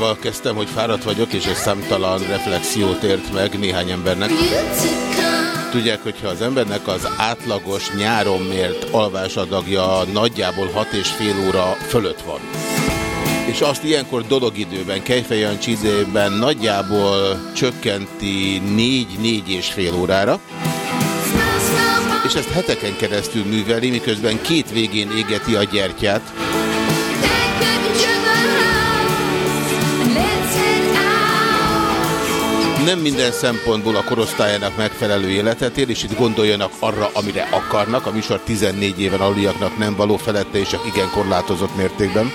Avval kezdtem, hogy fáradt vagyok, és egy számtalan reflexiót ért meg néhány embernek. Tudják, hogyha az embernek az átlagos nyáron mért alvásadagja nagyjából 6 és fél óra fölött van. És azt ilyenkor dologidőben, Kejfejancsi idejében nagyjából csökkenti 4-4 és fél órára, és ezt heteken keresztül műveli, miközben két végén égeti a gyertyát, nem minden szempontból a korosztályának megfelelő életet él, és itt gondoljanak arra, amire akarnak. A műsor 14 éven aluliaknak nem való felette, és igen korlátozott mértékben.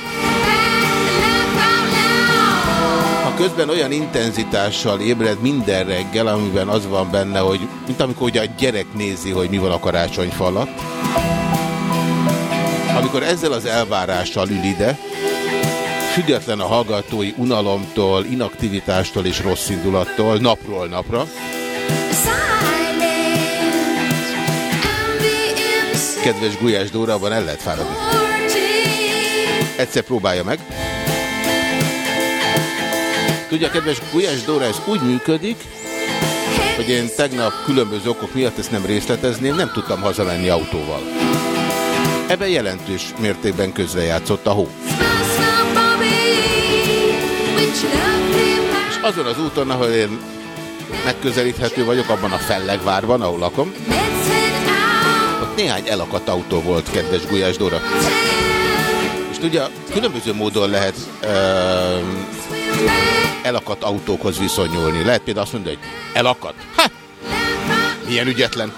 Ha közben olyan intenzitással ébred minden reggel, amiben az van benne, hogy mint amikor ugye a gyerek nézi, hogy mi van a karácsonyfa alatt, amikor ezzel az elvárással ül ide, független a hallgatói unalomtól, inaktivitástól és rossz indulattól napról napra, kedves Gulyás Dórában el lehet fáradni. Egyszer próbálja meg. Tudja, kedves Gulyás Dóra, ez úgy működik, hogy én tegnap különböző okok miatt ezt nem részletezném, nem tudtam hazamenni autóval. Ebben jelentős mértékben közrejátszott a hó. És azon az úton, ahol én megközelíthető vagyok, abban a Fellegvárban, ahol lakom, ott néhány elakadt autó volt, kedves Gulyás Dóra. És tudja, különböző módon lehet ö, elakadt autókhoz viszonyulni. Lehet például azt mondani, hogy elakadt. Ha! Milyen ügyetlen.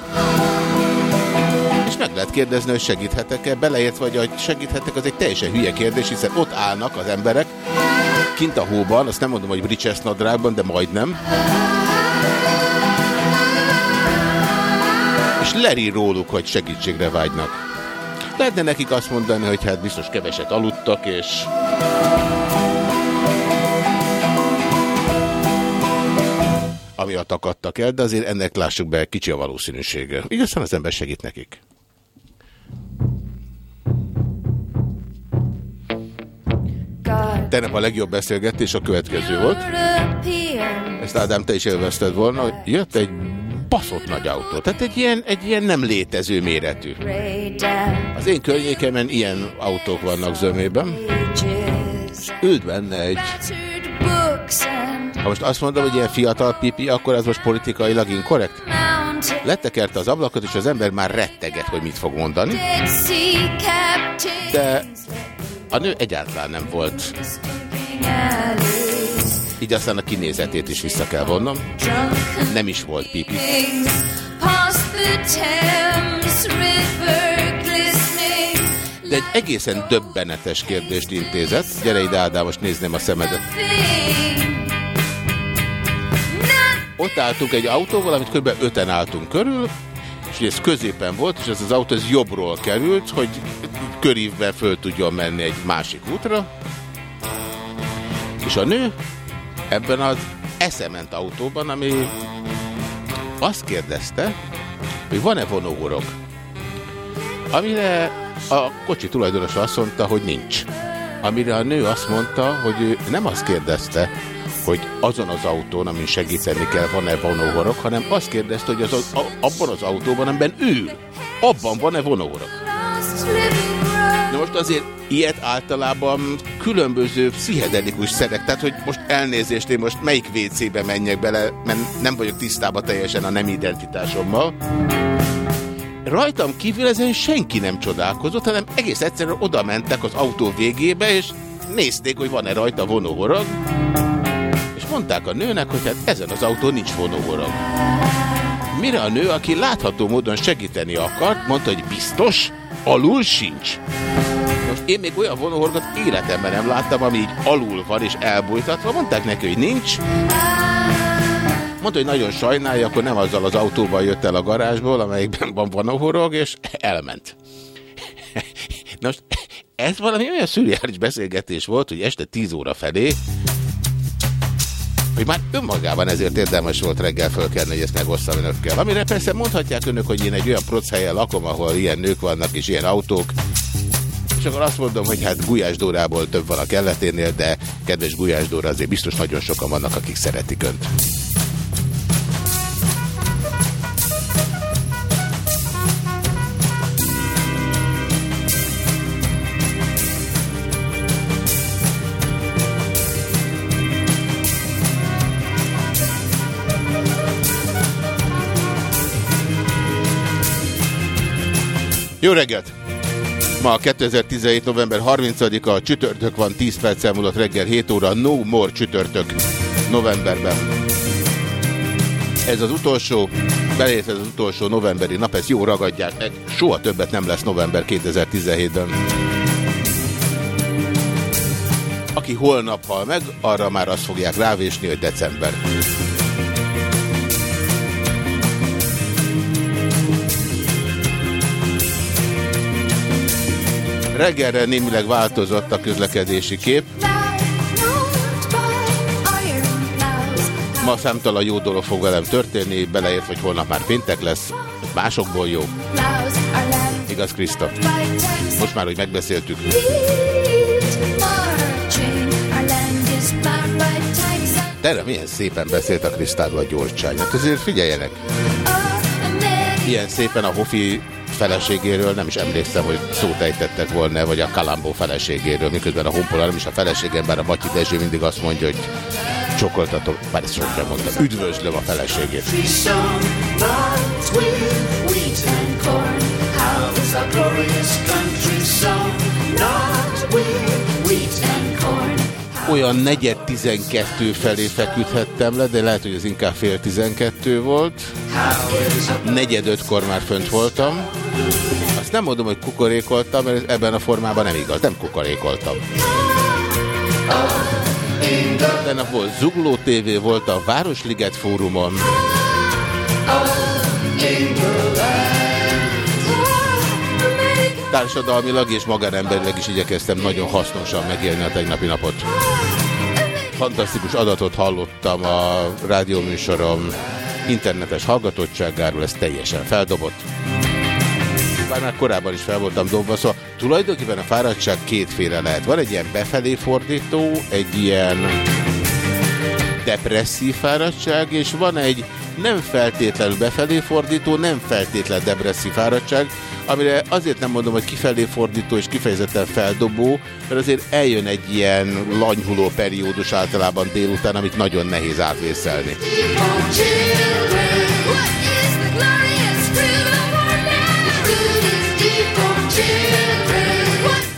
És meg lehet kérdezni, hogy segíthetek-e, beleért vagy, hogy segíthetek, az egy teljesen hülye kérdés, hiszen ott állnak az emberek, kint a hóban, azt nem mondom, hogy bricses nadrágban, de majdnem. És lerír róluk, hogy segítségre vágynak. Lehetne nekik azt mondani, hogy hát biztos keveset aludtak, és amiatt akadtak el, de azért ennek lássuk be, kicsi a valószínűsége. Így aztán az ember segít nekik. Tegnap a legjobb beszélgetés a következő volt. Ezt Ádám, te is élvezted volna, hogy jött egy baszott nagy autó. Tehát egy ilyen, egy ilyen nem létező méretű. Az én környékemen ilyen autók vannak zömében. És ült benne egy... Ha most azt mondom, hogy ilyen fiatal pipi, akkor ez most politikailag inkorrekt? Letekerte az ablakot, és az ember már retteget, hogy mit fog mondani. De a nő egyáltalán nem volt. Így aztán a kinézetét is vissza kell vonnom. Nem is volt pipi. De egy egészen döbbenetes kérdést intézett. Gyere ide, Ádám, most nézném a szemedet. Ott álltunk egy autóval, amit kb. öten álltunk körül, és ez középen volt, és ez az autó ez jobbról került, hogy körívben föl tudjon menni egy másik útra. És a nő ebben az eszement autóban, ami azt kérdezte, hogy van-e vonóhorog. Amire A kocsi tulajdonosa azt mondta, hogy nincs. Amire a nő azt mondta, hogy ő nem azt kérdezte, hogy azon az autón, amin segíteni kell, van-e vonóhorog, hanem azt kérdezte, hogy az, a, abban az autóban, amiben ül, abban van-e vonóhorog. Na most azért ilyet általában különböző pszichedelikus szerek, tehát hogy most elnézést, én most melyik WC-be menjek bele, mert nem vagyok tisztában teljesen a nem identitásommal. Rajtam kívül ezen senki nem csodálkozott, hanem egész egyszerűen oda mentek az autó végébe, és nézték, hogy van-e rajta vonóhorog, mondták a nőnek, hogy hát ezen az autón nincs vonóhorog. Mire a nő, aki látható módon segíteni akart, mondta, hogy biztos, alul sincs. Most én még olyan vonóhorgot életemben nem láttam, ami így alul van és elbújtatva. Mondták neki, hogy nincs. Mondta, hogy nagyon sajnálja, akkor nem azzal az autóval jött el a garázsból, amelyikben van vonóhorog, és elment. Na most ez valami olyan szürreális beszélgetés volt, hogy este 10 óra felé hogy már önmagában ezért érdemes volt reggel fölkelni, hogy ezt megosztam önökkel. Amire persze mondhatják önök, hogy én egy olyan prochelyen lakom, ahol ilyen nők vannak és ilyen autók, és akkor azt mondom, hogy hát Gulyás Dórából több van a kelleténél, de kedves Gulyás Dóra, azért biztos nagyon sokan vannak, akik szeretik önt. Jó reggelt! Ma 2017. november 30-a, csütörtök van, 10 perccel múlott reggel 7 óra, no more csütörtök novemberben. Ez az utolsó, belét az utolsó novemberi nap, ezt jó ragadják meg, soha többet nem lesz november 2017-ben. Aki holnap hal meg, arra már azt fogják rávésni, hogy december. Reggelre némileg változott a közlekedési kép. Ma számtalan jó dolog fog velem történni, beleért, hogy holnap már péntek lesz, másokból jó. Igaz, Krista? Most már, hogy megbeszéltük. Erre milyen szépen beszélt a Krisztáról a Gyurcsány. Hát azért figyeljenek. Ilyen szépen a Hofi feleségéről nem is emlékszem, hogy szót ejtettek volna, vagy a Kalambó feleségéről, miközben a honpola nem is a feleségem, bár a Matyi Dezső mindig azt mondja, hogy csokoltatok, bár ezt sosem mondtam, üdvözlöm a feleségét. Olyan negyed tizenkettő felé feküdhettem le, de lehet, hogy ez inkább fél tizenkettő volt. Negyed ötkor már fönt voltam. Azt nem mondom, hogy kukorékoltam, mert ebben a formában nem igaz. Nem kukorékoltam. Tegnap volt Zugló TV, volt a Városliget fórumon. Társadalmilag és magánemberileg is igyekeztem nagyon hasznosan megélni a tegnapi napot. Fantasztikus adatot hallottam a rádióműsorom internetes hallgatottságáról, ez teljesen feldobott. Bár már korábban is fel voltam dobva, szóval tulajdonképpen a fáradtság kétféle lehet. Van egy ilyen befelé fordító, egy ilyen depresszív fáradtság, és van egy nem feltétlenül befelé fordító, nem feltétlen depresszív fáradtság, amire azért nem mondom, hogy kifelé fordító és kifejezetten feldobó, mert azért eljön egy ilyen lanyhuló periódus általában délután, amit nagyon nehéz átvészelni.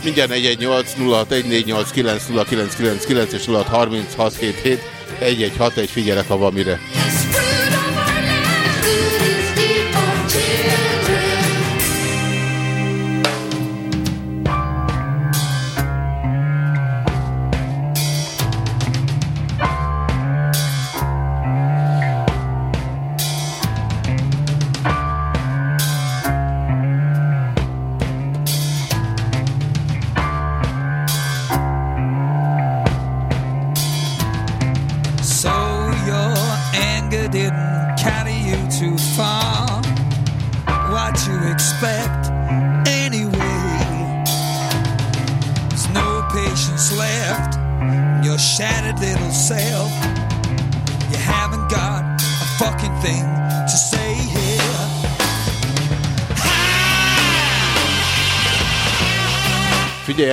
Mindjárt 118 061489 0999 és 063677 1161 figyelek, ha van mire.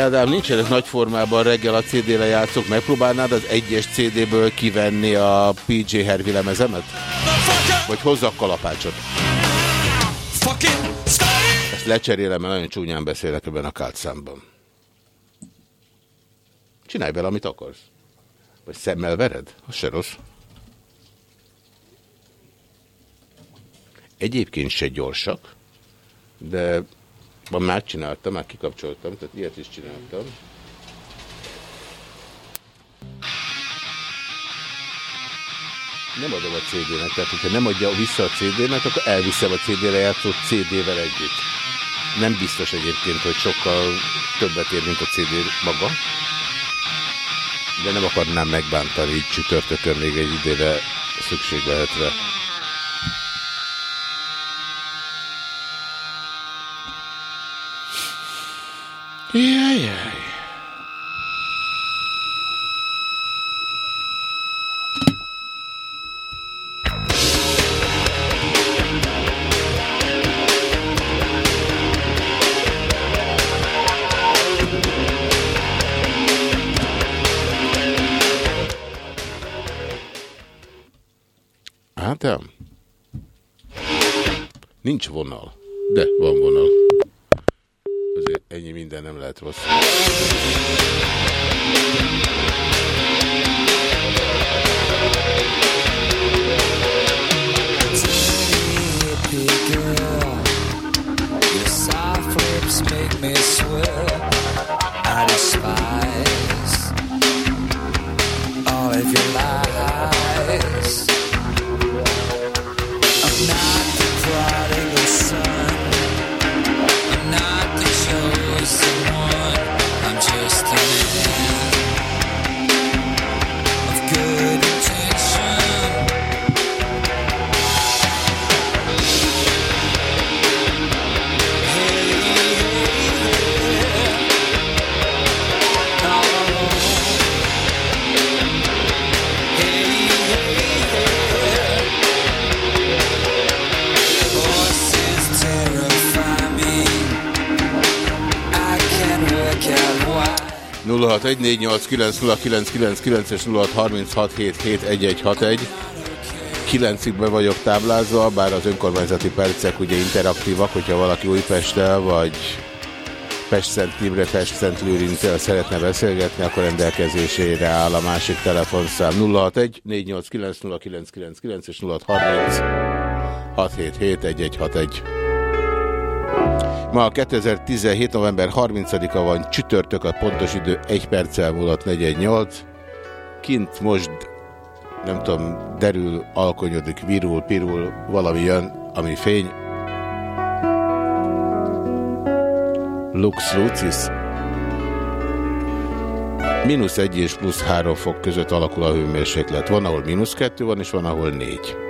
Ádám, nincsenek nagy formában reggel a CD lejátszók. Megpróbálnád az egyes CD-ből kivenni a PJ Hervey lemezemet? Vagy hozza a kalapácsot? Ezt lecserélem, mert nagyon csúnyán beszélek ebben a kátszámban. Csinálj vele, amit akarsz. Vagy szemmel vered? Az se rossz. Egyébként se gyorsak, de van már csináltam, már kikapcsoltam, tehát ilyet is csináltam. Nem adom a CD-nek, tehát hogyha nem adja vissza a CD-nek, akkor elviszem a CD-re játszott CD-vel együtt. Nem biztos egyébként, hogy sokkal többet ér, mint a CD maga. De nem akarnám megbántani így csütörtökön még egy időre szükség lehet rá. 0. 0614890999 és 0636771161. 9-ig be vagyok táblázva, bár az önkormányzati percek ugye interaktívak, hogyha valaki Újpesttel vagy Pest-Szent Imre, Pest-Szent Lőrincel szeretne beszélgetni, akkor rendelkezésére áll a másik telefonszám 061 489 és 0630 677 Ma a 2017. november 30-a van, csütörtök a pontos idő, 1 perccel múlott 418. Kint most, nem tudom, derül, alkonyodik, virul, pirul, valami jön, ami fény. Lux Lucis. Mínusz 1 és plusz 3 fok között alakul a hőmérséklet. Van, ahol mínusz 2 van, és van, ahol 4.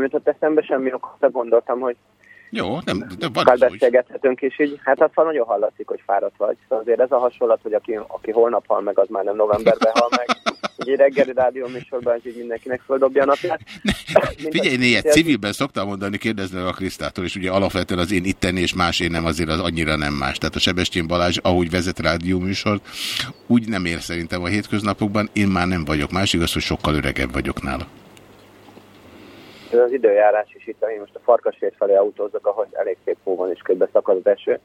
nem jutott eszembe semmi okot, gondoltam, hogy Jó, nem, de van az beszélgethetünk is így. Hát azt nagyon hallatszik, hogy fáradt vagy. Szóval azért ez a hasonlat, hogy aki, aki holnap hal meg, az már nem novemberben hal meg. Ugye reggeli rádió műsorban ez így mindenkinek földobja a napját. Figyelj, én ilyet civilben szoktam mondani, kérdezni a Krisztától, és ugye alapvetően az én itteni és más én nem azért az annyira nem más. Tehát a Sebestyén Balázs, ahogy vezet rádióműsort, úgy nem ér szerintem a hétköznapokban, én már nem vagyok más, igaz, hogy sokkal öregebb vagyok nála. Ez az időjárás is itt, én most a Farkasvét felé autózok, ahol elég szép hó van, és közben szakad az eső.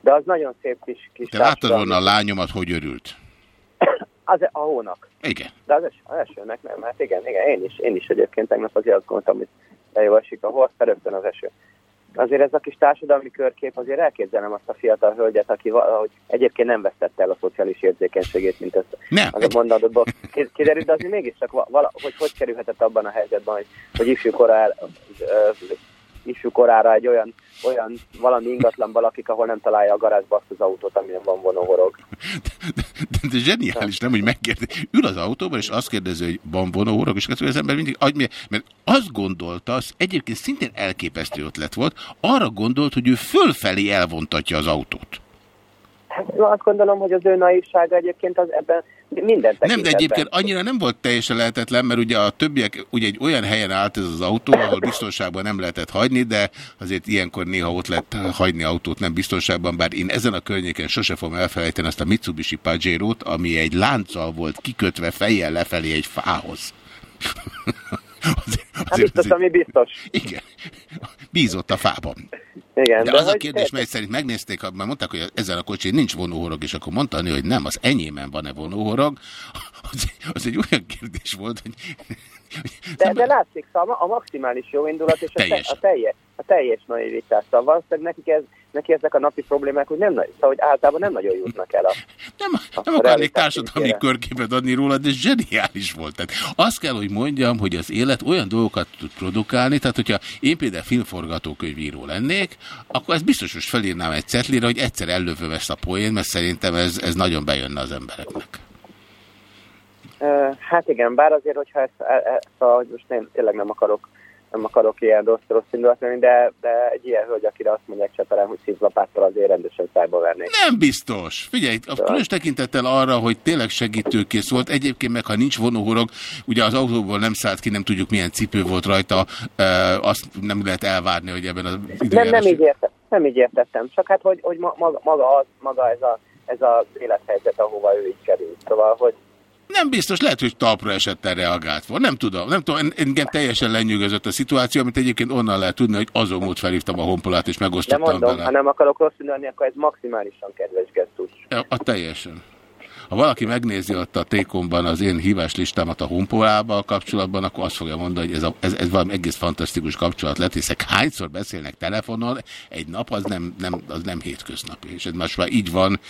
De az nagyon szép kis, kis Te láttad volna a lányomat, hogy örült? Az a hónak. Igen. De az, es, az esőnek nem, hát igen, igen, én is, én is egyébként tegnap azért azt gondoltam, hogy de jó esik a hol, rögtön az eső. Azért ez a kis társadalmi körkép, azért elképzelem azt a fiatal hölgyet, aki valahogy egyébként nem vesztette el a szociális érzékenységét, mint ezt Nem. az a mondatodból ki- kiderült, de azért mégiscsak va- vala, hogy hogy kerülhetett abban a helyzetben, hogy, hogy ifjú, korár, ö, ifjú korára egy olyan, olyan valami ingatlanban lakik, ahol nem találja a garázsba azt az autót, amilyen van vonóhorog. De, de zseniális, nem, hogy megkérdezi. Ül az autóban, és azt kérdezi, hogy van vonóhorog, és az ember mindig, agy, mert azt gondolta, az egyébként szintén elképesztő ötlet volt, arra gondolt, hogy ő fölfelé elvontatja az autót. Hát azt gondolom, hogy az ő naivsága egyébként az ebben minden Nem, de egyébként annyira nem volt teljesen lehetetlen, mert ugye a többiek, ugye egy olyan helyen állt ez az autó, ahol biztonságban nem lehetett hagyni, de azért ilyenkor néha ott lehet hagyni autót nem biztonságban, bár én ezen a környéken sose fogom elfelejteni azt a Mitsubishi Pajero-t, ami egy lánccal volt kikötve fejjel lefelé egy fához. Azért, Hát biztos, ami biztos. Igen. Bízott a fában. Igen, De az a kérdés, mely szerint megnézték, mert mondták, hogy ezen a kocsin nincs vonóhorog, és akkor mondta hogy nem, az enyémen van-e vonóhorog, az, az egy olyan kérdés volt, hogy De, de látszik, szóval a maximális jó indulat és a, te, Teljesen. a, teljes, a teljes naivitás. Szóval valószínűleg nekik, ez, neki ezek a napi problémák, hogy nem, nagy- szóval, hogy általában nem nagyon jutnak el a, nem, a nem akarnék társadalmi körképet adni róla, de zseniális volt. Tehát azt kell, hogy mondjam, hogy az élet olyan dolgokat tud produkálni, tehát hogyha én például filmforgatókönyvíró lennék, akkor ez biztos, hogy felírnám egy cetlire, hogy egyszer ellövöm ezt a poén, mert szerintem ez, ez nagyon bejönne az embereknek. Hát igen, bár azért, hogyha ezt, e- e- szóval, hogy most én tényleg nem akarok, nem akarok ilyen rossz, rossz indulat lenni, de, de egy ilyen hölgy, akire azt mondják Csepelen, hogy szívlapáttal azért rendesen szájba vernék. Nem biztos. Figyelj, a különös tekintettel arra, hogy tényleg segítőkész volt. Egyébként meg, ha nincs vonóhorog, ugye az autóból nem szállt ki, nem tudjuk milyen cipő volt rajta, e, azt nem lehet elvárni, hogy ebben az Nem, időjárás... nem így, érte, nem így értettem, csak hát, hogy, hogy ma- maga, maga, az, maga ez, a, ez az élethelyzet, ahova ő így került. Szóval, hogy Nem biztos, lehet, hogy talpra esetten reagált volna. Nem tudom, nem tudom, en- engem teljesen lenyűgözött a szituáció, amit egyébként onnan lehet tudni, hogy azon múlt felhívtam a honpolát, és de megosztottam mondom, vele. ha nem akarok rossz indulatni, akkor ez maximálisan kedves gesztus. Ja, a teljesen. Ha valaki megnézi ott a Tékomban az én hívás listámat a honpolával kapcsolatban, akkor azt fogja mondani, hogy ez, a, ez, ez valami egész fantasztikus kapcsolat lett, hiszen hányszor beszélnek telefonon, egy nap az nem, nem, az nem hétköznapi. És ez most már így van,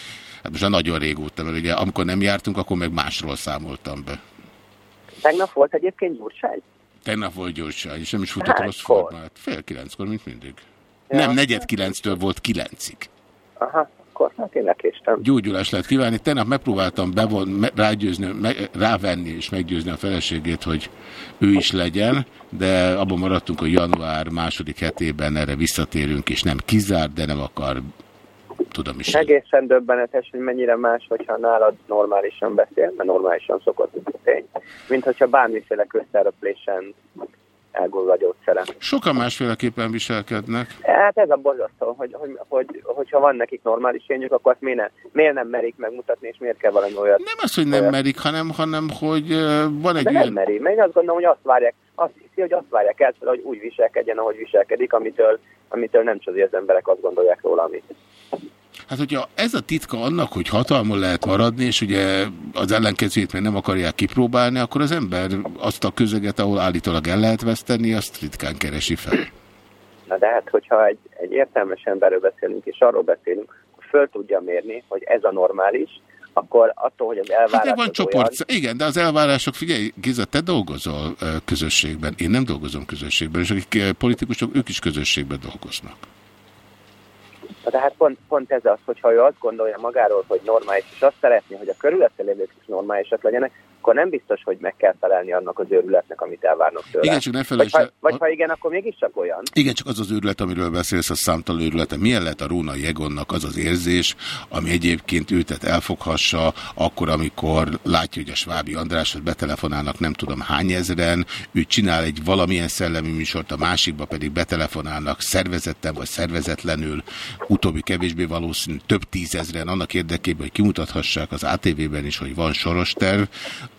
hát most már nagyon régóta, mert ugye amikor nem jártunk, akkor meg másról számoltam be. Tegnap volt egyébként gyurcsány? Tegnap volt gyorsan, és nem is futott Hánykor? rossz formát. Fél kilenckor, mint mindig. Ja. Nem, negyed kilenctől volt kilencig. Aha, akkor hát én lekéstem. Gyógyulást lehet kívánni. Tegnap megpróbáltam bevon, me, rágyőzni, me, rávenni és meggyőzni a feleségét, hogy ő is legyen, de abban maradtunk, hogy január második hetében erre visszatérünk, és nem kizár, de nem akar, tudom is. Egészen döbbenetes, hogy mennyire más, hogyha nálad normálisan beszél, mert normálisan szokott tény, mint hogyha bármiféle közszereplésen elgurul a gyógyszere. Sokan másféleképpen viselkednek. Hát ez a borzasztó, hogy, hogy, hogy, hogyha van nekik normális élményük, akkor azt miért, ne, miért nem merik megmutatni, és miért kell valami olyat. Nem az, hogy nem olyat. merik, hanem, hanem hogy van egy De olyan... nem meri, mert én azt gondolom, hogy azt várják, azt hiszi, hogy azt várják el, hogy úgy viselkedjen, ahogy viselkedik, amitől, amitől nem csak az emberek azt gondolják róla, amit. Hát, hogyha ez a titka annak, hogy hatalmon lehet maradni, és ugye az ellenkezőjét még nem akarják kipróbálni, akkor az ember azt a közeget, ahol állítólag el lehet veszteni, azt ritkán keresi fel. Na de hát, hogyha egy, egy értelmes emberről beszélünk, és arról beszélünk, föl tudja mérni, hogy ez a normális, akkor attól, hogy az elvárás Hát van olyan, csoport, igen, de az elvárások, figyelj, Giza, te dolgozol közösségben, én nem dolgozom közösségben, és akik politikusok, ők is közösségben dolgoznak. Na, de hát pont, pont ez az, hogyha ő azt gondolja magáról, hogy normális, és azt szeretné, hogy a körülötte lévők is normálisak legyenek, akkor nem biztos, hogy meg kell felelni annak az őrületnek, amit elvárnak tőle. Igen, csak ne vagy, felejtsd ha, el- vagy ha igen, akkor mégiscsak olyan. Igen, csak az az őrület, amiről beszélsz, az számtalan őrülete. Milyen lett a Róna Jegonnak az az érzés, ami egyébként őtet elfoghassa, akkor, amikor látja, hogy a Svábi Andráshoz betelefonálnak nem tudom hány ezeren, ő csinál egy valamilyen szellemi műsort, a másikba pedig betelefonálnak szervezetten vagy szervezetlenül, utóbbi kevésbé valószínű több tízezren annak érdekében, hogy kimutathassák az ATV-ben is, hogy van soros terv.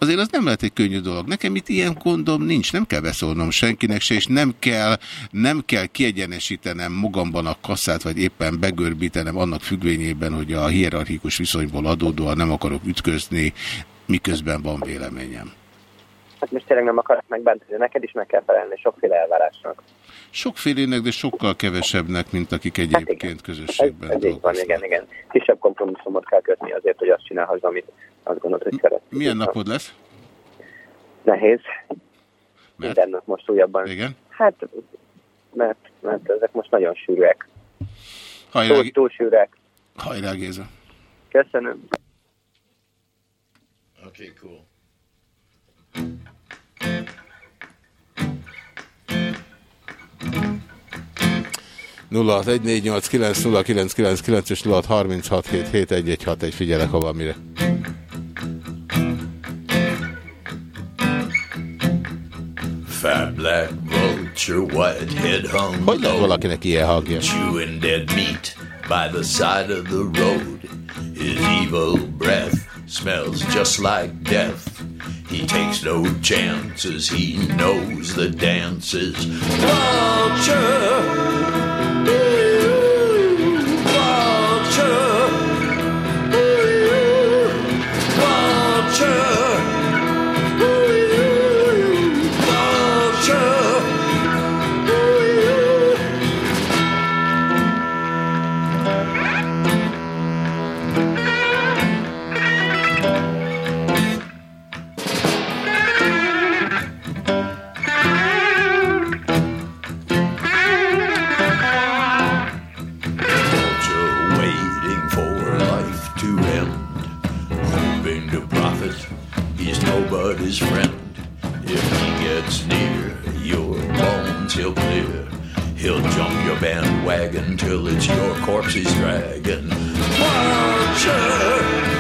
Azért az nem lehet egy könnyű dolog. Nekem itt ilyen gondom nincs, nem kell beszólnom senkinek se, és nem kell, nem kell kiegyenesítenem magamban a kasszát, vagy éppen begörbítenem annak függvényében, hogy a hierarchikus viszonyból adódóan nem akarok ütközni, miközben van véleményem. Hát most tényleg nem akarok megbántani, neked is meg kell felelni sokféle elvárásnak. Sokfélének, de sokkal kevesebbnek, mint akik Hát igen. egyébként Ez, közösségben ez így van, dolgoznak. igen, igen. Kisebb kompromisszumot kell kötni azért, hogy azt csinálhass, amit azt gondolod, hogy szeret. Milyen napod lesz? Nehéz. Mert? Minden nap most újabban. Igen? Hát, mert, mert ezek most nagyon sűrűek. Hajrá, Túl, túl sűrűek. hajrá Géza. Köszönöm. Okay, cool. nulla és 0636771161 figyelek, ha van mire. Fat black vulture, white-head hung Hogy lehet low, valakinek ilyen hangja? chewing dead meat by the side of the road. His evil breath smells just like death. He takes no chances, he knows the dances. Vulture! Vulture! Vulture! He'll jump your bandwagon till it's your corpse he's dragging. Vulture!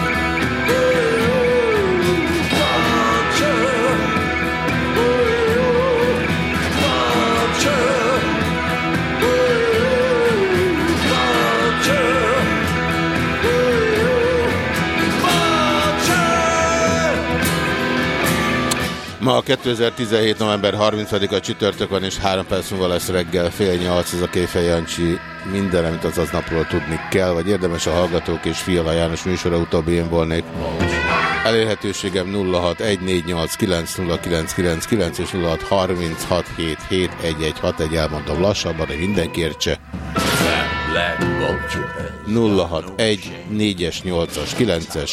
Ma a 2017. november 30-a csütörtök van, és három perc múlva lesz reggel fél nyolc, ez a Kéfej Jancsi. Minden, amit az aznapról tudni kell, vagy érdemes a Hallgatók és Fiala János műsora utóbbi én volnék. Elérhetőségem 0614890999 és 0636771161, elmondom lassabban, de mindenki értse. Black vulture. 061 4-es, 8-as, 9-es,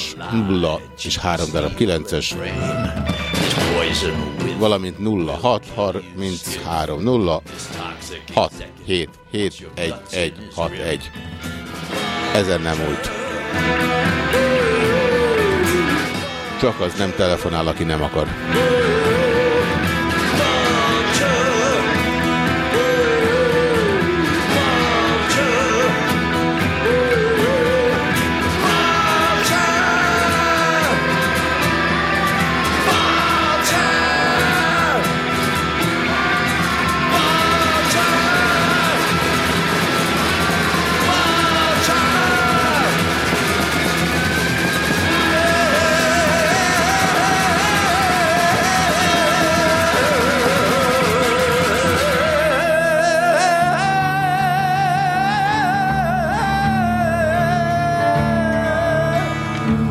0 és 3 darab 9-es, Poison with valamint 06 33 0 6 7 7 1 1 6 1. Ezen nem úgy. Csak az nem telefonál, aki nem akar.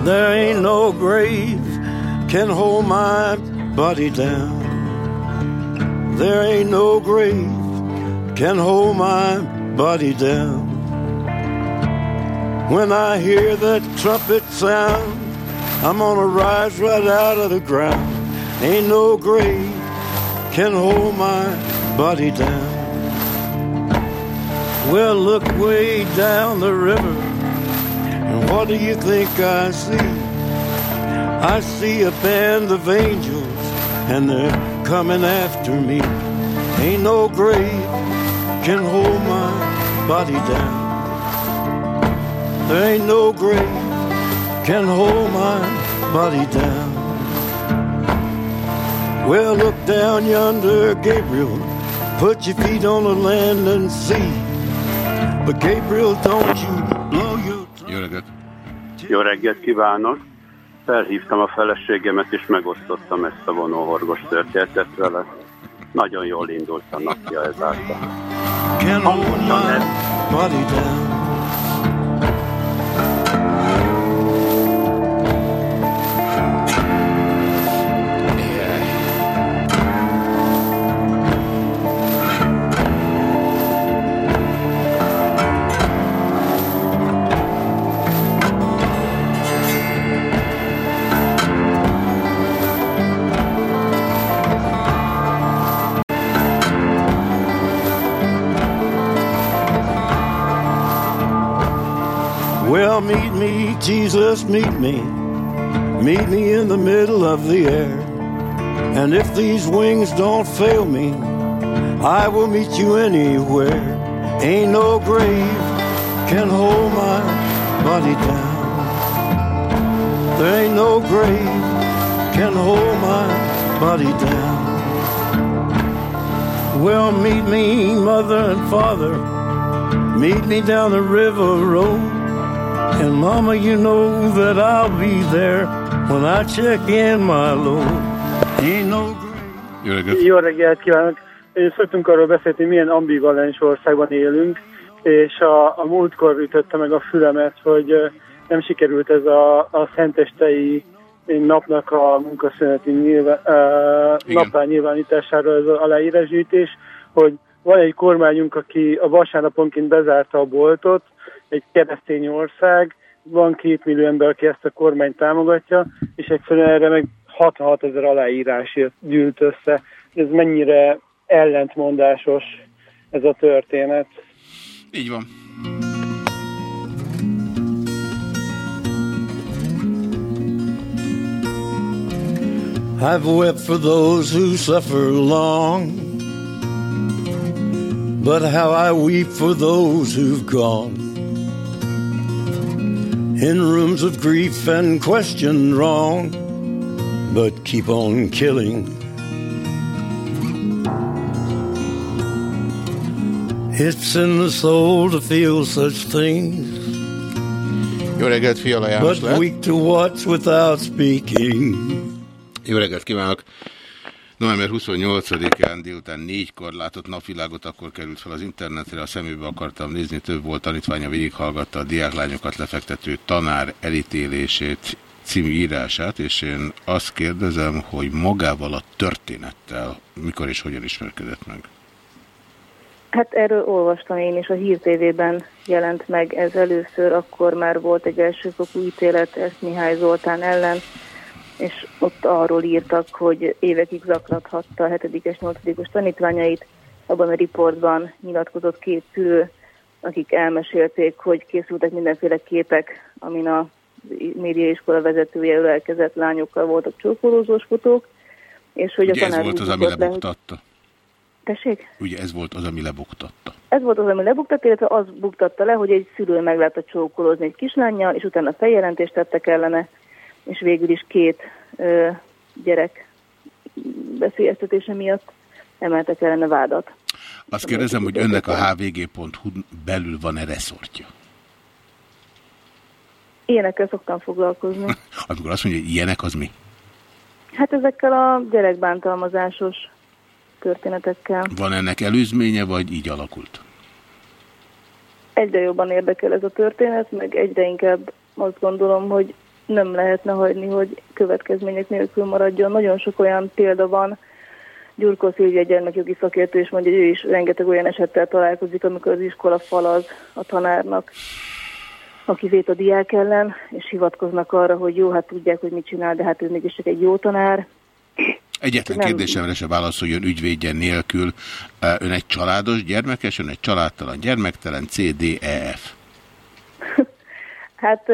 There ain't no grave can hold my body down. There ain't no grave can hold my body down. When I hear that trumpet sound, I'm gonna rise right out of the ground. Ain't no grave can hold my body down. Well, look way down the river. What do you think I see? I see a band of angels and they're coming after me. Ain't no grave can hold my body down. There ain't no grave can hold my body down. Well, look down yonder, Gabriel. Put your feet on the land and see. But Gabriel, don't Jó reggelt kívánok! Felhívtam a feleségemet, és megosztottam ezt a vonóhorgos történetet vele. Nagyon jól indult a napja ezáltal. Hangosan ez. Jesus, meet me. Meet me in the middle of the air. And if these wings don't fail me, I will meet you anywhere. Ain't no grave can hold my body down. There ain't no grave can hold my body down. Well, meet me, mother and father. Meet me down the river road. And mama, you know that I'll be there when I check in my load. Ain't no Jó reggelt! Jó reggelt kívánok! Szoktunk arról beszélni, hogy milyen ambivalens országban élünk, és a, a múltkor ütötte meg a fülemet, hogy nem sikerült ez a, a szentestei napnak a munkaszüneti nyilván, uh, napán nyilvánítására ez az aláírásgyűjtés, hogy van egy kormányunk, aki a vasárnaponként bezárta a boltot, egy keresztény ország, van két millió ember, aki ezt a kormányt támogatja, és egyszerűen erre meg 66 ezer aláírás gyűlt össze. Ez mennyire ellentmondásos ez a történet. Így van. I've wept for those who suffer long, but how I weep for those who've gone. In rooms of grief and questioned wrong, but keep on killing. It's in the soul to feel such things, Jó reggelt, Fiala János but lehet. weak to watch without speaking. Jó reggelt kívánok! November 28-án délután négykor látott napvilágot, akkor került fel az internetre, a szemébe akartam nézni, több volt tanítványa, végighallgatta a diáklányokat lefektető tanár elítélését című írását, és én azt kérdezem, hogy magával a történettel mikor és hogyan ismerkedett meg. Hát erről olvastam én is, a Hír TV-ben jelent meg ez először, akkor már volt egy elsőfokú ítélet ezt Mihály Zoltán ellen, és ott arról írtak, hogy évekig zaklathatta a 7-es, 8-os tanítványait. Abban a riportban nyilatkozott két szülő, akik elmesélték, hogy készültek mindenféle képek, amin a médiaiskola vezetője ölelkezett lányokkal voltak csókolózós fotók, és hogy Ugye a ez tanár volt úgy az, ami jutott le, lebuktatta? Tessék? Ugye ez volt az, ami lebuktatta. Ez volt az, ami lebuktatta, illetve az buktatta le, hogy egy szülő meglátta csókolózni egy kislányjal, és utána feljelentést tettek ellene, és végül is két ö, gyerek veszélyeztetése miatt emeltek ellene vádat. Azt kérdezem, hogy önnek a hvg.hu belül van-e reszortja? Ilyenekkel szoktam foglalkozni. Amikor azt mondja, hogy ilyenek, az mi? Hát ezekkel a gyerekbántalmazásos történetekkel. Van ennek előzménye, vagy így alakult? Egyre jobban érdekel ez a történet, meg egyre inkább azt gondolom, hogy nem lehetne hagyni, hogy következmények nélkül maradjon. Nagyon sok olyan példa van, Gyurkó Szilvia gyermekjogi szakértő is mondja, hogy ő is rengeteg olyan esettel találkozik, amikor az iskola falaz a tanárnak, aki vét a diák ellen, és hivatkoznak arra, hogy jó, hát tudják, hogy mit csinál, de hát ő mégis csak egy jó tanár. Egyetlen Nem. kérdésemre se válaszoljon ügyvédje nélkül. Ön egy családos gyermekes, ön egy családtalan gyermektelen, C, D, E, F. Hát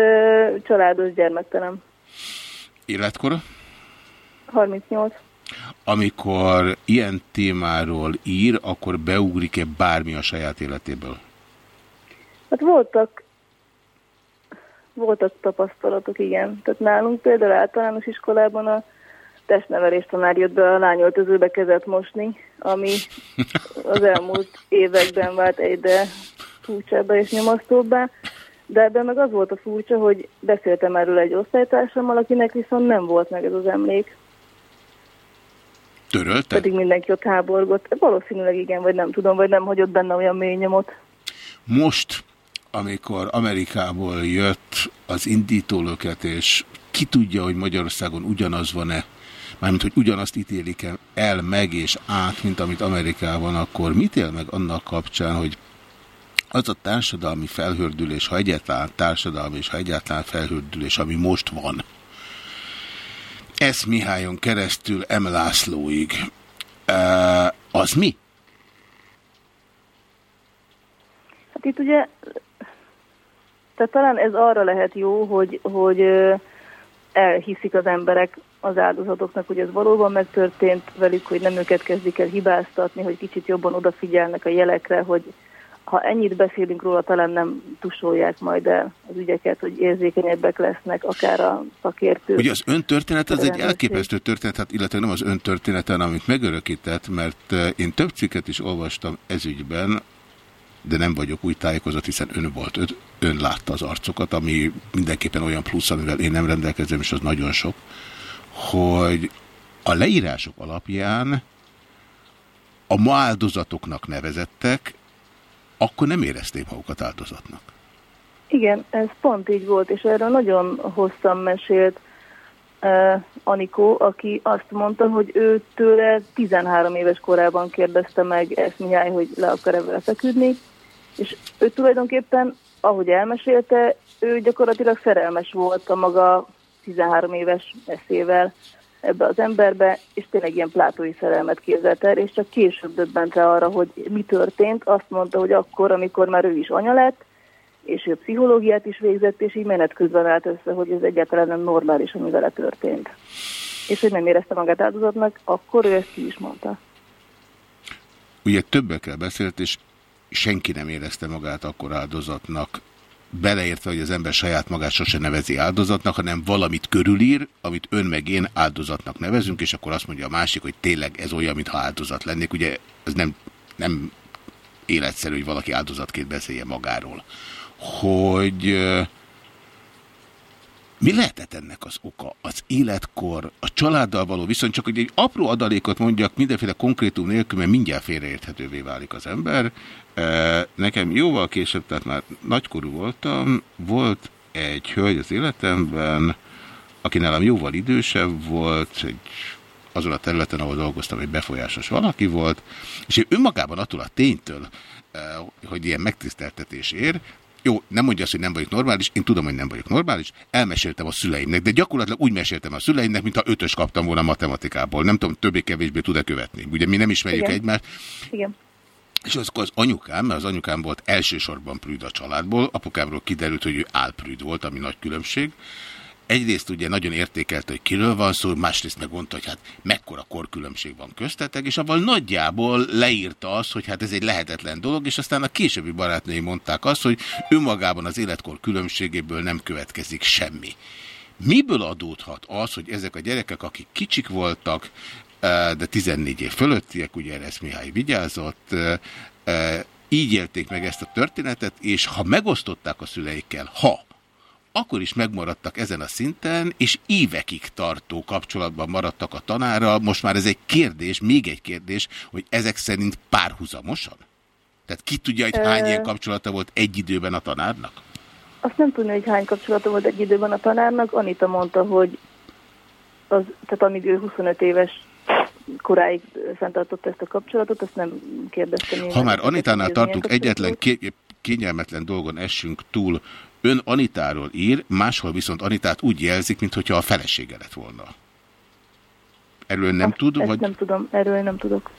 családos gyermektelen. Életkora? 38. Amikor ilyen témáról ír, akkor beugrik-e bármi a saját életéből? Hát voltak, voltak tapasztalatok, igen. Tehát nálunk például általános iskolában a testnevelés tanár jött be a lányöltözőbe kezet mosni, ami az elmúlt években vált egyre furcsábbá és nyomasztóbbá. De ebben meg az volt a furcsa, hogy beszéltem erről egy osztálytársammal, akinek viszont nem volt meg ez az emlék. Törölte? Pedig mindenki ott háborgott. Valószínűleg igen, vagy nem tudom, vagy nem hagyott benne olyan mély nyomot. Most, amikor Amerikából jött az indítólöket, és ki tudja, hogy Magyarországon ugyanaz van-e, mármint, hogy ugyanazt ítélik el meg és át, mint amit Amerikában, akkor mit él meg annak kapcsán, hogy az a társadalmi felhördülés, ha egyáltalán társadalmi és ha egyáltalán felhördülés, ami most van, ez Mihályon keresztül M. Lászlóig, az mi? Hát itt ugye, tehát talán ez arra lehet jó, hogy, hogy elhiszik az emberek az áldozatoknak, hogy ez valóban megtörtént velük, hogy nem őket kezdik el hibáztatni, hogy kicsit jobban odafigyelnek a jelekre, hogy ha ennyit beszélünk róla, talán nem tusolják majd el az ügyeket, hogy érzékenyebbek lesznek, akár a szakértők. Ugye az ön történet az egy elképesztő történet, hát illetve nem az ön történeten, amit megörökített, mert eh, én több cikket is olvastam ezügyben, de nem vagyok úgy tájékozott, hiszen ön volt, ön, ön látta az arcokat, ami mindenképpen olyan plusz, amivel én nem rendelkezem, és az nagyon sok, hogy a leírások alapján a ma áldozatoknak nevezettek, akkor nem érezték magukat áldozatnak. Igen, ez pont így volt, és erről nagyon hosszan mesélt uh, Anikó, aki azt mondta, hogy ő tőle 13 éves korában kérdezte meg ezt Mihály, hogy le akar-e vele feküdni, és ő tulajdonképpen, ahogy elmesélte, ő gyakorlatilag szerelmes volt a maga 13 éves eszével ebbe az emberbe, és tényleg ilyen plátói szerelmet képzelt el, és csak később döbbent rá arra, hogy mi történt. Azt mondta, hogy akkor, amikor már ő is anya lett, és ő pszichológiát is végzett, és így menet közben állt össze, hogy ez egyáltalán nem normális, ami vele történt. És hogy nem érezte magát áldozatnak, akkor ő ezt ki is mondta. Ugye többekkel beszélt, és senki nem érezte magát akkor áldozatnak, beleértve, hogy az ember saját magát sose nevezi áldozatnak, hanem valamit körülír, amit ön meg én áldozatnak nevezünk, és akkor azt mondja a másik, hogy tényleg ez olyan, mintha áldozat lennék. Ugye ez nem, nem életszerű, hogy valaki áldozatként beszélje magáról. Hogy mi lehetett ennek az oka? Az életkor, a családdal való viszony, csak egy apró adalékot mondjak mindenféle konkrétum nélkül, mert mindjárt félreérthetővé válik az ember. Nekem jóval később, tehát már nagykorú voltam, volt egy hölgy az életemben, aki nálam jóval idősebb volt, egy azon a területen, ahol dolgoztam, egy befolyásos valaki volt, és ő önmagában attól a ténytől, hogy ilyen megtiszteltetés ér, jó, nem mondja azt, hogy nem vagyok normális, én tudom, hogy nem vagyok normális, elmeséltem a szüleimnek, de gyakorlatilag úgy meséltem a szüleimnek, mintha ötös kaptam volna matematikából. Nem tudom, többé-kevésbé tud-e követni. Ugye mi nem ismerjük Igen. egymást, Igen. És az, az anyukám, mert az anyukám volt elsősorban prűd a családból, apukámról kiderült, hogy ő álprűd volt, ami nagy különbség. Egyrészt ugye nagyon értékelte, hogy kiről van szó, másrészt meg mondta, hogy hát mekkora korkülönbség van köztetek, és abban nagyjából leírta azt, hogy hát ez egy lehetetlen dolog, és aztán a későbbi barátnői mondták azt, hogy önmagában az életkor különbségéből nem következik semmi. Miből adódhat az, hogy ezek a gyerekek, akik kicsik voltak, de 14 év fölöttiek, ugye erre Mihály vigyázott, eh, eh, így élték meg ezt a történetet, és ha megosztották a szüleikkel, ha, akkor is megmaradtak ezen a szinten, és évekig tartó kapcsolatban maradtak a tanárral. Most már ez egy kérdés, még egy kérdés, hogy ezek szerint párhuzamosan? Tehát ki tudja, hogy hány ilyen kapcsolata volt egy időben a tanárnak? Azt nem tudni, hogy hány kapcsolata volt egy időben a tanárnak. Anita mondta, hogy az, tehát amíg ő 25 éves koráig fenntartotta ezt a kapcsolatot, azt nem kérdeztem. Ha már Anitánál tartunk, egyetlen kényelmetlen dolgon essünk túl. Ön Anitáról ír, máshol viszont Anitát úgy jelzik, mintha a felesége lett volna. Erről nem Azt- tud, vagy nem tudom, erről nem tudok.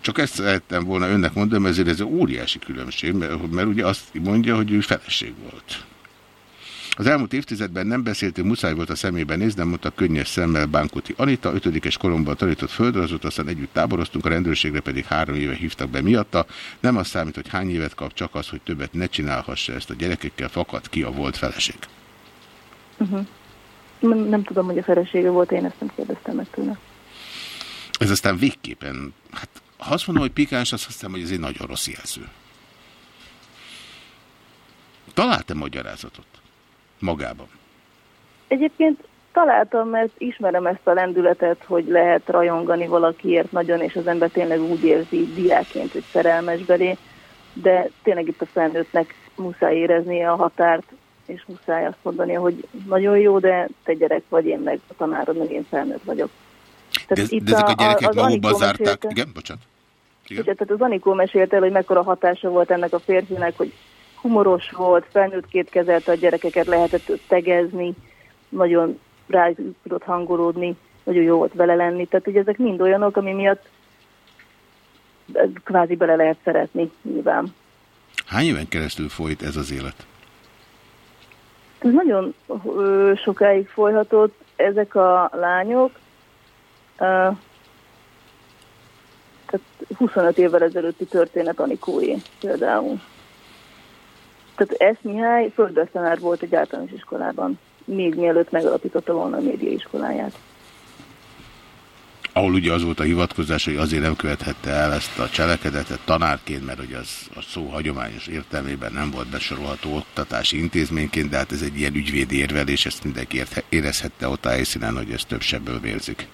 csak ezt szerettem volna önnek mondani, ezért ez óriási különbség, mert, mert ugye azt mondja, hogy ő feleség volt. Az elmúlt évtizedben nem beszéltünk, muszáj volt a szemébe néznem, mondta könnyes szemmel Bánkuti Anita, ötödikes koromban tanított földrajzot, aztán együtt táboroztunk, a rendőrségre pedig három éve hívtak be miatta. Nem az számít, hogy hány évet kap, csak az, hogy többet ne csinálhassa ezt a gyerekekkel, fakad ki a volt feleség. Uh-huh. Nem, nem tudom, hogy a felesége volt, én ezt nem kérdeztem meg tőle. Ez aztán végképpen, hát ha azt mondom, hogy pikáns, azt hiszem, hogy ez egy nagyon rossz jelző. Talált-e magyarázatot magában? Egyébként találtam, mert ismerem ezt a lendületet, hogy lehet rajongani valakiért nagyon, és az ember tényleg úgy érzi diáként, hogy szerelmes belé, de tényleg itt a felnőttnek muszáj éreznie a határt, és muszáj azt mondania, hogy nagyon jó, de te gyerek vagy, én meg a tanárod, meg én felnőtt vagyok. De, de ezek a gyerekek Anikó zárták. mesélte- Igen, bocsánat. Igen. Tehát az Anikó mesélte el, hogy mekkora hatása volt ennek a férfinek, hogy humoros volt, felnőttként kezelte a gyerekeket, lehetett tegezni, nagyon rá tudott hangolódni, nagyon jó volt vele lenni. Tehát ugye ezek mind olyanok, ami miatt kvázi bele lehet szeretni nyilván. Hány éven keresztül folyt ez az élet? Ez nagyon ö, sokáig folyhatott, ezek a lányok, ö, tehát 25 évvel ezelőtti történet Anikóé például. Tehát ez Mihály földesztanár volt egy általános iskolában, még mielőtt megalapította volna a médiaiskoláját. Ahol ugye az volt a hivatkozás, hogy azért nem követhette el ezt a cselekedetet tanárként, mert hogy az a szó hagyományos értelmében nem volt besorolható oktatási intézményként, de hát ez egy ilyen ügyvédi érvelés, ezt mindenki érezhette ott a helyszínen, hogy ez több sebből vérzik.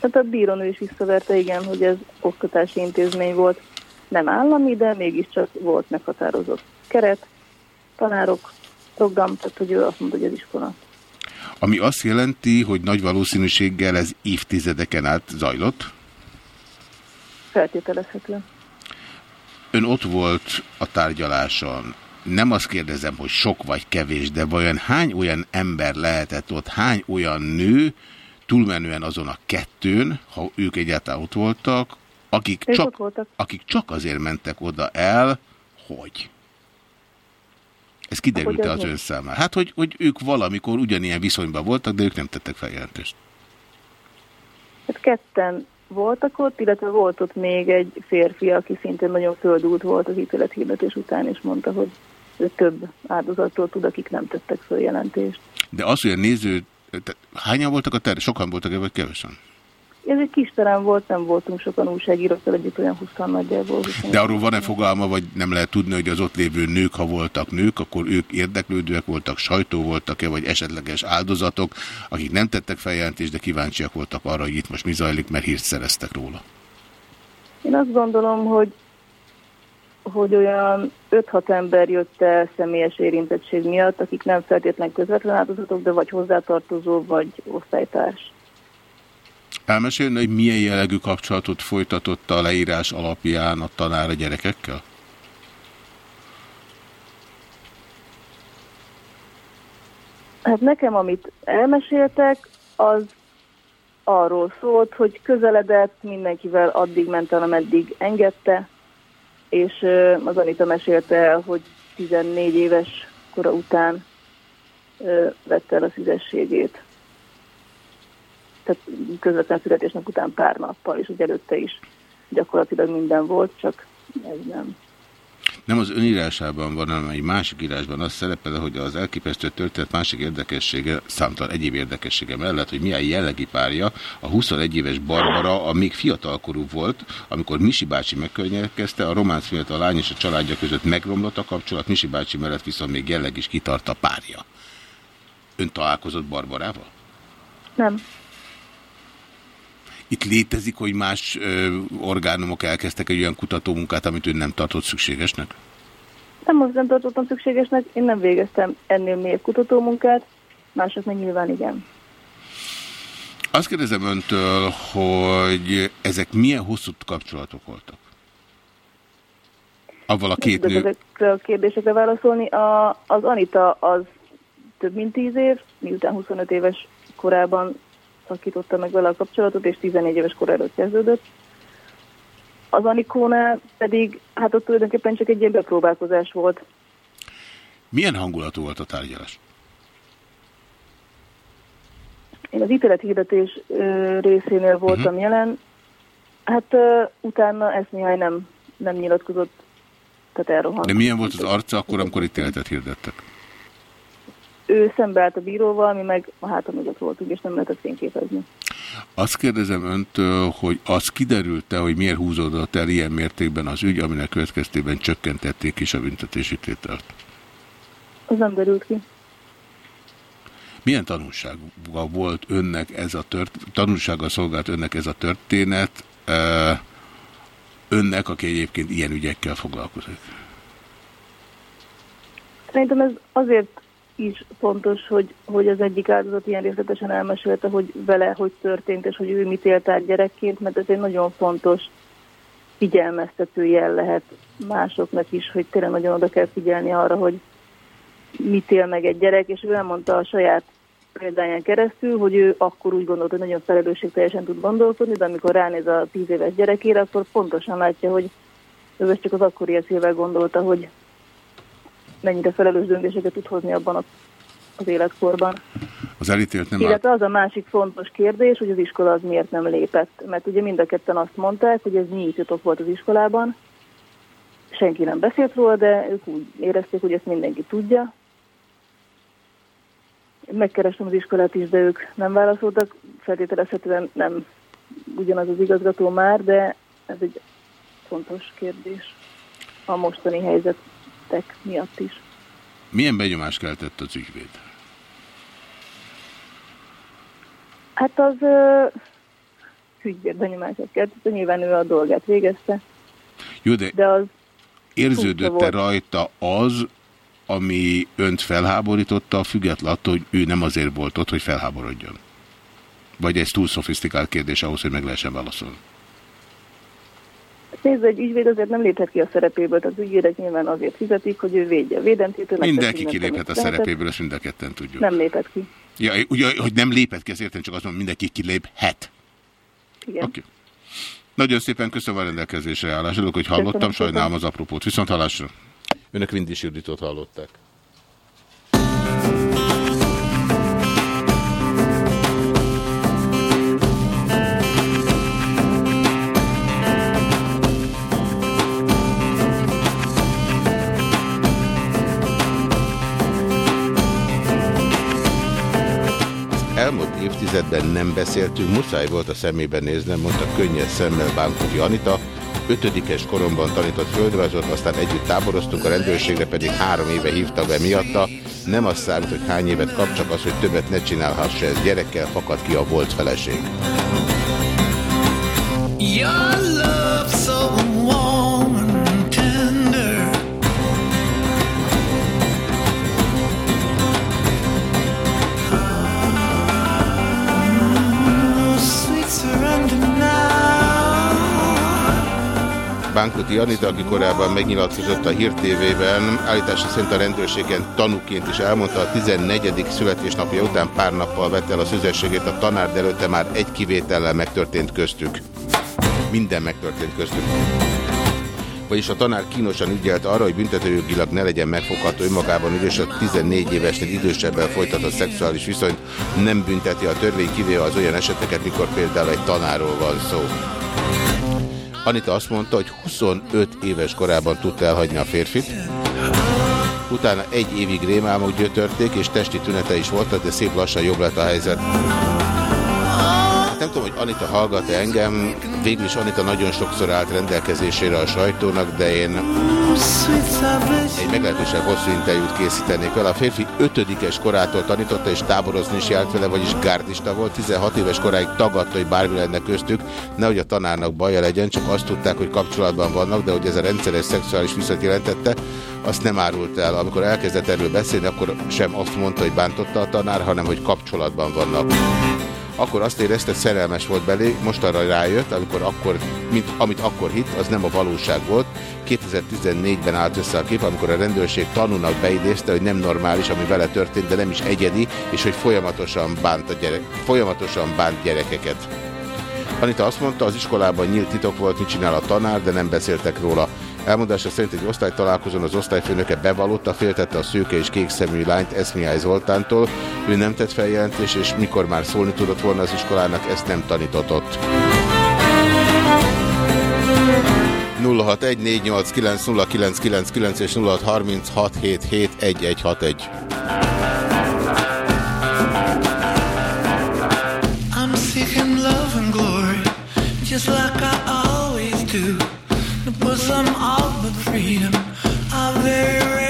Tehát a bírónő is visszaverte, igen, hogy ez oktatási intézmény volt. Nem állami, de mégiscsak volt meghatározott keret, tanárok, program, tehát hogy ő azt mondta, hogy ez iskola. Ami azt jelenti, hogy nagy valószínűséggel ez évtizedeken át zajlott. Feltételezhetően. Ön ott volt a tárgyaláson. Nem azt kérdezem, hogy sok vagy kevés, de vajon hány olyan ember lehetett ott, hány olyan nő, túlmenően azon a kettőn, ha ők egyáltalán ott voltak, akik Ők csak, ott voltak. akik csak azért mentek oda el, hogy? Ez kiderült Hogy -e az ön számára? Hát, hogy, hogy ők valamikor ugyanilyen viszonyban voltak, de ők nem tettek feljelentést. Hát ketten voltak ott, illetve volt ott még egy férfi, aki szintén nagyon földult volt az ítélethirdetés után, és mondta, hogy több áldozattól tud, akik nem tettek följelentést. De az, hogy a néző... te- Hányan voltak a terre? Sokan voltak-e, vagy kevesen? Ez egy kis terem volt, nem voltunk sokan újságírókkal együtt, olyan 20 nagyjából. 20. De arról van-e fogalma, vagy nem lehet tudni, hogy az ott lévő nők, ha voltak nők, akkor ők érdeklődőek voltak, sajtó voltak-e, vagy esetleges áldozatok, akik nem tettek feljelentést, de kíváncsiak voltak arra, hogy itt most mi zajlik, mert hírt szereztek róla. Én azt gondolom, hogy hogy olyan 5-6 ember jött el személyes érintettség miatt, akik nem feltétlen közvetlen áldozatok, de vagy hozzátartozó, vagy osztálytárs. Elmesélni, hogy milyen jellegű kapcsolatot folytatott a leírás alapján a tanár a gyerekekkel? Hát nekem, amit elmeséltek, az arról szólt, hogy közeledett, mindenkivel addig ment el, ameddig engedte, és az Anita mesélte el, hogy 14 éves kora után vette el a szüzességét. Tehát közvetlen születésnek után pár nappal, és hogy előtte is gyakorlatilag minden volt, csak ez nem. Nem az önírásában van, hanem egy másik írásban az szerepel, hogy az elképesztő történet másik érdekessége, számtalan egyéb érdekessége mellett, hogy milyen jellegi párja, a 21 éves Barbara, a még fiatalkorú volt, amikor Misi bácsi megkörnyelkezte, a románc miatt a lány és a családja között megromlott a kapcsolat, Misi bácsi mellett viszont még jelleg is kitart a párja. Ön találkozott Barbarával? Nem. Itt létezik, hogy más ö, orgánumok elkezdtek egy olyan kutatómunkát, amit ön nem tartott szükségesnek? Nem, azt nem tartottam szükségesnek, én nem végeztem ennél mélyebb kutatómunkát, mások meg nyilván igen. Azt kérdezem öntől, hogy ezek milyen hosszú kapcsolatok voltak? Avval a két nő... ezekre a kérdésekre válaszolni. A, az Anita az több mint 10 év, miután 25 éves korában szakította meg vele a kapcsolatot, és 14 éves kor előtt kezdődött. Az Anikónál pedig, hát ott tulajdonképpen csak egy ilyen bepróbálkozás volt. Milyen hangulatú volt a tárgyalás? Én az ítélethirdetés részénél voltam uh -huh. jelen. Hát uh, utána ezt Mihály nem, nem nyilatkozott, tehát elrohant. De milyen volt az arca akkor, amikor ítéletet hirdettek? Ő szembeállt a bíróval, mi meg a hátam mögött voltunk, és nem lehetett fényképezni. Azt kérdezem öntől, hogy az kiderült-e, hogy miért húzódott el ilyen mértékben az ügy, aminek következtében csökkentették is a büntetési tételt? Az nem derült ki. Milyen tanulsága volt önnek ez a tört, tanulsága szolgált önnek ez a történet, önnek, aki egyébként ilyen ügyekkel foglalkozik? Szerintem ez azért is fontos, hogy, hogy az egyik áldozat ilyen részletesen elmesélte, hogy vele hogy történt, és hogy ő mit élt át gyerekként, mert ez egy nagyon fontos figyelmeztető jel lehet másoknak is, hogy tényleg nagyon oda kell figyelni arra, hogy mit él meg egy gyerek, és ő elmondta a saját példáján keresztül, hogy ő akkor úgy gondolt, hogy nagyon felelősségteljesen tud gondolkodni, de amikor ránéz a tíz éves gyerekére, akkor pontosan látja, hogy ő ezt csak az akkori eszével gondolta, hogy mennyire felelős döntéseket tud hozni abban a, az életkorban. Az elítélt nem. Illetve az a másik fontos kérdés, hogy az iskola az miért nem lépett. Mert ugye mind a ketten azt mondták, hogy ez titok volt az iskolában, senki nem beszélt róla, de ők úgy érezték, hogy ezt mindenki tudja. Megkerestem az iskolát is, de ők nem válaszoltak. Feltételezhetően nem ugyanaz az igazgató már, de ez egy fontos kérdés a mostani helyzetek miatt is. Milyen benyomást keltett az ügyvéd? Hát az uh, ügyvédbenyomását keltette, nyilván ő a dolgát végezte, Jó, de, de az érződött-e rajta az, ami önt felháborította, független attól, hogy ő nem azért volt ott, hogy felháborodjon? Vagy ez túl szofisztikált kérdés ahhoz, hogy meg lehessen válaszolni? Nézd, egy ügyvéd azért nem léphet ki a szerepéből, tehát az ügyvédek nyilván azért fizetik, hogy ő védje a megteszi Mindenki kiléphet a szerepéből, ezt mind a ketten tudjuk. Nem léphet ki. Ja, ugye, hogy nem lépett ki, ezt értem, csak azt mondom, mindenki kiléphet. Igen. Oké. Nagyon szépen köszönöm a rendelkezésre állás. Örülök, hogy hallottam, Köszönöm szépen. sajnálom az apropót. Viszont hallásra. Önök Vindis Juditot hallották. Évtizedben nem beszéltünk, muszáj volt a szemébe néznem, mondta könnyes szemmel Bánkovi Anita. Ötödikes koromban tanított földrajzot, aztán együtt táboroztunk, a rendőrségre pedig három éve hívtak be miatta. Nem az számít, hogy hány évet kap, csak az, hogy többet ne csinálhassa, ez gyerekkel fakad ki a volt feleség. Your love so Bánkuti Anita, aki korábban megnyilatkozott a Hír TV-ben, állítása szerint a rendőrségen tanúként is elmondta, a 14. születésnapja után pár nappal vette el a szüzességét a tanár, de előtte már egy kivétellel megtörtént köztük. Minden megtörtént köztük. Vagyis a tanár kínosan ügyelt arra, hogy büntetőjogilag ne legyen megfogható önmagában, ugyanis a 14 évesnél idősebben folytatott szexuális viszonyt nem bünteti a törvény, kivéve az olyan eseteket, mikor például egy tanáról van szó. Anita azt mondta, hogy 25 éves korában tudta elhagyni a férfit. Utána egy évig rémálmok gyötörték, és testi tünete is voltak, de szép lassan jobb lett a helyzet. Hát nem tudom, hogy Anita hallgat-e engem. Végül is Anita nagyon sokszor állt rendelkezésére a sajtónak, de én egy meglehetősen hosszú interjút készítenék vele. A férfi ötödikes korától tanította, és táborozni is járt vele, vagyis gárdista volt. 16 éves koráig tagadta, hogy bármi lenne köztük, nehogy a tanárnak baja legyen, csak azt tudták, hogy kapcsolatban vannak, de hogy ez a rendszeres szexuális viszont jelentette, azt nem árult el. Amikor elkezdett erről beszélni, akkor sem azt mondta, hogy bántotta a tanár, hanem hogy kapcsolatban vannak. Akkor azt érezte, szerelmes volt belé, most arra rájött, amikor akkor, mint amit akkor hitt, az nem a valóság volt. 2014-ben állt össze a kép, amikor a rendőrség tanúnak beidézte, hogy nem normális, ami vele történt, de nem is egyedi, és hogy folyamatosan bánt, a gyerek, folyamatosan bánt gyerekeket. Anita azt mondta, az iskolában nyílt titok volt, mit csinál a tanár, de nem beszéltek róla. Elmondása szerint egy osztálytalálkozón az osztályfőnöke bevallotta, féltette a szőke és kék szemű lányt Eszmiály Zoltántól. Ő nem tett feljelentést, és mikor már szólni tudott volna az iskolának, ezt nem tanítotott. 0614890999 és 0636771161. I'm seeking love and glory, just like I always do. The bosom of the freedom. I very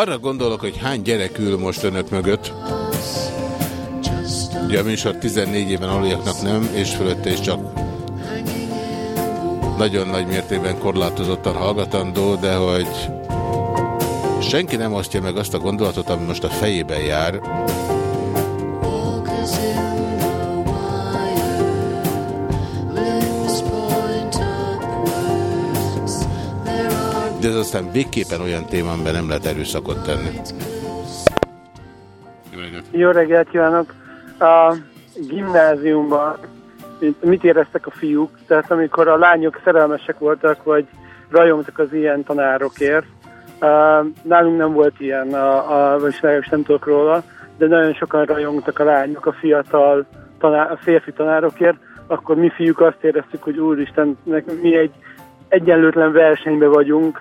Arra gondolok, hogy hány gyerek ül most önök mögött. Ugye a műsor 14 éven aluliaknak nem, és fölötte is csak nagyon nagy mértékben korlátozottan hallgatandó, de hogy senki nem osztja meg azt a gondolatot, ami most a fejében jár, ez aztán végképpen olyan téma, amiben nem lehet erőszakot tenni. Jó reggelt kívánok! A gimnáziumban mit- éreztek a fiúk? Tehát amikor a lányok szerelmesek voltak, vagy rajongtak az ilyen tanárokért, nálunk nem volt ilyen, a, a, vagy legalábbis nem tudok róla, de nagyon sokan rajongtak a lányok, a fiatal tanár, a férfi tanárokért, akkor mi fiúk azt éreztük, hogy úristen, mi egy egyenlőtlen versenybe vagyunk,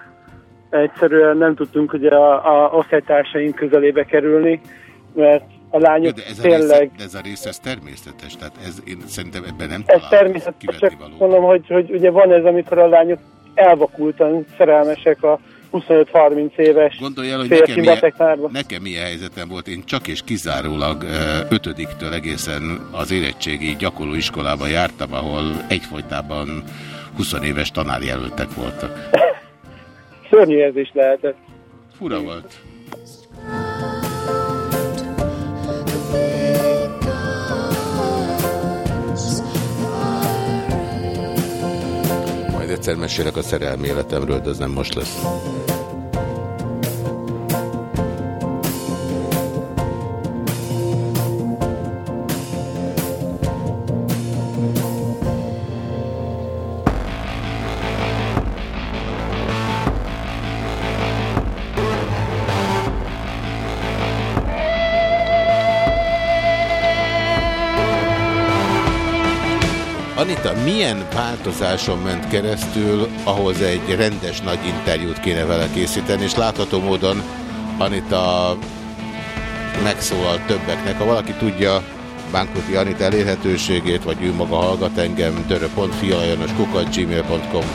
egyszerűen nem tudtunk ugye a, a osztálytársaink közelébe kerülni, mert a lányok De ez a, tényleg... rész, ez a rész, ez természetes, tehát ez, én szerintem ebben nem Ez természetes, csak mondom, hogy, hogy ugye van ez, amikor a lányok elvakultan szerelmesek a 25-30 éves Gondolj el, hogy nekem milyen, nekem milyen helyzetem volt. Én csak és kizárólag ötödiktől egészen az érettségi gyakorlóiskolába jártam, ahol egyfolytában 20 éves tanárjelöltek voltak. Szörnyű érzés lehetett. Fura volt. Majd egyszer mesélek a szerelmi életemről, de ez nem most lesz. Milyen változáson ment keresztül, ahhoz egy rendes nagy interjút kéne vele készíteni, és látható módon Anita megszólal többeknek. Ha valaki tudja Bánkuti Anita elérhetőségét, vagy ő maga hallgat engem, dörö.fialajanoskukat.gmail.com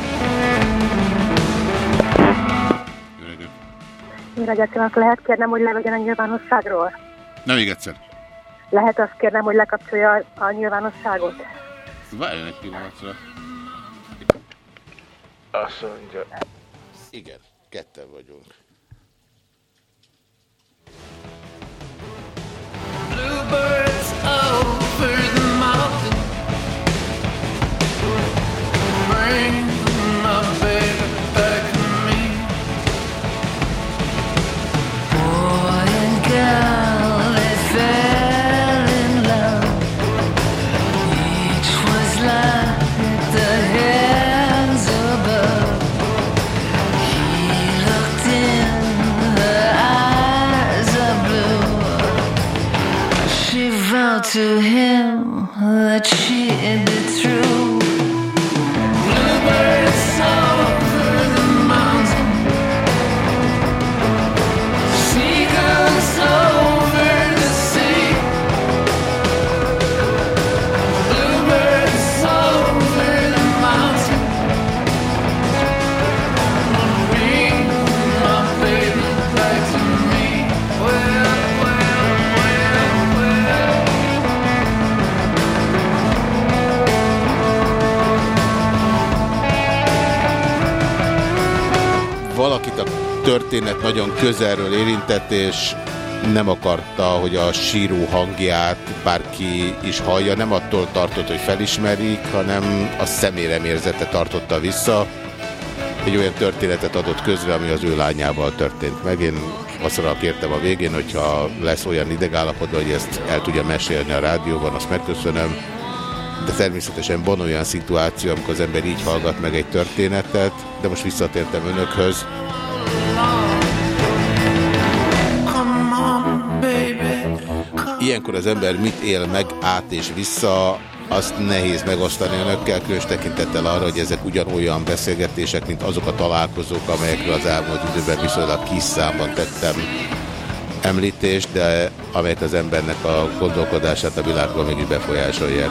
Jó reggelt kívánok! Lehet kérnem, hogy levegyen a nyilvánosságról? Na még egyszer. Lehet azt kérnem, hogy lekapcsolja a nyilvánosságot? Várjon egy pillanatra. Azt mondja. Igen, ketten vagyunk. Bluebirds over the mountain. Bring to him that she'd történet nagyon közelről érintett, és nem akarta, hogy a síró hangját bárki is hallja. Nem attól tartott, hogy felismerik, hanem a személyremérzete tartotta vissza. Egy olyan történetet adott közre, ami az ő lányával történt meg. Én azt arra kértem a végén, hogyha lesz olyan idegállapodva, hogy ezt el tudja mesélni a rádióban, azt megköszönöm. De természetesen van olyan szituáció, amikor az ember így hallgat meg egy történetet, de most visszatértem önökhöz. Ilyenkor az ember mit él meg át és vissza, azt nehéz megosztani önökkel, különös tekintettel arra, hogy ezek ugyanolyan beszélgetések, mint azok a találkozók, amelyekről az elmúlt időben viszonylag kis számban tettem említést, de amelyek az embernek a gondolkodását a világban mégis befolyásolják.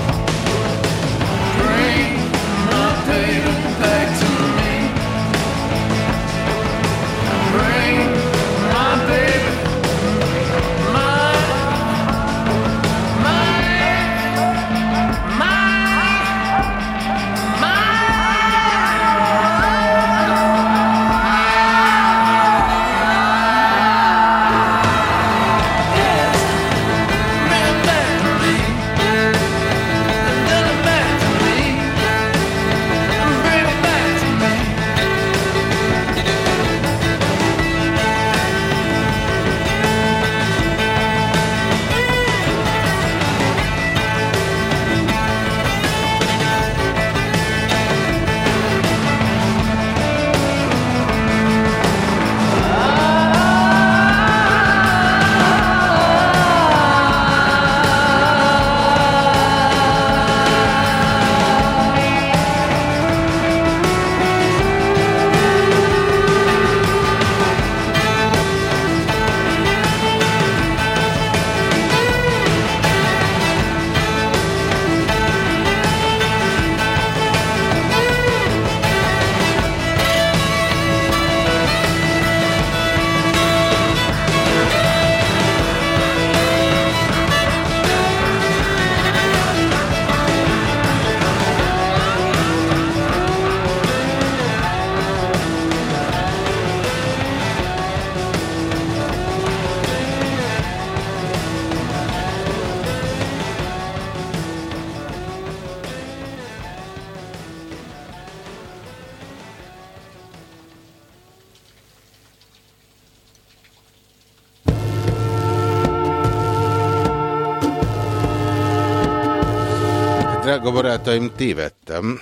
Drága barátaim, tévedtem.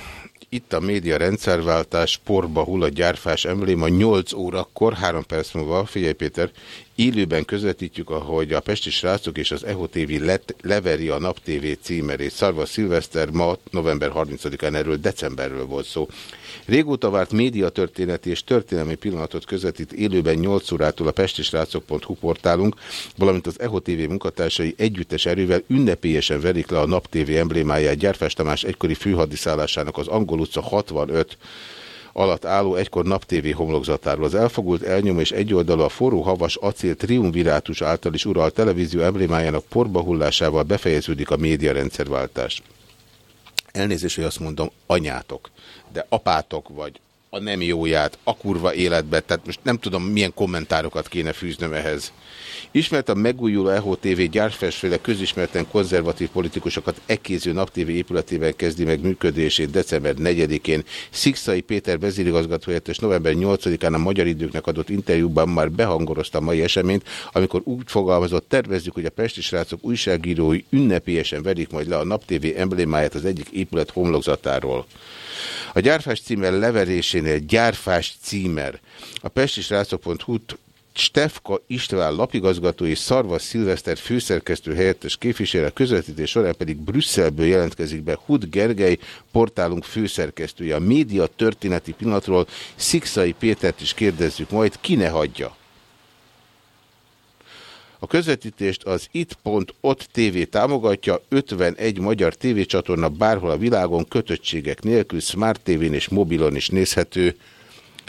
Itt a média rendszerváltás, porba hull a gyárfás embléma 8 órakor, 3 perc múlva, figyelj Péter, élőben közvetítjük, ahogy a Pesti srácok és az EHO TV let, leveri a Nap TV címerét. Szarva Szilveszter ma, november 30-án erről decemberről volt szó. Régóta várt médiatörténeti és történelmi pillanatot közvetít élőben 8 órától a pestisrácok.hu portálunk, valamint az EHO TV munkatársai együttes erővel ünnepélyesen verik le a Nap TV emblémáját Gyárfás Tamás egykori főhadiszállásának az Angol utca 65 alatt álló egykor Nap TV homlokzatáról. Az elfogult elnyom és egyoldalú a forró havas acél triumvirátus által is uralt televízió emblémájának porba hullásával befejeződik a médiarendszerváltás. Elnézést, hogy azt mondom, anyátok, de apátok vagy a nem jóját, a kurva életbe, tehát most nem tudom, milyen kommentárokat kéne fűznöm ehhez. Ismert a megújuló EHO TV gyárfesféle közismerten konzervatív politikusokat ekéző Nap TV épületében kezdi meg működését december 4-én. Szikszai Péter vezérigazgatóhelyettes november 8-án a Magyar Időknek adott interjúban már behangorozta a mai eseményt, amikor úgy fogalmazott, tervezzük, hogy a Pesti srácok újságírói ünnepélyesen verik majd le a Nap TV emblémáját az egyik épület homlokzatáról. A gyárfás címmel leverését Lőrincénél gyárfás címer. A pestisrácok.hu Stefka István lapigazgató és Szarvas Szilveszter főszerkesztő helyettes képviselő közvetítés során pedig Brüsszelből jelentkezik be Hud Gergely, portálunk főszerkesztője. A média történeti pillanatról Szikszai Pétert is kérdezzük majd, ki ne hagyja. A közvetítést az it.ott TV támogatja, 51 magyar tévécsatorna bárhol a világon kötöttségek nélkül, Smart TV-n és mobilon is nézhető.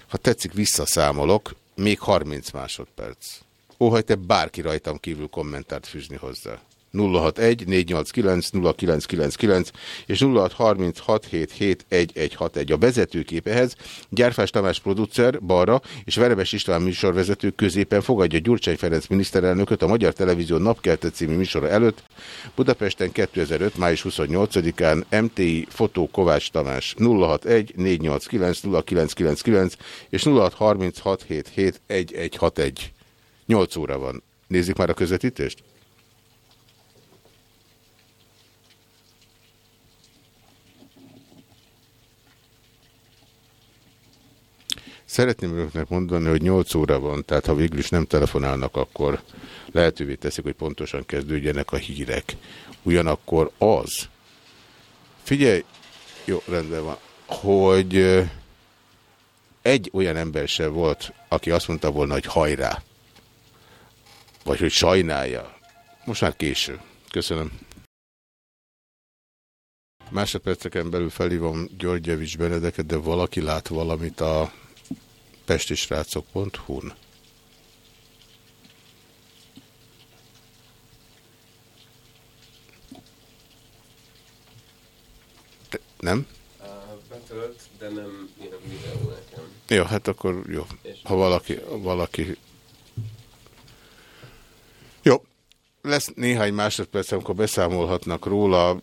Ha tetszik, visszaszámolok, még 30 másodperc. Óhaj te bárki rajtam kívül kommentárt fűzni hozzá. 061 489 0999 és 0636771161 a vezetőkép ehhez. Gyárfás Tamás producer balra és Verebes István műsorvezető középen fogadja Gyurcsány Ferenc miniszterelnököt a Magyar Televízió Napkelte című műsora előtt Budapesten 2005. május 28-án MTI Fotó Kovács Tamás 061 489 0999 és 0636771161 8 óra van. Nézzük már a közvetítést? Szeretném önöknek mondani, hogy 8 óra van, tehát ha végül is nem telefonálnak, akkor lehetővé teszik, hogy pontosan kezdődjenek a hírek. Ugyanakkor az, figyelj, jó, rendben van, hogy egy olyan ember se volt, aki azt mondta volna, hogy hajrá, vagy hogy sajnálja. Most már késő. Köszönöm. Másodperceken belül felhívom Györgyevics Benedeket, de valaki lát valamit a pestisrácok.hu-n. Nem? Betölt, de nem jön videó nekem. Jó, hát akkor jó. Ha valaki, valaki... Jó. Lesz néhány másodperc, amikor beszámolhatnak róla.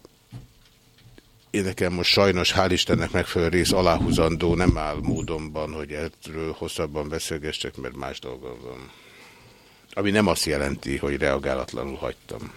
Én nekem most sajnos, hál' Istennek megfelelő rész aláhúzandó nem áll módonban, hogy erről hosszabban beszélgessek, mert más dolgom van. Ami nem azt jelenti, hogy reagálatlanul hagytam.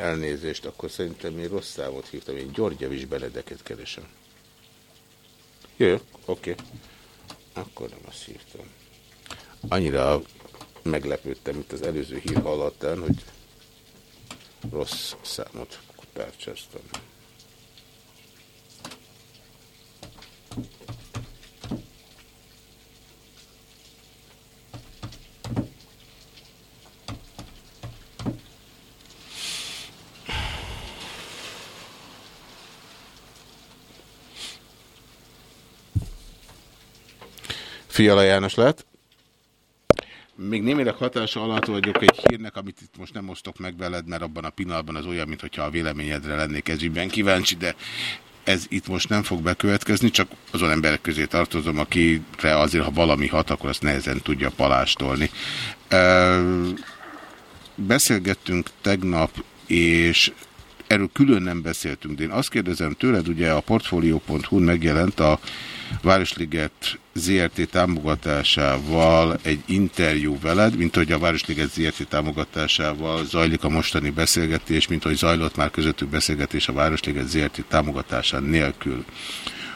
Elnézést, akkor szerintem én rossz számot hívtam. Én Györgyevics Benedeket keresem. Jó, oké. Akkor nem azt hívtam. Annyira meglepődtem itt az előző hír hallatán, hogy rossz számot kutárcsáztam. Fiala János lett. Még némileg hatása alatt vagyok egy hírnek, amit itt most nem osztok meg veled, mert abban a pillanatban az olyan, mintha a véleményedre lennék ezügyben kíváncsi, de ez itt most nem fog bekövetkezni, csak azon emberek közé tartozom, akire azért, ha valami hat, akkor azt nehezen tudja palástolni. Beszélgettünk tegnap, és erről külön nem beszéltünk, de én azt kérdezem tőled, ugye a Portfolio.hu-n megjelent a Városliget ZRT támogatásával egy interjú veled, mint hogy a Városliget ZRT támogatásával zajlik a mostani beszélgetés, mint hogy zajlott már közöttük beszélgetés a Városliget ZRT támogatása nélkül.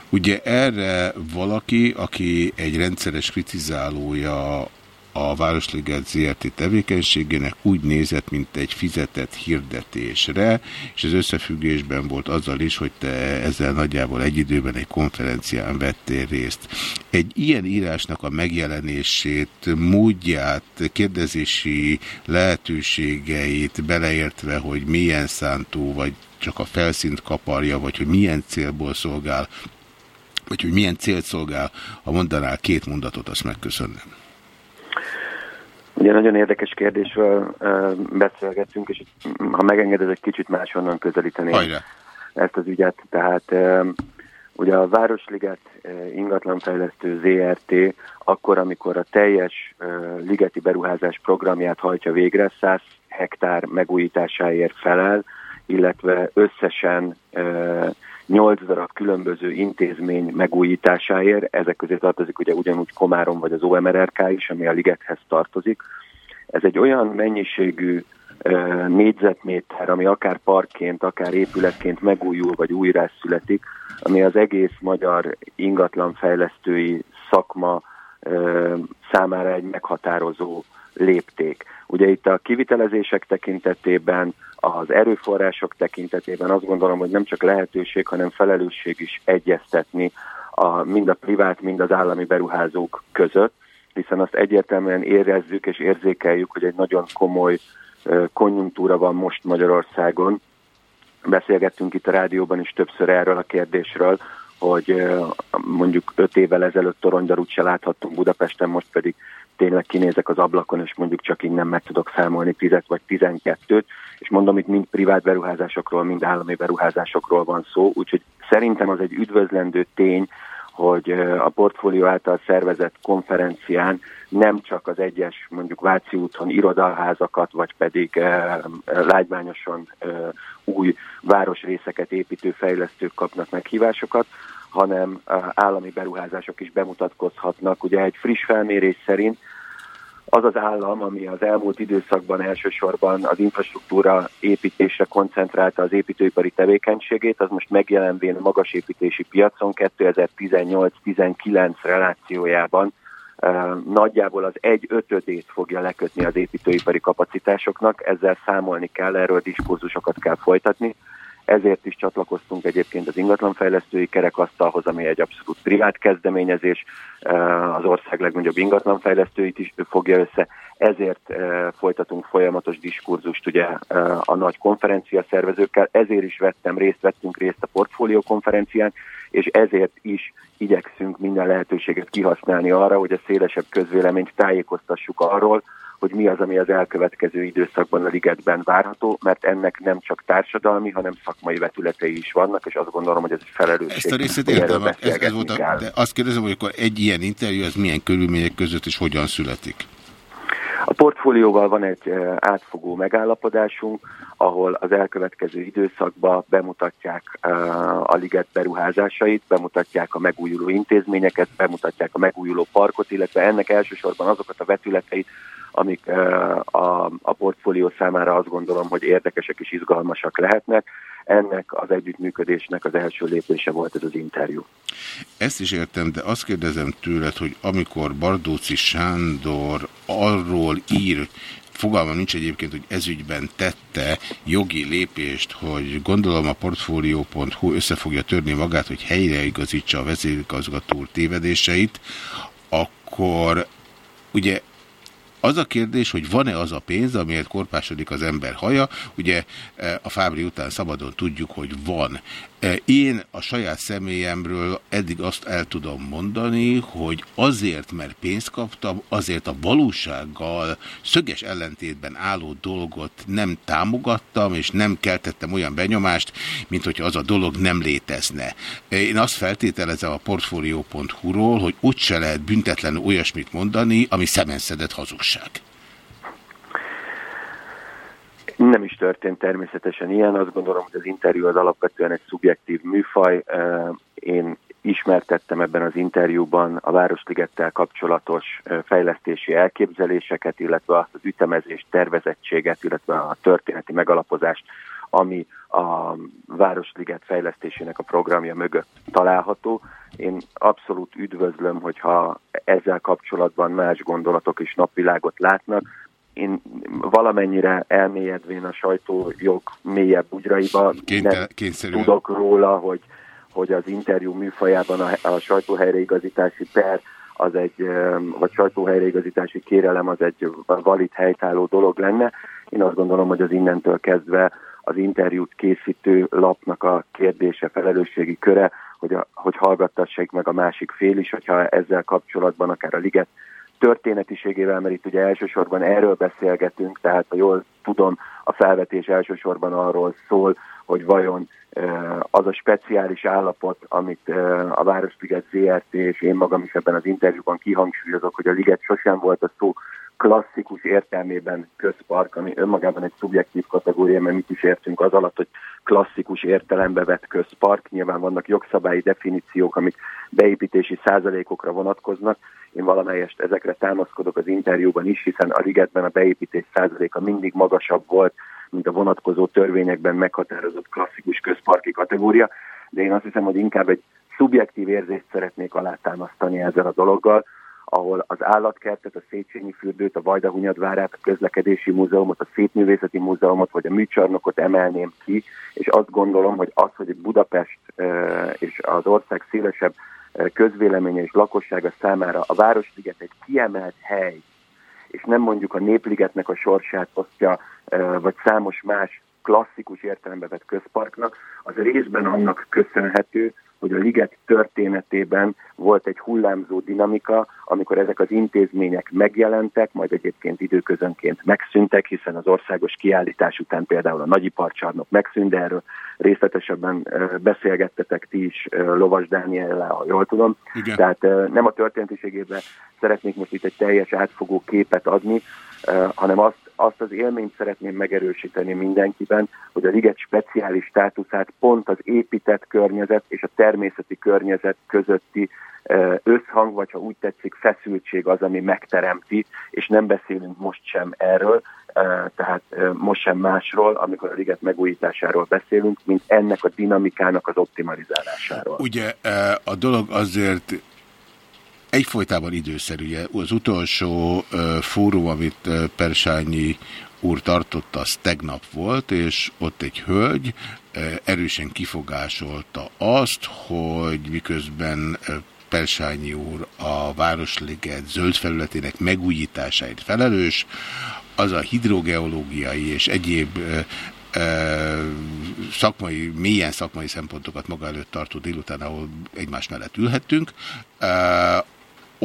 Ugye erre valaki, aki egy rendszeres kritizálója a Városliget ZRT tevékenységének úgy nézett, mint egy fizetett hirdetésre, és az összefüggésben volt azzal is, hogy te ezzel nagyjából egy időben egy konferencián vettél részt. Egy ilyen írásnak a megjelenését, módját, kérdezési lehetőségeit beleértve, hogy milyen szántó, vagy csak a felszínt kaparja, vagy hogy milyen célból szolgál, vagy hogy milyen célt szolgál, ha mondanál két mondatot, azt megköszönném. Ugye nagyon érdekes kérdésről ö, beszélgettünk, és ha megengeded, egy kicsit máshonnan közelíteni Hajrá. ezt az ügyet. Tehát Ugye a Városliget ingatlanfejlesztő ZRT akkor, amikor a teljes ligeti beruházás programját hajtja végre, 100 hektár megújításáért felel, illetve összesen 8 darab különböző intézmény megújításáért, ezek közé tartozik ugye ugyanúgy Komárom vagy az OMRRK is, ami a ligethez tartozik. Ez egy olyan mennyiségű négyzetméter, ami akár parkként, akár épületként megújul vagy újra születik, ami az egész magyar ingatlanfejlesztői szakma számára egy meghatározó lépték. Ugye itt a kivitelezések tekintetében, az erőforrások tekintetében azt gondolom, hogy nem csak lehetőség, hanem felelősség is egyeztetni a, mind a privát, mind az állami beruházók között, hiszen azt egyértelműen érezzük és érzékeljük, hogy egy nagyon komoly konjunktúra van most Magyarországon. Beszélgettünk itt a rádióban is többször erről a kérdésről, hogy mondjuk öt évvel ezelőtt toronydarút se láthattunk Budapesten, most pedig tényleg kinézek az ablakon, és mondjuk csak innen meg tudok számolni 10 vagy 12-t, és mondom, itt mind privát beruházásokról, mind állami beruházásokról van szó, úgyhogy szerintem az egy üdvözlendő tény, hogy a portfólió által szervezett konferencián nem csak az egyes, mondjuk Váci úton irodalházakat, vagy pedig ö, lágymányosan ö, új városrészeket építő fejlesztők kapnak meghívásokat, hanem ö, állami beruházások is bemutatkozhatnak. Ugye egy friss felmérés szerint az az állam, ami az elmúlt időszakban elsősorban az infrastruktúra építésre koncentrálta az építőipari tevékenységét, az most megjelenvén a magas építési piacon 2018-19 relációjában eh, nagyjából az egy ötödét fogja lekötni az építőipari kapacitásoknak, ezzel számolni kell, erről diskurzusokat kell folytatni. Ezért is csatlakoztunk egyébként az ingatlanfejlesztői kerekasztalhoz, ami egy abszolút privát kezdeményezés, eh, az ország legnagyobb ingatlanfejlesztőit is fogja össze. Ezért eh, folytatunk folyamatos diskurzust ugye eh, a nagy konferencia szervezőkkel, ezért is vettem részt, vettünk részt a portfólió konferencián, és ezért is igyekszünk minden lehetőséget kihasználni arra, hogy a szélesebb közvéleményt tájékoztassuk arról, hogy mi az, ami az elkövetkező időszakban a ligetben várható, mert ennek nem csak társadalmi, hanem szakmai vetületei is vannak, és azt gondolom, hogy ez egy felelősség. Ezt a részét értem, ez, ez volt a, de azt kérdezem, hogy akkor egy ilyen interjú, ez milyen körülmények között és hogyan születik? A portfólióval van egy eh, átfogó megállapodásunk, ahol az elkövetkező időszakban bemutatják eh, a liget beruházásait, bemutatják a megújuló intézményeket, bemutatják a megújuló parkot, illetve ennek elsősorban azokat a vetületeit, amik a, a portfólió számára azt gondolom, hogy érdekesek és izgalmasak lehetnek. Ennek az együttműködésnek az első lépése volt ez az interjú. Ezt is értem, de azt kérdezem tőled, hogy amikor Bardóci Sándor arról ír, fogalmam nincs egyébként, hogy ezügyben tette jogi lépést, hogy gondolom a portfolio.hu össze fogja törni magát, hogy helyreigazítsa a vezérigazgató tévedéseit, akkor ugye az a kérdés, hogy van-e az a pénz, amiért korpásodik az ember haja, ugye e, a Fábri után szabadon tudjuk, hogy van. E, Én a saját személyemről eddig azt el tudom mondani, hogy azért, mert pénzt kaptam, azért a valósággal szöges ellentétben álló dolgot nem támogattam, és nem keltettem olyan benyomást, mint hogyha az a dolog nem létezne. E, Én azt feltételezem a portfolio.hu-ról, hogy ott se lehet büntetlenül olyasmit mondani, ami szemenszedett hazugság. Nem is történt természetesen ilyen, azt gondolom, hogy az interjú az alapvetően egy szubjektív műfaj. Én ismertettem ebben az interjúban a Városligettel kapcsolatos fejlesztési elképzeléseket, illetve azt az ütemezés tervezettséget, illetve a történeti megalapozást, ami a Városliget fejlesztésének a programja mögött található. Én abszolút üdvözlöm, hogyha ezzel kapcsolatban más gondolatok is napvilágot látnak. Én valamennyire elmélyedvén a sajtójog mélyebb bugyraiba Kénytel- nem kényszerűen. tudok róla, hogy, hogy az interjú műfajában a, a sajtóhelyreigazítási per az egy, vagy sajtóhelyreigazítási kérelem az egy valid helytálló dolog lenne. Én azt gondolom, hogy az innentől kezdve az interjút készítő lapnak a kérdése, felelősségi köre, hogy, a, hogy hallgattassék meg a másik fél is, hogyha ezzel kapcsolatban akár a liget történetiségével, mert itt ugye elsősorban erről beszélgetünk, tehát ha jól tudom, a felvetés elsősorban arról szól, hogy vajon az a speciális állapot, amit a Városliget ZRT és én magam is ebben az interjúban kihangsúlyozok, hogy a liget sosem volt a szó klasszikus értelmében közpark, ami önmagában egy szubjektív kategória, mert mit is értünk az alatt, hogy klasszikus értelembe vett közpark. Nyilván vannak jogszabályi definíciók, amik beépítési százalékokra vonatkoznak. Én valamelyest ezekre támaszkodok az interjúban is, hiszen a ligetben a beépítés százaléka mindig magasabb volt, mint a vonatkozó törvényekben meghatározott klasszikus közparki kategória, de én azt hiszem, hogy inkább egy szubjektív érzést szeretnék alátámasztani ezzel a dologgal, ahol az állatkertet, a Széchenyi fürdőt, a Vajdahunyadvárát, a közlekedési múzeumot, a szépművészeti múzeumot, vagy a műcsarnokot emelném ki, és azt gondolom, hogy az, hogy Budapest eh, és az ország szélesebb közvéleménye és lakossága számára a Városliget egy kiemelt hely, és nem mondjuk a Népligetnek a sorsát osztja, vagy számos más klasszikus értelembe vett közparknak, az részben annak köszönhető, hogy a liget történetében volt egy hullámzó dinamika, amikor ezek az intézmények megjelentek, majd egyébként időközönként megszűntek, hiszen az országos kiállítás után például a nagyiparcsarnok megszűnt, de erről részletesebben beszélgettetek ti is Lovas Dániellel, ha jól tudom. Igen. Tehát nem a történetiségében szeretnék most itt egy teljes átfogó képet adni, hanem azt, azt az élményt szeretném megerősíteni mindenkiben, hogy a liget speciális státuszát pont az épített környezet és a természeti környezet közötti ö, összhang, vagy ha úgy tetszik, feszültség az, ami megteremti, és nem beszélünk most sem erről, ö, tehát ö, most sem másról, amikor a liget megújításáról beszélünk, mint ennek a dinamikának az optimalizálásáról. Ugye a dolog azért egyfolytában időszerű. Az utolsó fórum, amit Persányi úr tartott, az tegnap volt, és ott egy hölgy erősen kifogásolta azt, hogy miközben Persányi úr a Városliget zöld felületének megújításáért felelős, az a hidrogeológiai és egyéb szakmai, mélyen szakmai szempontokat maga előtt tartó délután, ahol egymás mellett ülhettünk,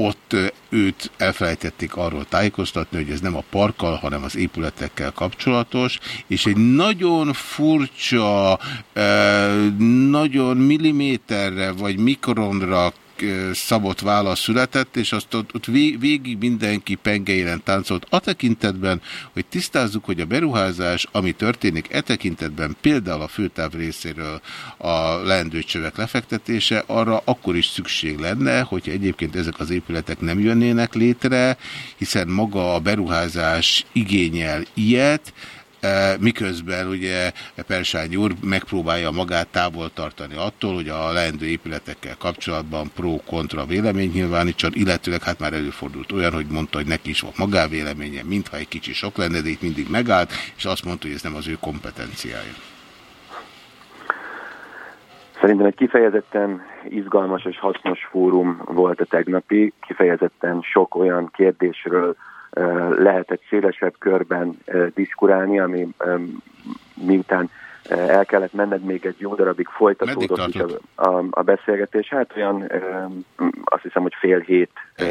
ott őt elfelejtették arról tájékoztatni, hogy ez nem a parkkal, hanem az épületekkel kapcsolatos, és egy nagyon furcsa, nagyon milliméterre vagy mikronra szabott válasz született, és azt ott, ott vég- végig mindenki pengeilen táncolt. A tekintetben, hogy tisztázzuk, hogy a beruházás, ami történik e tekintetben, például a főtáv részéről a leendőcsövek lefektetése, arra akkor is szükség lenne, hogyha egyébként ezek az épületek nem jönnének létre, hiszen maga a beruházás igényel ilyet, miközben ugye Persányi úr megpróbálja magát távol tartani attól, hogy a leendő épületekkel kapcsolatban pro-kontra vélemény nyilvánítson, illetőleg hát már előfordult olyan, hogy mondta, hogy neki is volt magávéleménye, mintha egy kicsi sok lenne, de itt mindig megállt, és azt mondta, hogy ez nem az ő kompetenciája. Szerintem egy kifejezetten izgalmas és hasznos fórum volt a tegnapi, kifejezetten sok olyan kérdésről lehetett szélesebb körben diskurálni, ami miután el kellett menned még egy jó darabig folytatódott a, a, a beszélgetés. Hát olyan, azt hiszem, hogy fél hét ö,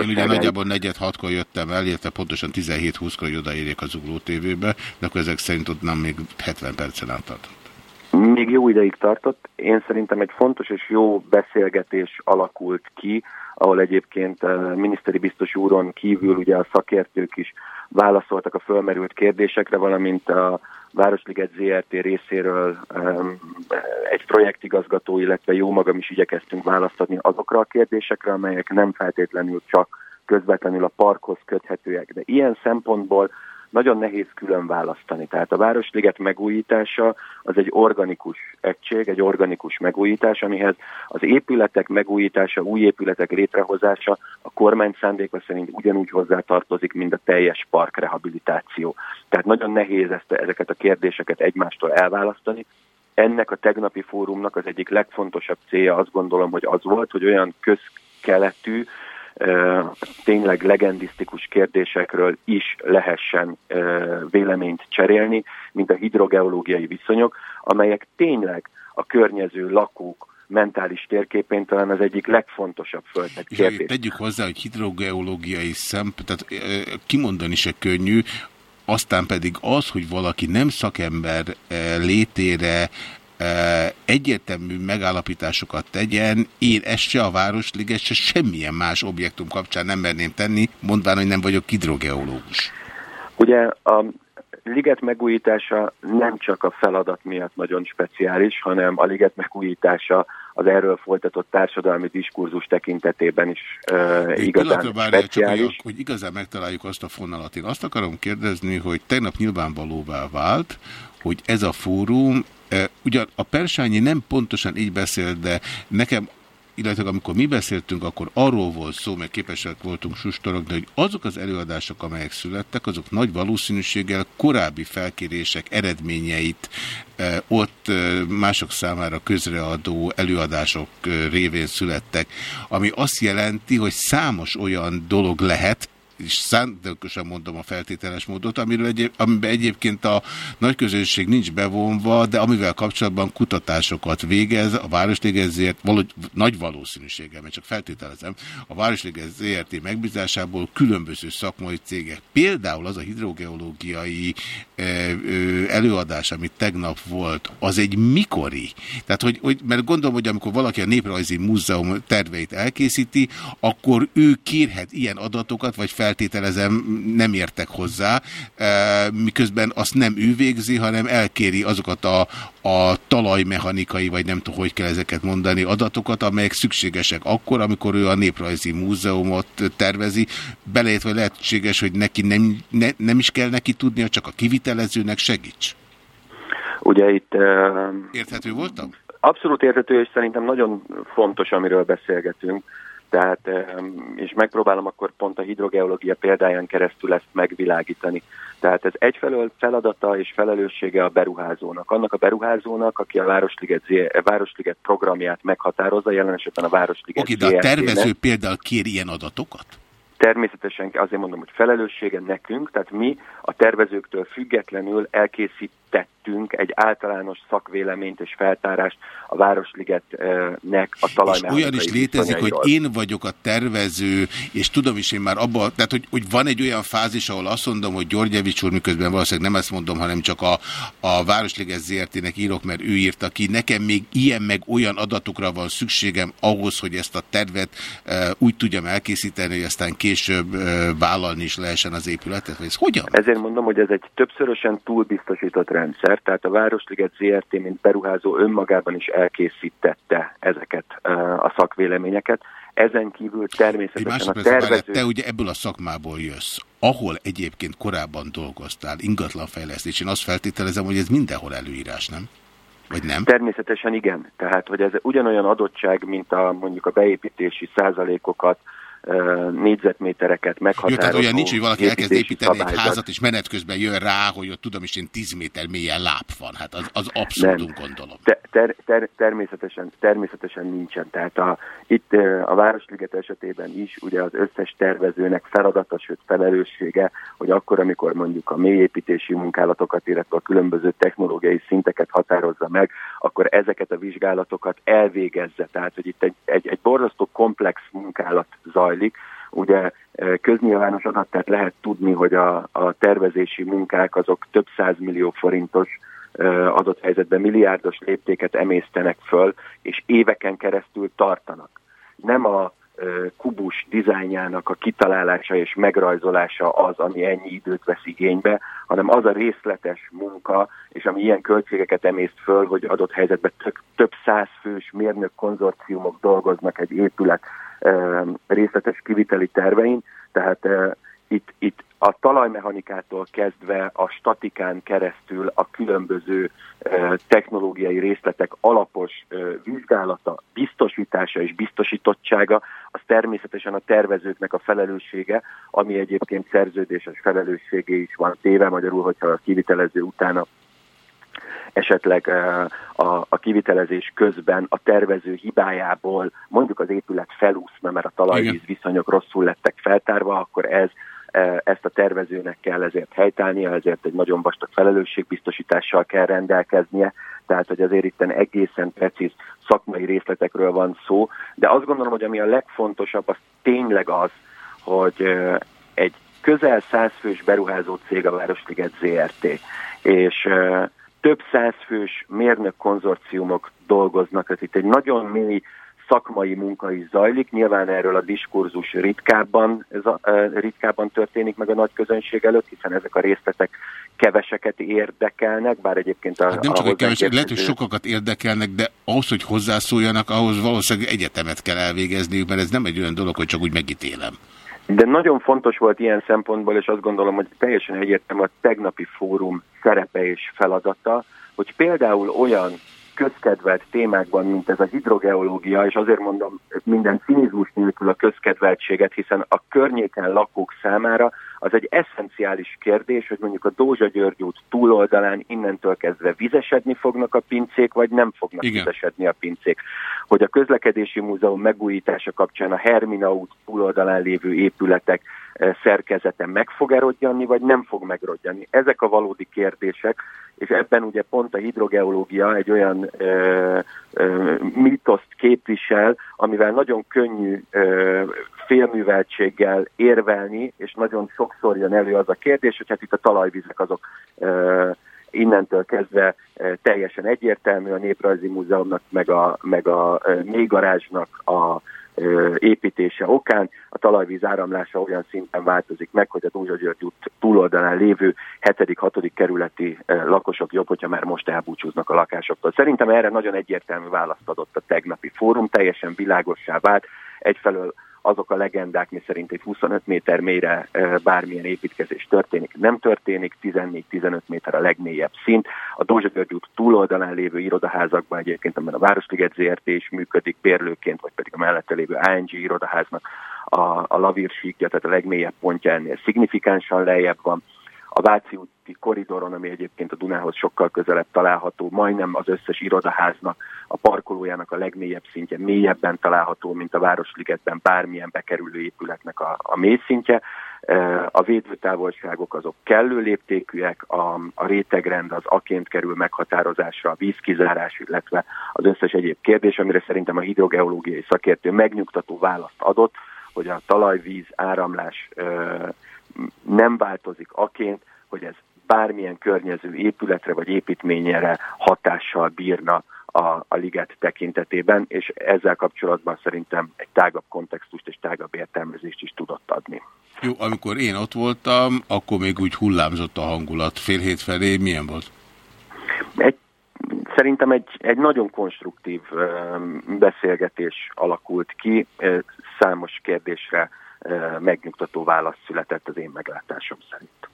Én ugye nagyjából negyed hatkor jöttem el, illetve pontosan 17-20-kor, hogy odaérjék az Ugló TV-be, de akkor ezek szerint ott nem még 70 percen át tartott. Még jó ideig tartott. Én szerintem egy fontos és jó beszélgetés alakult ki, ahol egyébként eh, miniszteri biztos úron kívül ugye a szakértők is válaszoltak a fölmerült kérdésekre, valamint a Városliget ZRT részéről egy projektigazgató, illetve jó magam is igyekeztünk választani azokra a kérdésekre, amelyek nem feltétlenül csak közvetlenül a parkhoz köthetőek. De ilyen szempontból nagyon nehéz külön választani. Tehát a Városliget megújítása az egy organikus egység, egy organikus megújítás, amihez az épületek megújítása, új épületek létrehozása a kormány szándéka szerint ugyanúgy hozzátartozik, mint a teljes parkrehabilitáció. Tehát nagyon nehéz ezt, ezeket a kérdéseket egymástól elválasztani. Ennek a tegnapi fórumnak az egyik legfontosabb célja azt gondolom, hogy az volt, hogy olyan közkeletű, tényleg legendisztikus kérdésekről is lehessen véleményt cserélni, mint a hidrogeológiai viszonyok, amelyek tényleg a környező lakók mentális térképén talán az egyik legfontosabb azért kérdés. tegyük hozzá, hogy hidrogeológiai szemp, tehát kimondani se könnyű, aztán pedig az, hogy valaki nem szakember létére ö, egyértelmű megállapításokat tegyen, én ezt se a Városliget, se semmilyen más objektum kapcsán nem merném tenni, mondván, hogy nem vagyok hidrogeológus. Ugye a liget megújítása nem csak a feladat miatt nagyon speciális, hanem a liget megújítása az erről folytatott társadalmi diskurzus tekintetében is uh, igazán várjál csak, speciális. hogy, hogy igazán megtaláljuk azt a fonalat. Én azt akarom kérdezni, hogy tegnap nyilvánvalóvá vált, hogy ez a fórum, ugyan a Persányi nem pontosan így beszélt, de nekem illetve amikor mi beszéltünk, akkor arról volt szó, mert képesek voltunk sustorogni, hogy azok az előadások, amelyek születtek, azok nagy valószínűséggel korábbi felkérések eredményeit ott mások számára közreadó előadások révén születtek, ami azt jelenti, hogy számos olyan dolog lehet, és szándékosan mondom a feltételes módot, amiről egyéb, amiben egyébként a nagy közönség nincs bevonva, de amivel kapcsolatban kutatásokat végez, a Városliget ZRT, valahogy nagy valószínűséggel, mert csak feltételezem, a Városliget ZRT megbízásából különböző szakmai cégek. Például az a hidrogeológiai e, ö, előadás, amit tegnap volt, az egy mikori? Tehát, hogy, hogy, mert gondolom, hogy amikor valaki a Néprajzi Múzeum terveit elkészíti, akkor ő kérhet ilyen adatokat, vagy feltételezem nem értek hozzá, e, miközben azt nem ő végzi, hanem elkéri azokat a, a talajmechanikai, vagy nem tudom, hogy kell ezeket mondani, adatokat, amelyek szükségesek akkor, amikor ő a Néprajzi Múzeumot tervezi, beleértve hogy lehetséges, hogy neki nem, ne, nem is kell neki tudnia, csak a kivitelezőnek segíts. Ugye itt... Uh, Érthető voltam? Abszolút érthető, és szerintem nagyon fontos, amiről beszélgetünk. Tehát, és megpróbálom akkor pont a hidrogeológia példáján keresztül ezt megvilágítani. Tehát ez egyfelől feladata és felelőssége a beruházónak. Annak a beruházónak, aki a Városliget, Z- Városliget programját meghatározza, jelen esetben a Városliget Oké, de a tervező például kér ilyen adatokat? Természetesen azért mondom, hogy felelőssége nekünk, tehát mi a tervezőktől függetlenül elkészítettünk egy általános szakvéleményt és feltárást a Városligetnek a És talajmechanikai olyan is létezik, hogy én vagyok a tervező, és tudom is én már abban, tehát hogy, hogy van egy olyan fázis, ahol azt mondom, hogy Györgyevics úr, miközben valószínűleg nem ezt mondom, hanem csak a, a Városliges ZRT-nek írok, mert ő írta ki. Nekem még ilyen meg olyan adatokra van szükségem ahhoz, hogy ezt a tervet e, úgy tudjam elkészíteni, hogy aztán később e, vállalni is lehessen az épületet, vagy ez hogyan? Ezért mondom, hogy ez egy többszörösen túlbiztosított rendszer, tehát a Városliget ZRT, mint beruházó önmagában is elkészítette ezeket a szakvéleményeket. Ezen kívül természetesen a tervező... te ugye ebből a szakmából jössz. Ahol egyébként korábban dolgoztál, ingatlanfejlesztés, én azt feltételezem, hogy ez mindenhol előírás, nem? Vagy nem? Természetesen igen. Tehát, hogy ez ugyanolyan adottság, mint a mondjuk a beépítési százalékokat, négyzetmétereket Jó, meghatározó tehát olyan nincs, hogy valaki elkezd építeni egy szabályzat. házat, és menet közben jön rá, hogy ott tudom is én 10 méter mélyen láb van. Hát az, az abszurdum gondolom. Te, ter, ter, természetesen, természetesen nincsen. Tehát a, itt a Városliget esetében is ugye az összes tervezőnek feladata, sőt felelőssége, hogy akkor, amikor mondjuk a mélyépítési munkálatokat, illetve a különböző technológiai szinteket határozza meg, akkor ezeket a vizsgálatokat elvégezze. Tehát, hogy itt egy, egy, egy borzasztó komplex munkálat zajlik, Ugye eh, köznyilvános adat, tehát lehet tudni, hogy a, a tervezési munkák azok több millió forintos eh, adott helyzetben milliárdos léptéket emésztenek föl, és éveken keresztül tartanak. Nem a eh, kubus dizájnjának a kitalálása és megrajzolása az, ami ennyi időt vesz igénybe, hanem az a részletes munka, és ami ilyen költségeket emészt föl, hogy adott helyzetben több, több száz fős mérnök konzorciumok dolgoznak egy épület részletes kiviteli tervein, tehát eh, itt, itt a talajmechanikától kezdve a statikán keresztül a különböző technológiai részletek alapos vizsgálata, biztosítása és biztosítottsága, az természetesen a tervezőknek a felelőssége, ami egyébként szerződéses felelősségé is van téve, magyarul, hogyha a kivitelező utána esetleg a, a kivitelezés közben a tervező hibájából mondjuk az épület felúszna, mert a talajvíz viszonyok rosszul lettek feltárva, akkor ez ezt a tervezőnek kell ezért helytállnia, ezért egy nagyon vastag felelősségbiztosítással kell rendelkeznie. tehát hogy azért itt egészen precíz szakmai részletekről van szó, de azt gondolom, hogy ami a legfontosabb, az tényleg az, hogy egy közel százfős beruházó cég a Városliget ZRT, és több százfős mérnök konzorciumok dolgoznak, tehát itt egy nagyon mély szakmai munka is zajlik. Nyilván erről a diskurzus ritkábban, ez a, ritkábban történik meg a nagy közönség előtt, hiszen ezek a részletek keveseket érdekelnek, bár egyébként a... Hát nem csak kevés, hozzánk lehet, hogy sokakat érdekelnek, de ahhoz, hogy hozzászóljanak, ahhoz valószínűleg egyetemet kell elvégezniük, mert ez nem egy olyan dolog, hogy csak úgy megítélem. De nagyon fontos volt ilyen szempontból, és azt gondolom, hogy teljesen egyértelmű a tegnapi fórum szerepe és feladata, hogy például olyan közkedvelt témákban, mint ez a hidrogeológia, és azért mondom minden cinizmus nélkül a közkedveltséget, hiszen a környéken lakók számára az egy eszenciális kérdés, hogy mondjuk a Dózsa György út túloldalán innentől kezdve vizesedni fognak a pincék, vagy nem fognak Igen. vizesedni a pincék. Hogy a közlekedési múzeum megújítása kapcsán a Hermina út túloldalán lévő épületek eh, szerkezete meg fog erodjani, vagy nem fog megrodjani. Ezek a valódi kérdések, és ebben ugye pont a hidrogeológia egy olyan ö, ö, mítoszt képvisel, amivel nagyon könnyű ö, félműveltséggel érvelni, és nagyon sokszor jön elő az a kérdés, hogy hát itt a talajvizek azok ö, innentől kezdve teljesen egyértelmű a Néprajzi Múzeumnak, meg a, meg a mélygarázsnak a építése okán a talajvíz áramlása olyan szinten változik meg, hogy a Dózsa György út túloldalán lévő 7.-6. kerületi lakosok jobb, hogyha már most elbúcsúznak a lakásoktól. Szerintem erre nagyon egyértelmű választ adott a tegnapi fórum, teljesen világossá vált. Egyfelől azok a legendák, mi szerint egy 25 méter mélyre bármilyen építkezés történik, nem történik, 14-15 méter a legmélyebb szint. A Dózsa György út túloldalán lévő irodaházakban egyébként, amiben a Városliget ZRT is működik bérlőként, vagy pedig a mellette lévő ANG irodaháznak a, a lavírsíkja, tehát a legmélyebb pontja ennél szignifikánsan lejjebb van. A Váci úti koridoron, ami egyébként a Dunához sokkal közelebb található, majdnem az összes irodaháznak, a parkolójának a legmélyebb szintje mélyebben található, mint a Városligetben bármilyen bekerülő épületnek a, a mélyszintje. E, A védőtávolságok azok kellő léptékűek, a, a rétegrend az aként kerül meghatározásra, a vízkizárás, illetve az összes egyéb kérdés, amire szerintem a hidrogeológiai szakértő megnyugtató választ adott, hogy a talajvíz áramlás nem változik aként, hogy ez bármilyen környező épületre vagy építményre hatással bírna a, a liget tekintetében, és ezzel kapcsolatban szerintem egy tágabb kontextust és tágabb értelmezést is tudott adni. Jó, amikor én ott voltam, akkor még úgy hullámzott a hangulat. Fél hét felé milyen volt? Egy, szerintem egy, egy nagyon konstruktív beszélgetés alakult ki, számos kérdésre megnyugtató válasz született az én meglátásom szerint.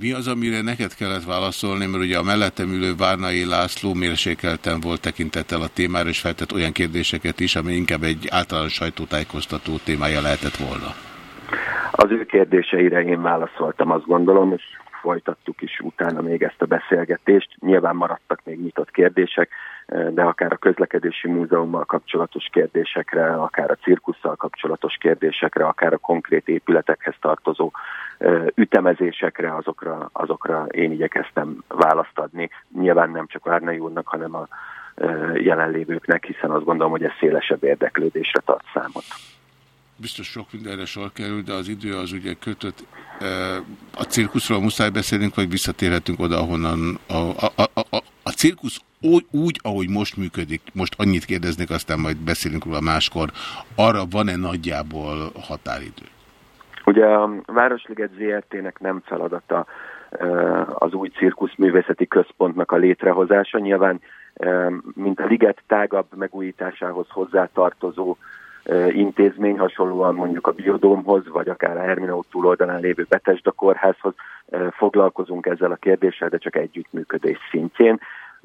Mi az, amire neked kellett válaszolni, mert ugye a mellettem ülő Várnai László mérsékelten volt tekintettel a témára, és feltett olyan kérdéseket is, ami inkább egy általános sajtótájékoztató témája lehetett volna. Az ő kérdéseire én válaszoltam, azt gondolom, és folytattuk is utána még ezt a beszélgetést. Nyilván maradtak még nyitott kérdések, de akár a közlekedési múzeummal kapcsolatos kérdésekre, akár a cirkusszal kapcsolatos kérdésekre, akár a konkrét épületekhez tartozó ütemezésekre, azokra, azokra én igyekeztem választ adni. Nyilván nem csak Várnai úrnak, hanem a jelenlévőknek, hiszen azt gondolom, hogy ez szélesebb érdeklődésre tart számot. Biztos sok mindenre sor kerül, de az idő az ugye kötött. A cirkuszról muszáj beszélnünk, vagy visszatérhetünk oda, ahonnan a, a, a, a, a cirkusz úgy, úgy, ahogy most működik, most annyit kérdeznék, aztán majd beszélünk róla máskor, arra van-e nagyjából határidő? Ugye a Városliget ZRT-nek nem feladata az új cirkuszművészeti központnak a létrehozása. Nyilván, mint a liget tágabb megújításához hozzátartozó intézmény, hasonlóan mondjuk a Biodómhoz, vagy akár a Hermina túloldalán lévő Betesda kórházhoz foglalkozunk ezzel a kérdéssel, de csak együttműködés szintjén.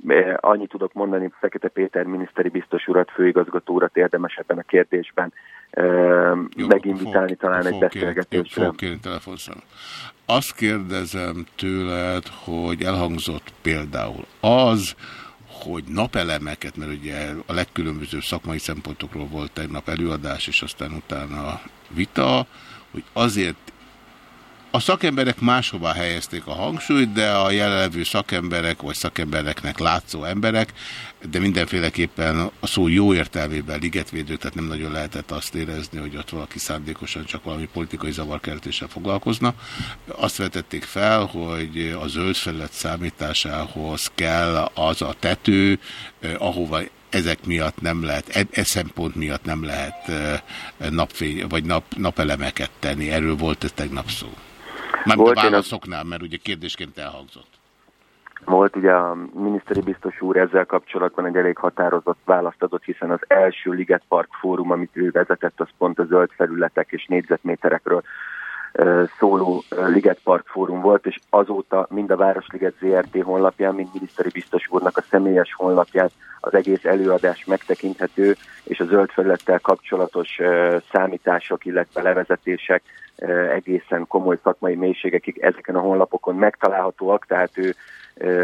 Eh, Annyit tudok mondani, Fekete Péter miniszteri biztos urat, főigazgató urat érdemes ebben a kérdésben eh, meginvitálni talán egy beszélgetésre. Fogok kérni telefonszám. Azt kérdezem tőled, hogy elhangzott például az, hogy napelemeket, mert ugye a legkülönbözőbb szakmai szempontokról volt tegnap előadás, és aztán utána vita, hogy azért A szakemberek máshova helyezték a hangsúlyt, de a jelenlevő szakemberek, vagy szakembereknek látszó emberek, de mindenféleképpen a szó jó értelmében ligetvédő, tehát nem nagyon lehetett azt érezni, hogy ott valaki szándékosan csak valami politikai zavarkeltéssel foglalkozna. Azt vetették fel, hogy a zöld felület számításához kell az a tető, eh, ahova ezek miatt nem lehet, e, e szempont miatt nem lehet eh, napfény, vagy nap, napelemeket tenni. Erről volt tegnap szó. Már Volt, a- válaszoknál, mert ugye kérdésként elhangzott. Volt ugye a miniszteri biztos úr ezzel kapcsolatban egy elég határozott választ adott, hiszen az első Liget Park fórum, amit ő vezetett, az pont a zöld felületek és négyzetméterekről szóló ö, Liget Park fórum volt, és azóta mind a Városliget ZRT honlapján, mind miniszteri biztos úrnak a személyes honlapján az egész előadás megtekinthető, és a zöld felülettel kapcsolatos számítások, illetve levezetések egészen komoly szakmai mélységekig ezeken a honlapokon megtalálhatóak, tehát ő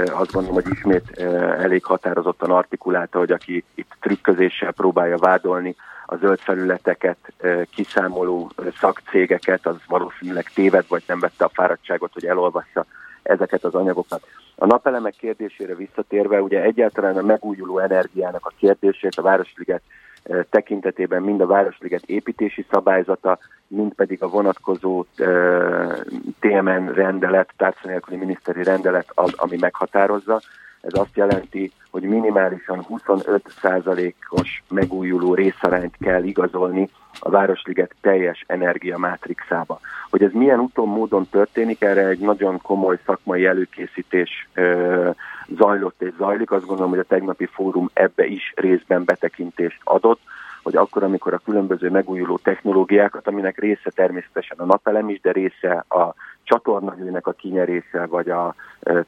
azt gondolom, hogy ismét elég határozottan artikulálta, hogy aki itt trükközéssel próbálja vádolni a zöld felületeket kiszámoló szakcégeket, az valószínűleg téved, vagy nem vette a fáradtságot, hogy elolvassa ezeket az anyagokat. A napelemek kérdésére visszatérve, ugye egyáltalán a megújuló energiának a kérdését a Városliget tekintetében mind a Városliget építési szabályzata, mind pedig a vonatkozó TMN rendelet, tárca nélküli miniszteri rendelet az, ami meghatározza. Ez azt jelenti, hogy minimálisan 25%-os megújuló részarányt kell igazolni a Városliget teljes energiamátrixába. Hogy ez milyen úton, módon történik, erre egy nagyon komoly szakmai előkészítés ö, zajlott és zajlik. Azt gondolom, hogy a tegnapi fórum ebbe is részben betekintést adott, hogy akkor, amikor a különböző megújuló technológiákat, aminek része természetesen a napelem is, de része a csatornahőnek a kinyerése, vagy a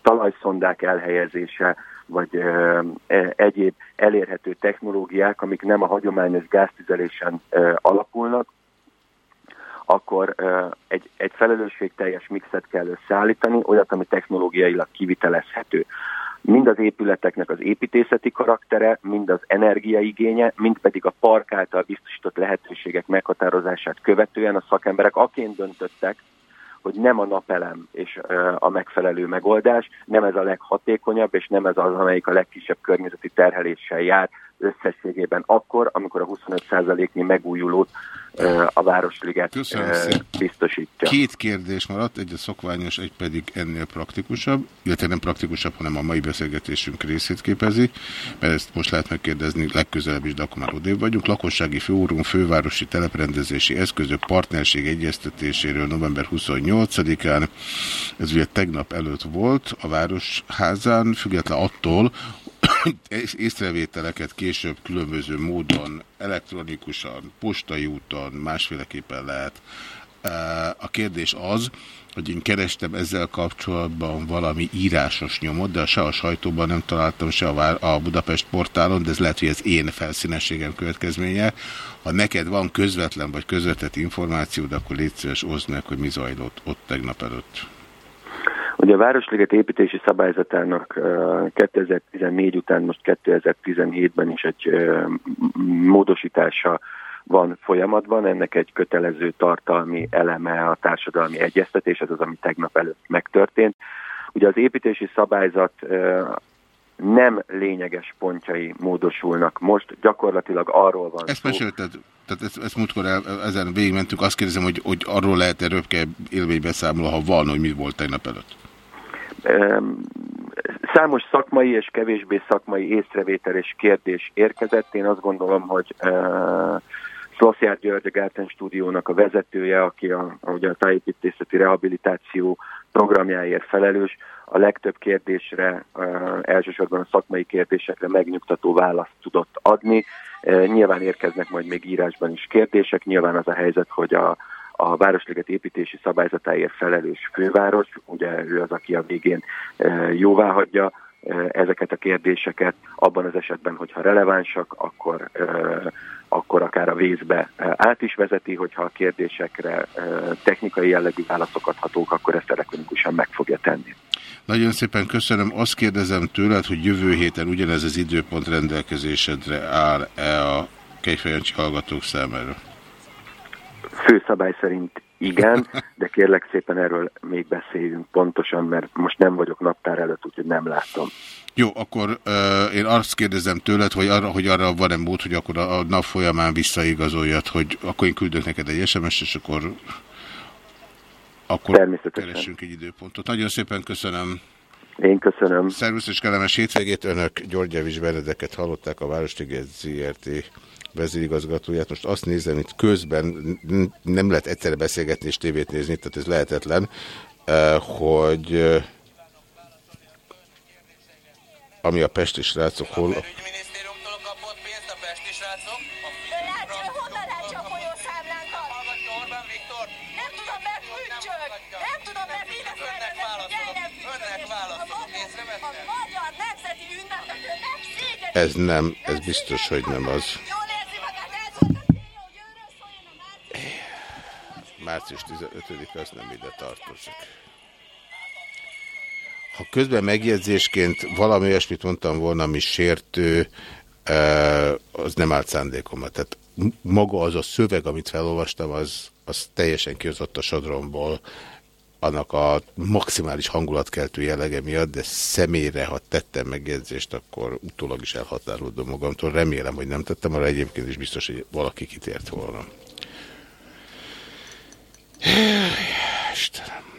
talajszondák elhelyezése, vagy e, egyéb elérhető technológiák, amik nem a hagyományos gáztüzelésen alapulnak, akkor egy, egy felelősségteljes mixet kell összeállítani, olyat, ami technológiailag kivitelezhető. Mind az épületeknek az építészeti karaktere, mind az energiaigénye, mind pedig a park által biztosított lehetőségek meghatározását követően a szakemberek aként döntöttek, hogy nem a napelem és a megfelelő megoldás, nem ez a leghatékonyabb, és nem ez az, amelyik a legkisebb környezeti terheléssel jár összességében akkor, amikor a 25%-nyi megújulót a Városliget Köszönöm biztosítja. Két kérdés maradt, egy a szokványos, egy pedig ennél praktikusabb, illetve nem praktikusabb, hanem a mai beszélgetésünk részét képezi, mert ezt most lehet megkérdezni legközelebb is, de akkor már odébb vagyunk. Lakossági fórum fővárosi teleprendezési eszközök partnerség egyeztetéséről november 28-án, ez ugye tegnap előtt volt a Városházán, független attól, ész- észrevételeket később különböző módon, elektronikusan, postai úton, másféleképpen lehet. Eh, A kérdés az, hogy én kerestem ezzel kapcsolatban valami írásos nyomot, de se a sajtóban nem találtam, se a, Budapest portálon, de ez lehet, hogy ez én felszínességem következménye. Ha neked van közvetlen vagy közvetett információd, akkor légy szíves, meg, hogy mi zajlott ott tegnap előtt. Ugye a Városliget építési szabályzatának ö, 2014 után most 2017-ben is egy módosítása van folyamatban, ennek egy kötelező tartalmi eleme a társadalmi egyeztetés, ez az, ami tegnap előtt megtörtént. Ugye az építési szabályzat nem lényeges pontjai módosulnak most, gyakorlatilag arról van Ezt mesélted, tehát ezt, ezt múltkor el, ezen végigmentünk, azt kérdezem, hogy, hogy arról lehet-e röpke élménybeszámoló, ha van, hogy mi volt tegnap előtt. Számos szakmai és kevésbé szakmai észrevétel és kérdés érkezett. Én azt gondolom, hogy uh, Szloszjár György, a Gárten stúdiónak a vezetője, aki a, ugye a tájépítészeti rehabilitáció programjáért felelős, a legtöbb kérdésre, uh, elsősorban a szakmai kérdésekre megnyugtató választ tudott adni. Uh, nyilván érkeznek majd még írásban is kérdések, nyilván az a helyzet, hogy a, a Városliget építési szabályzatáért felelős főváros, ugye ő az, aki a végén e, jóvá hagyja e, ezeket a kérdéseket, abban az esetben, hogyha relevánsak, akkor, e, akkor akár a vízbe e, át is vezeti, hogyha a kérdésekre technikai jellegű válaszokat hatók, akkor ezt elektronikusan meg fogja tenni. Nagyon szépen köszönöm. Azt kérdezem tőled, hogy jövő héten ugyanez az időpont rendelkezésedre áll-e a Kejfejancsi hallgatók számára? Főszabály szerint igen, de kérlek szépen erről még beszéljünk pontosan, mert most nem vagyok naptár előtt, úgyhogy nem látom. Jó, akkor uh, én azt kérdezem tőled, hogy arra, hogy arra van-e mód, hogy akkor a, a nap folyamán visszaigazoljad, hogy akkor én küldök neked egy SMS, és akkor, akkor keresünk egy időpontot. Nagyon szépen köszönöm. Én köszönöm. Szervusz és kellemes hétvégét. Önök György Javis Benedeket hallották, a Városliget ZRT vezérigazgatóját. Most azt nézem, itt közben nem lehet egyszerre beszélgetni és tévét nézni, tehát ez lehetetlen, eh, hogy eh, ami a Pesti srácok hol... Ez nem, ez biztos, hogy nem az. Március 15 az nem ide tartozik. Ha közben megjegyzésként valami olyasmit mondtam volna, ami sértő, eh, az nem állt szándékomat. Tehát maga az a szöveg, amit felolvastam, az, az teljesen kihozott a sodromból annak a maximális hangulatkeltő jellege miatt, de személyre, ha tettem megjegyzést, akkor utólag is elhatárolódom magamtól. Remélem, hogy nem tettem, arra egyébként is biztos, hogy valaki kitért volna. Istenem.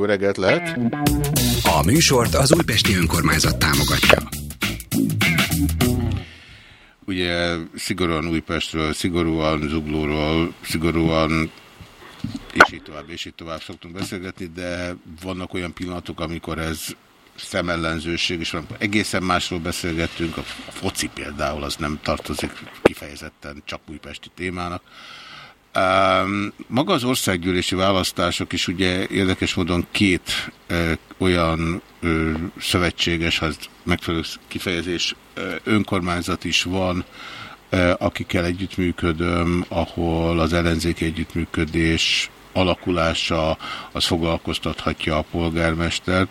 Jó reggelt lehet? A műsort az Újpesti Önkormányzat támogatja. Ugye szigorúan Újpestről, szigorúan Zuglóról, szigorúan és így tovább, és így tovább szoktunk beszélgetni, de vannak olyan pillanatok, amikor ez szemellenzőség, és amikor egészen másról beszélgettünk, a a foci például az nem tartozik kifejezetten csak újpesti témának. Um, maga az országgyűlési választások is ugye érdekes módon két olyan szövetséges, ha ez megfelelő kifejezés, önkormányzat is van, ö, akikkel együttműködöm, ahol az ellenzéki együttműködés alakulása az foglalkoztathatja a polgármestert.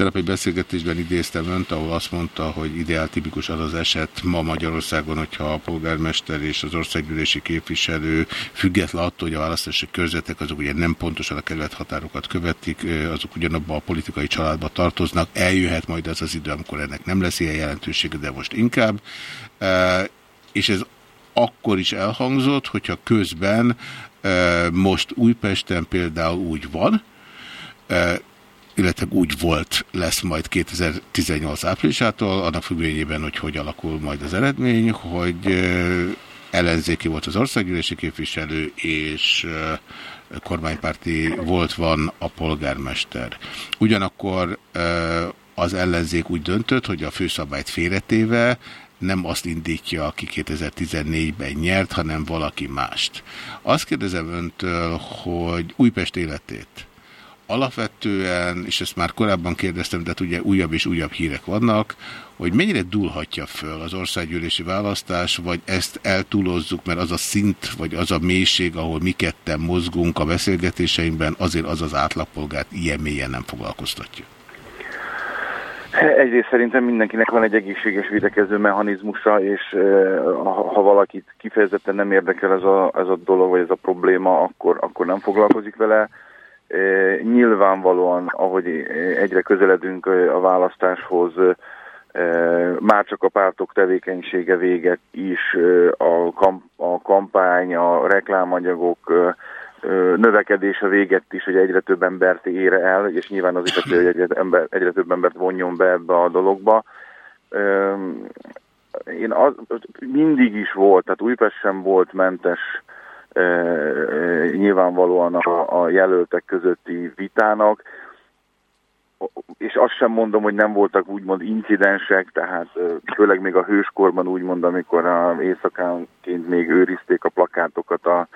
Tegnap egy beszélgetésben idéztem önt, ahol azt mondta, hogy ideál tipikus az az eset ma Magyarországon, hogyha a polgármester és az országgyűlési képviselő független attól, hogy a választási körzetek azok ugye nem pontosan a kerülethatárokat követik, ö, azok ugyanabban a politikai családba tartoznak, eljöhet majd az az idő, amikor ennek nem lesz ilyen jelentősége, de most inkább. És ez akkor is elhangzott, hogyha közben most Újpesten például úgy van, illetve úgy volt, lesz majd 2018 áprilisától, annak függvényében, hogy hogy alakul majd az eredmény, hogy ellenzéki volt az országgyűlési képviselő, és kormánypárti volt van a polgármester. Ugyanakkor az ellenzék úgy döntött, hogy a főszabályt félretéve nem azt indítja, aki 2014-ben nyert, hanem valaki mást. Azt kérdezem öntől, hogy Újpest életét alapvetően, és ezt már korábban kérdeztem, de hát ugye újabb és újabb hírek vannak, hogy mennyire dúlhatja föl az országgyűlési választás, vagy ezt eltúlozzuk, mert az a szint, vagy az a mélység, ahol mi ketten mozgunk a beszélgetéseinkben, azért az az átlagpolgárt ilyen mélyen nem foglalkoztatja. Egyrészt szerintem mindenkinek van egy egészséges védekező mechanizmusa, és ha valakit kifejezetten nem érdekel ez a, ez a dolog, vagy ez a probléma, akkor, akkor nem foglalkozik vele. Nyilvánvalóan, ahogy egyre közeledünk a választáshoz, már csak a pártok tevékenysége véget is, a, kamp a kampány, a reklámanyagok növekedése véget is, hogy egyre több embert ér el, és nyilván az is hogy egyre, ember, egyre több embert vonjon be ebbe a dologba. Én az, mindig is volt, tehát Újpest sem volt mentes nyilvánvalóan a, a jelöltek közötti vitának. és azt sem mondom, hogy nem voltak úgymond incidensek, tehát főleg még a hőskorban úgymond, amikor a éjszakánként még őrizték a plakátokat, a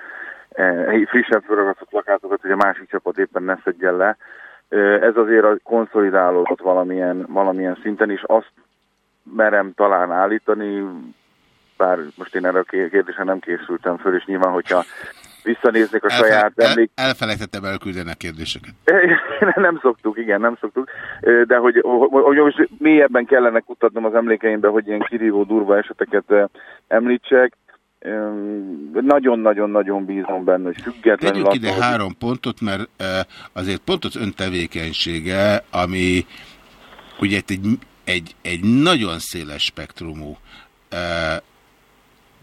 e, frissen felragasztott plakátokat, hogy a másik csapat éppen ne szedjen le. Ez azért a konszolidálódott valamilyen, valamilyen szinten, és azt merem talán állítani, bár most én erre a ké- kérdésre nem készültem föl, és nyilván, hogyha visszanéznék a saját el, emlék... elfelejtettem elküldeni a kérdéseket. nem szoktuk, igen, nem szoktuk. De hogy, hogy, most mélyebben kellene kutatnom az emlékeimbe, hogy ilyen kirívó, durva eseteket említsek. Nagyon-nagyon-nagyon bízom benne, hogy függetlenül Tegyünk ide hogy- három pontot, mert azért pont az ön tevékenysége, ami ugye egy, egy, egy nagyon széles spektrumú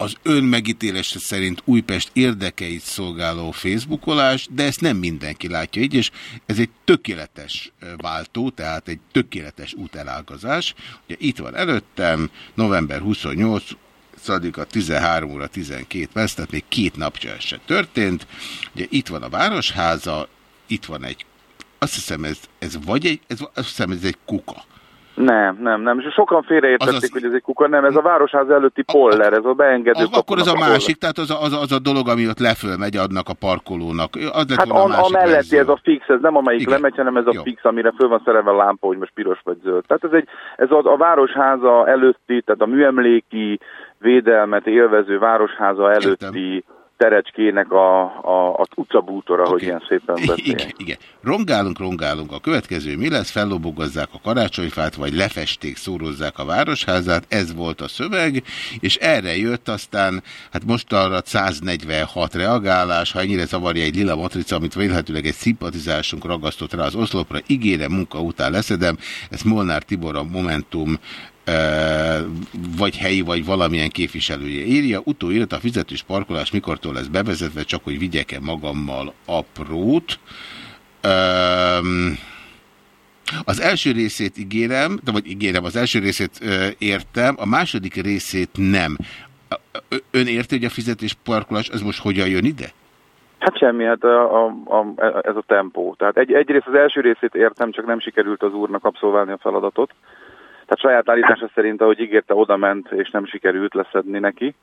az ön megítélése szerint Újpest érdekeit szolgáló Facebookolás, de ezt nem mindenki látja így, és ez egy tökéletes váltó, tehát egy tökéletes útelágazás. Ugye itt van előttem, november 28 a 13 óra 12 perc, tehát még két napja se történt. Ugye itt van a Városháza, itt van egy, azt hiszem ez, ez vagy egy, ez, azt hiszem ez egy kuka. Nem, nem, nem. És sokan félreértették, Azaz- hogy ez egy kuka. Nem, ez a városház előtti poller, ez a beengedő Az, akkor az a másik, tehát az a, az, a, az a dolog, ami ott leföl megy adnak a parkolónak. Az lett Hát a a, melletti, verzió. ez a fix, ez nem amelyik Igen. lemegy, hanem ez a Jó. fix, amire föl van szerelve a lámpa, hogy most piros vagy zöld. Tehát ez, egy, ez a, a városháza előtti, tehát a műemléki védelmet élvező városháza előtti terecskének a, a, a utcabútora, hogy ilyen szépen beszél. Igen, igen. Rongálunk, rongálunk. A következő mi lesz? Fellobogozzák a karácsonyfát, vagy lefesték, szórozzák a városházát. Ez volt a szöveg, és erre jött aztán, hát most arra 146 reagálás, ha ennyire zavarja egy lila matrica, amit vélhetőleg egy szimpatizásunk ragasztott rá az oszlopra, ígérem, munka után leszedem. Ezt Molnár Tibor a Momentum vagy helyi, vagy valamilyen képviselője írja. Utóírat a fizetős parkolás mikortól lesz bevezetve, csak hogy vigyek-e magammal aprót. Az első részét ígérem, de vagy ígérem, az első részét értem, a második részét nem. Ön érti, hogy a fizetés parkolás, az most hogyan jön ide? Hát semmi, hát a, a, a, ez a tempó. Tehát egy, egyrészt az első részét értem, csak nem sikerült az úrnak abszolválni a feladatot. Tehát saját állítása szerint, ahogy ígérte, oda ment, és nem sikerült leszedni neki.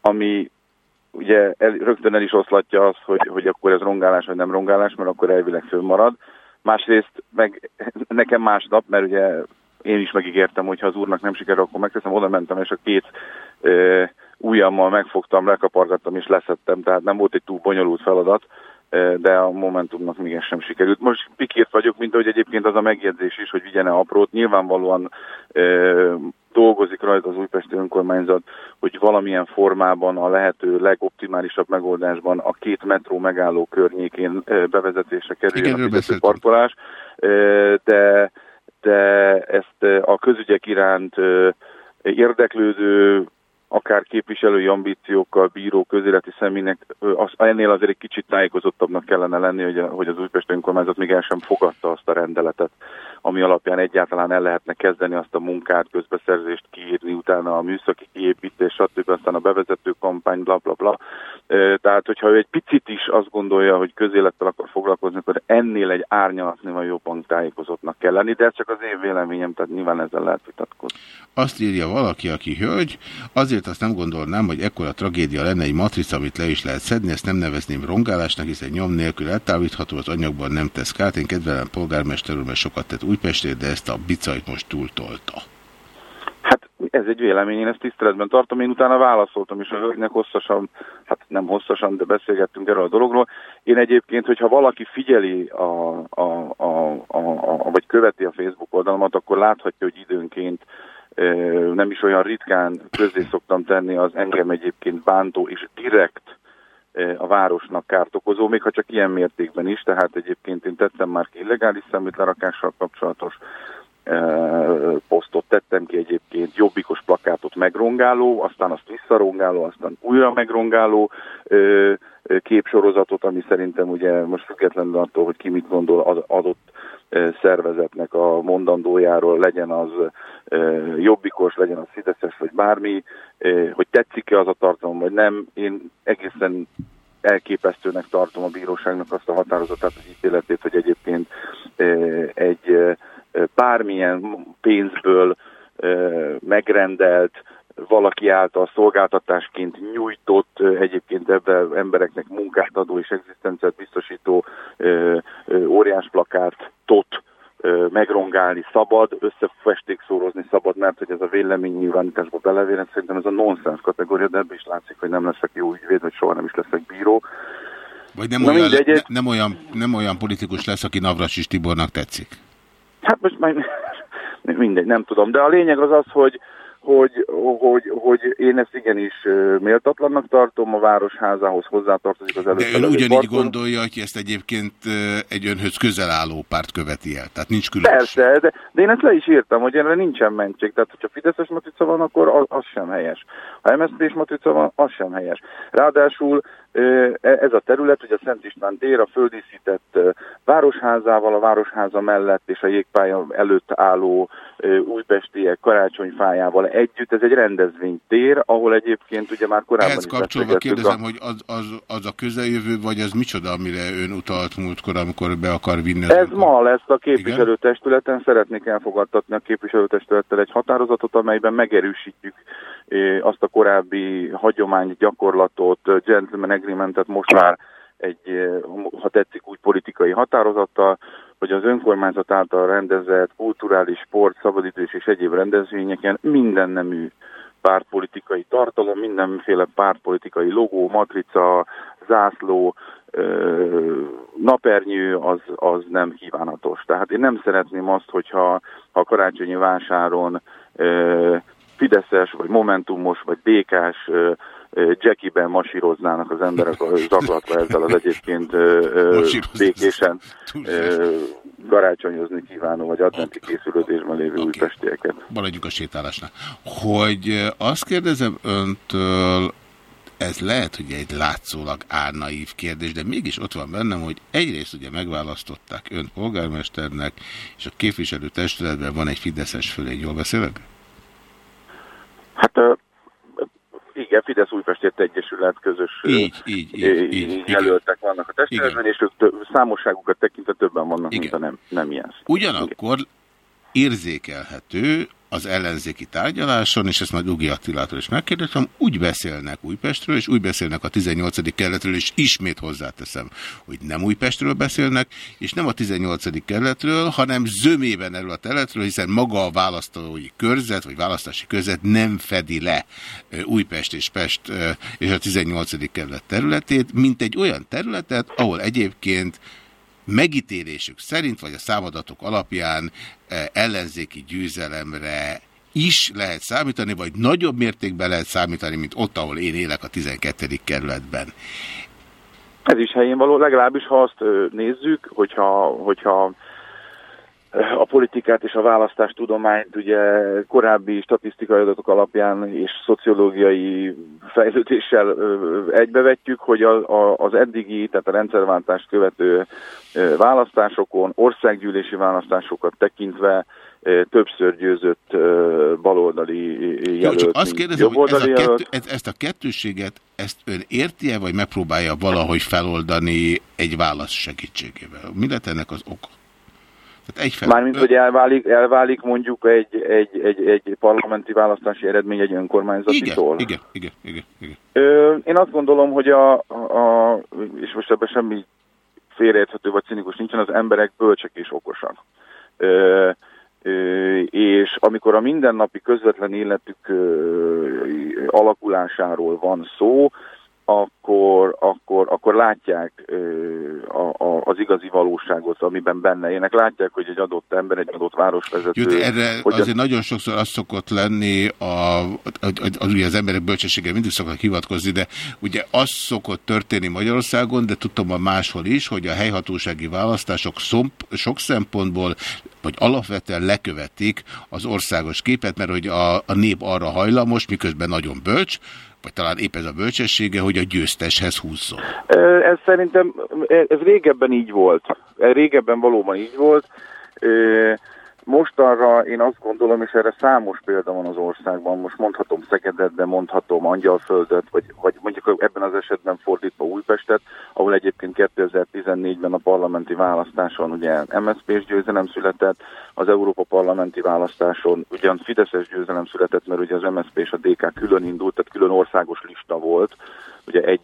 Ami ugye el, rögtön el is oszlatja azt, hogy, hogy akkor ez rongálás, vagy nem rongálás, mert akkor elvileg fönnmarad. Másrészt meg nekem másnap, mert ugye én is megígértem, hogy ha az úrnak nem sikerül, akkor megteszem, oda mentem, és a két ö, ujjammal megfogtam, lekapargattam és leszettem, tehát nem volt egy túl bonyolult feladat, de a Momentumnak még sem sikerült. Most pikért vagyok, mint ahogy egyébként az a megjegyzés is, hogy vigyene aprót. Nyilvánvalóan ö, dolgozik rajta az újpesti önkormányzat, hogy valamilyen formában a lehető legoptimálisabb megoldásban a két metró megálló környékén ö, bevezetésre kerüljön a parkolás, Ö, de, de ezt a közügyek iránt érdeklődő akár képviselői ambíciókkal bíró közéleti személynek az, ennél azért egy kicsit tájékozottabbnak kellene lenni, hogy, hogy az Újpest önkormányzat még el sem fogadta azt a rendeletet, ami alapján egyáltalán el lehetne kezdeni azt a munkát, közbeszerzést kiírni, utána a műszaki kiépítés, stb. aztán a bevezető kampány, bla bla bla. Tehát, hogyha ő egy picit is azt gondolja, hogy közélettel akar foglalkozni, akkor ennél egy árnyalatnél jobban tájékozottnak kell lenni, de ez csak az én véleményem, tehát nyilván ezzel lehet vitatkozni. Azt írja valaki, aki hölgy, azért azt nem gondolnám, hogy ekkora tragédia lenne egy matrica, amit le is lehet szedni, ezt nem nevezném rongálásnak, hiszen nyom nélkül eltávolítható, az anyagban nem tesz kárt. Én kedvelem polgármester úr, mert sokat tett Újpestért, de ezt a bicajt most túltolta. Hát ez egy vélemény, én ezt tiszteletben tartom. Én utána válaszoltam is a hölgynek hosszasan, hát nem hosszasan, de beszélgettünk erről a dologról. Én egyébként, hogyha valaki figyeli, a, a, a, a, a, vagy követi a Facebook oldalamat, akkor láthatja, hogy időnként nem is olyan ritkán közé szoktam tenni az engem egyébként bántó és direkt a városnak kárt okozó, még ha csak ilyen mértékben is, tehát egyébként én tettem már ki illegális szemétlerakással kapcsolatos posztot tettem ki egyébként, jobbikos plakátot megrongáló, aztán azt visszarongáló, aztán újra megrongáló képsorozatot, ami szerintem ugye most függetlenül attól, hogy ki mit gondol az adott szervezetnek a mondandójáról, legyen az jobbikos, legyen az fideszes, vagy bármi, hogy tetszik-e az a tartalom, vagy nem. Én egészen elképesztőnek tartom a bíróságnak azt a határozatát, az ítéletét, hogy egyébként egy bármilyen pénzből megrendelt, valaki által szolgáltatásként nyújtott, egyébként ebben embereknek munkát adó és egzisztenciát biztosító óriásplakátot ö, megrongálni szabad, összefestékszórozni szabad, mert hogy ez a véleménynyilvánításba belevérem, szerintem ez a nonsens kategória, de ebből is látszik, hogy nem leszek jó ügyvéd, vagy soha nem is leszek bíró. Vagy nem, Na olyan, mindegy, ne, nem, olyan, nem olyan politikus lesz, aki Navracsis Tibornak tetszik. Hát most már mindegy, nem tudom. De a lényeg az az, hogy, hogy, hogy, hogy én ezt igenis méltatlannak tartom, a Városházához hozzátartozik az De előtt. ön ugyanígy gondolja, hogy ezt egyébként egy önhöz közel álló párt követi el. Tehát nincs különbség. Persze, de, de én ezt le is írtam, hogy erre nincsen mentség. Tehát, hogyha Fideszes matrica van, akkor az, az sem helyes. Ha MSZP-s matrica van, az sem helyes. Ráadásul e- ez a terület, ugye a Szent István tér, a földíszített városházával, a városháza mellett és a jégpálya előtt álló újpestiek karácsonyfájával együtt, ez egy rendezvénytér, ahol egyébként ugye már korábban Ehhez is kapcsolva kérdezem, a- hogy az, az, az a közeljövő, vagy az micsoda, amire ön utalt múltkor, amikor be akar vinni Ez ma lesz a képviselőtestületen. Szeretnék elfogadtatni a képviselőtestülettel egy határozatot, amelyben megerősítjük azt a korábbi hagyomány, gyakorlatot, gentleman agreementet most már egy, ha tetszik úgy politikai határozattal, hogy az önkormányzat által rendezett kulturális, sport, szabadidős és egyéb rendezvényeken minden nemű pártpolitikai tartalom, mindenféle pártpolitikai logó, matrica, zászló, napernyő az, az nem kívánatos. Tehát én nem szeretném azt, hogyha ha a karácsonyi vásáron Fideszes, vagy Momentumos, vagy Békás Jackiben masíroznának az emberek zaklatva ezzel az egyébként békésen karácsonyozni kívánó, vagy adventi készülődésben lévő újpestieket. maradjunk a sétálásnál. Hogy azt kérdezem öntől, ez lehet, hogy egy látszólag árnaív kérdés, de mégis ott van bennem, hogy egyrészt ugye megválasztották önt polgármesternek, és a képviselő testületben van egy Fideszes fölény, jól beszélek? Hát igen, Fidesz Újpestért Egyesület közös Így, így, így, jelöltek vannak a testületben, és ők tö- számosságukat tekintve többen vannak, mint a nem, nem ilyen. Ugyanakkor érzékelhető az ellenzéki tárgyaláson, és ezt majd Ugi Attilától is megkérdeztem, úgy beszélnek Újpestről, és úgy beszélnek a 18. kerületről, és ismét hozzáteszem, hogy nem Újpestről beszélnek, és nem a 18. kerületről, hanem zömében erről a területről, hiszen maga a választói körzet, vagy választási körzet nem fedi le Újpest és Pest és a 18. kerület területét, mint egy olyan területet, ahol egyébként megítélésük szerint, vagy a számadatok alapján eh, ellenzéki győzelemre is lehet számítani, vagy nagyobb mértékben lehet számítani, mint ott, ahol én élek a 12. kerületben. Ez is helyén való, legalábbis ha azt nézzük, hogyha, hogyha a politikát és a választástudományt ugye korábbi statisztikai adatok alapján és szociológiai fejlődéssel egybevetjük, hogy a, a, az eddigi, tehát a rendszerváltást követő választásokon, országgyűlési választásokat tekintve többször győzött baloldali Jó, jelölt, csak azt kérdezem, hogy ez a kettő, ez, ezt a kettőséget, ezt ön érti-e, vagy megpróbálja valahogy feloldani egy válasz segítségével? Mi lett ennek az oka? Tehát egyfelől... Mármint, hogy elválik, elválik mondjuk egy, egy, egy, egy parlamenti választási eredmény egy önkormányzatitól. Igen, igen, igen, igen. Ö, én azt gondolom, hogy a, a, és most ebben semmi félreérthető vagy cinikus nincsen, az emberek bölcsek és okosak. Ö, ö, és amikor a mindennapi közvetlen életük ö, alakulásáról van szó, akkor, akkor, akkor látják a, a, az igazi valóságot, amiben benne élnek. Látják, hogy egy adott ember, egy adott városvezető... De erre hogyan- azért nagyon sokszor az szokott lenni, a, az, az, ugye az emberek bölcsességgel mindig szoktak hivatkozni, de ugye az szokott történni Magyarországon, de tudtam a máshol is, hogy a helyhatósági választások szomp, sok szempontból vagy alapvetően lekövetik az országos képet, mert hogy a, a nép arra hajlamos, miközben nagyon bölcs, vagy talán épp ez a bölcsessége, hogy a győzteshez húzzon. Ez szerintem, ez régebben így volt. Régebben valóban így volt. Ö, most arra én azt gondolom, és erre számos példa van az országban, most mondhatom Szegedet, de mondhatom Angyalföldet, vagy, vagy mondjuk ebben az esetben fordítva Újpestet, ahol egyébként 2014-ben a parlamenti választáson ugye MSZP-s győzelem született, az Európa parlamenti választáson ugyan Fideszes győzelem született, mert ugye az MSZP és a DK külön indult, tehát külön országos lista volt, ugye egy,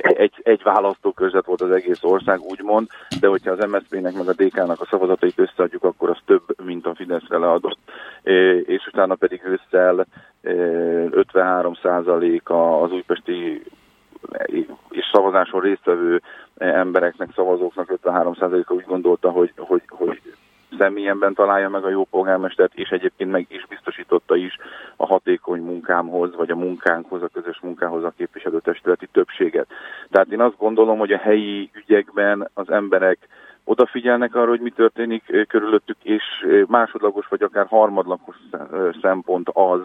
egy, egy, választókörzet volt az egész ország, úgymond, de hogyha az MSZP-nek meg a DK-nak a szavazatait összeadjuk, akkor az több, mint a Fideszre leadott. És utána pedig ősszel é, 53 az újpesti és szavazáson résztvevő embereknek, szavazóknak 53%-a úgy gondolta, hogy, hogy, hogy személyemben találja meg a jó polgármestert, és egyébként meg is biztosította is a hatékony munkámhoz, vagy a munkánkhoz, a közös munkához a képviselőtestületi többséget. Tehát én azt gondolom, hogy a helyi ügyekben az emberek odafigyelnek arra, hogy mi történik eh, körülöttük, és eh, másodlagos vagy akár harmadlagos eh, szempont az,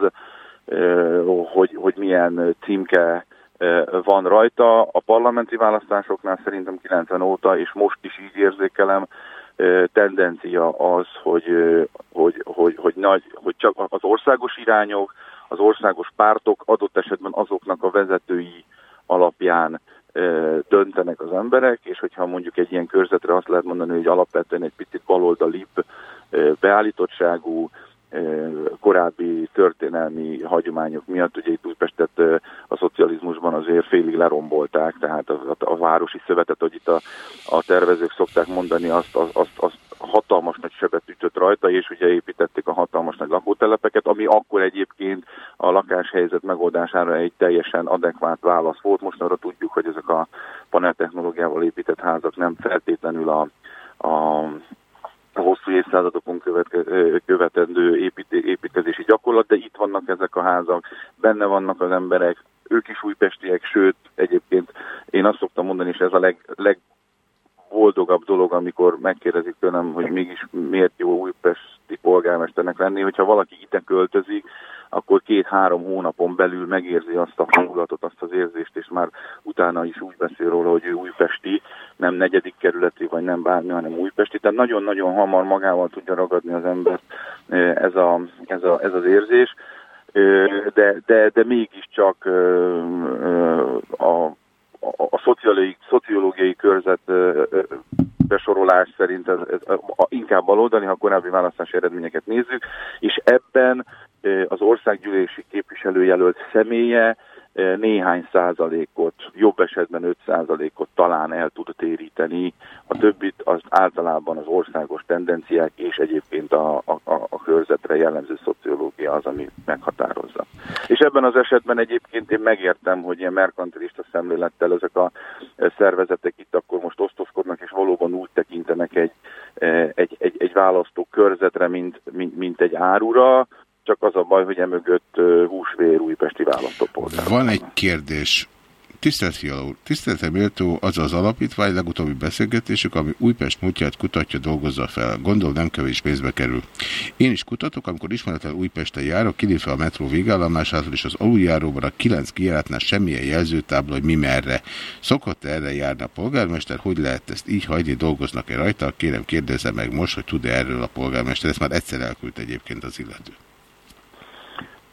hogy, hogy milyen címke van rajta. A parlamenti választásoknál szerintem 90 óta, és most is így érzékelem, tendencia az, hogy, hogy, hogy, hogy, nagy, hogy csak az országos irányok, az országos pártok adott esetben azoknak a vezetői alapján döntenek az emberek, és hogyha mondjuk egy ilyen körzetre azt lehet mondani, hogy alapvetően egy picit baloldalibb beállítottságú, korábbi történelmi hagyományok miatt, ugye itt Újpestet a szocializmusban azért félig lerombolták, tehát a, a, a városi szövetet, hogy itt a, a tervezők szokták mondani, azt, azt, azt, hatalmas nagy sebet ütött rajta, és ugye építették a hatalmas nagy lakótelepeket, ami akkor egyébként a lakáshelyzet megoldására egy teljesen adekvát válasz volt. Most arra tudjuk, hogy ezek a paneltechnológiával épített házak nem feltétlenül a a hosszú évszázadokon követke, követendő épít, építkezési gyakorlat, de itt vannak ezek a házak, benne vannak az emberek, ők is újpestiek, sőt, egyébként én azt szoktam mondani, és ez a leg, leg boldogabb dolog, amikor megkérdezik tőlem, hogy mégis miért jó újpesti polgármesternek lenni, hogyha valaki ide költözik, akkor két-három hónapon belül megérzi azt a hangulatot, azt az érzést, és már utána is úgy beszél róla, hogy ő újpesti, nem negyedik kerületi, vagy nem bármi, hanem újpesti. Tehát nagyon-nagyon hamar magával tudja ragadni az ember ez, a, ez, a, ez az érzés, de, de, de mégiscsak a a, a szociológiai, körzet besorolás szerint ez, ez a, inkább baloldali, ha korábbi választási eredményeket nézzük, és ebben az országgyűlési képviselőjelölt személye néhány százalékot, jobb esetben 5 százalékot talán el tud téríteni, a többit az általában az országos tendenciák és egyébként a, a, a, körzetre jellemző szociológia az, ami meghatározza. És ebben az esetben egyébként én megértem, hogy ilyen merkantilista szemlélettel ezek a eh, szervezetek itt akkor most osztozkodnak, és valóban úgy tekintenek egy, eh, egy, egy, egy választó körzetre, mint, mint, mint egy árura, csak az a baj, hogy emögött húsvér újpesti választópolgár. Van egy kérdés. Tisztelt Fiala úr, tiszteletre méltó az az alapítvány legutóbbi beszélgetésük, ami Újpest múltját kutatja, dolgozza fel. Gondol nem kevés pénzbe kerül. Én is kutatok, amikor ismeretlen Újpesten járok, kilépve a metró végállomásától, és az aluljáróban a kilenc kijáratnál semmilyen jelzőtábla, hogy mi merre. Szokott -e erre járni a polgármester, hogy lehet ezt így hagyni, dolgoznak-e rajta? Kérem kérdezze meg most, hogy tud-e erről a polgármester. Ezt már egyszer elküldte egyébként az illető.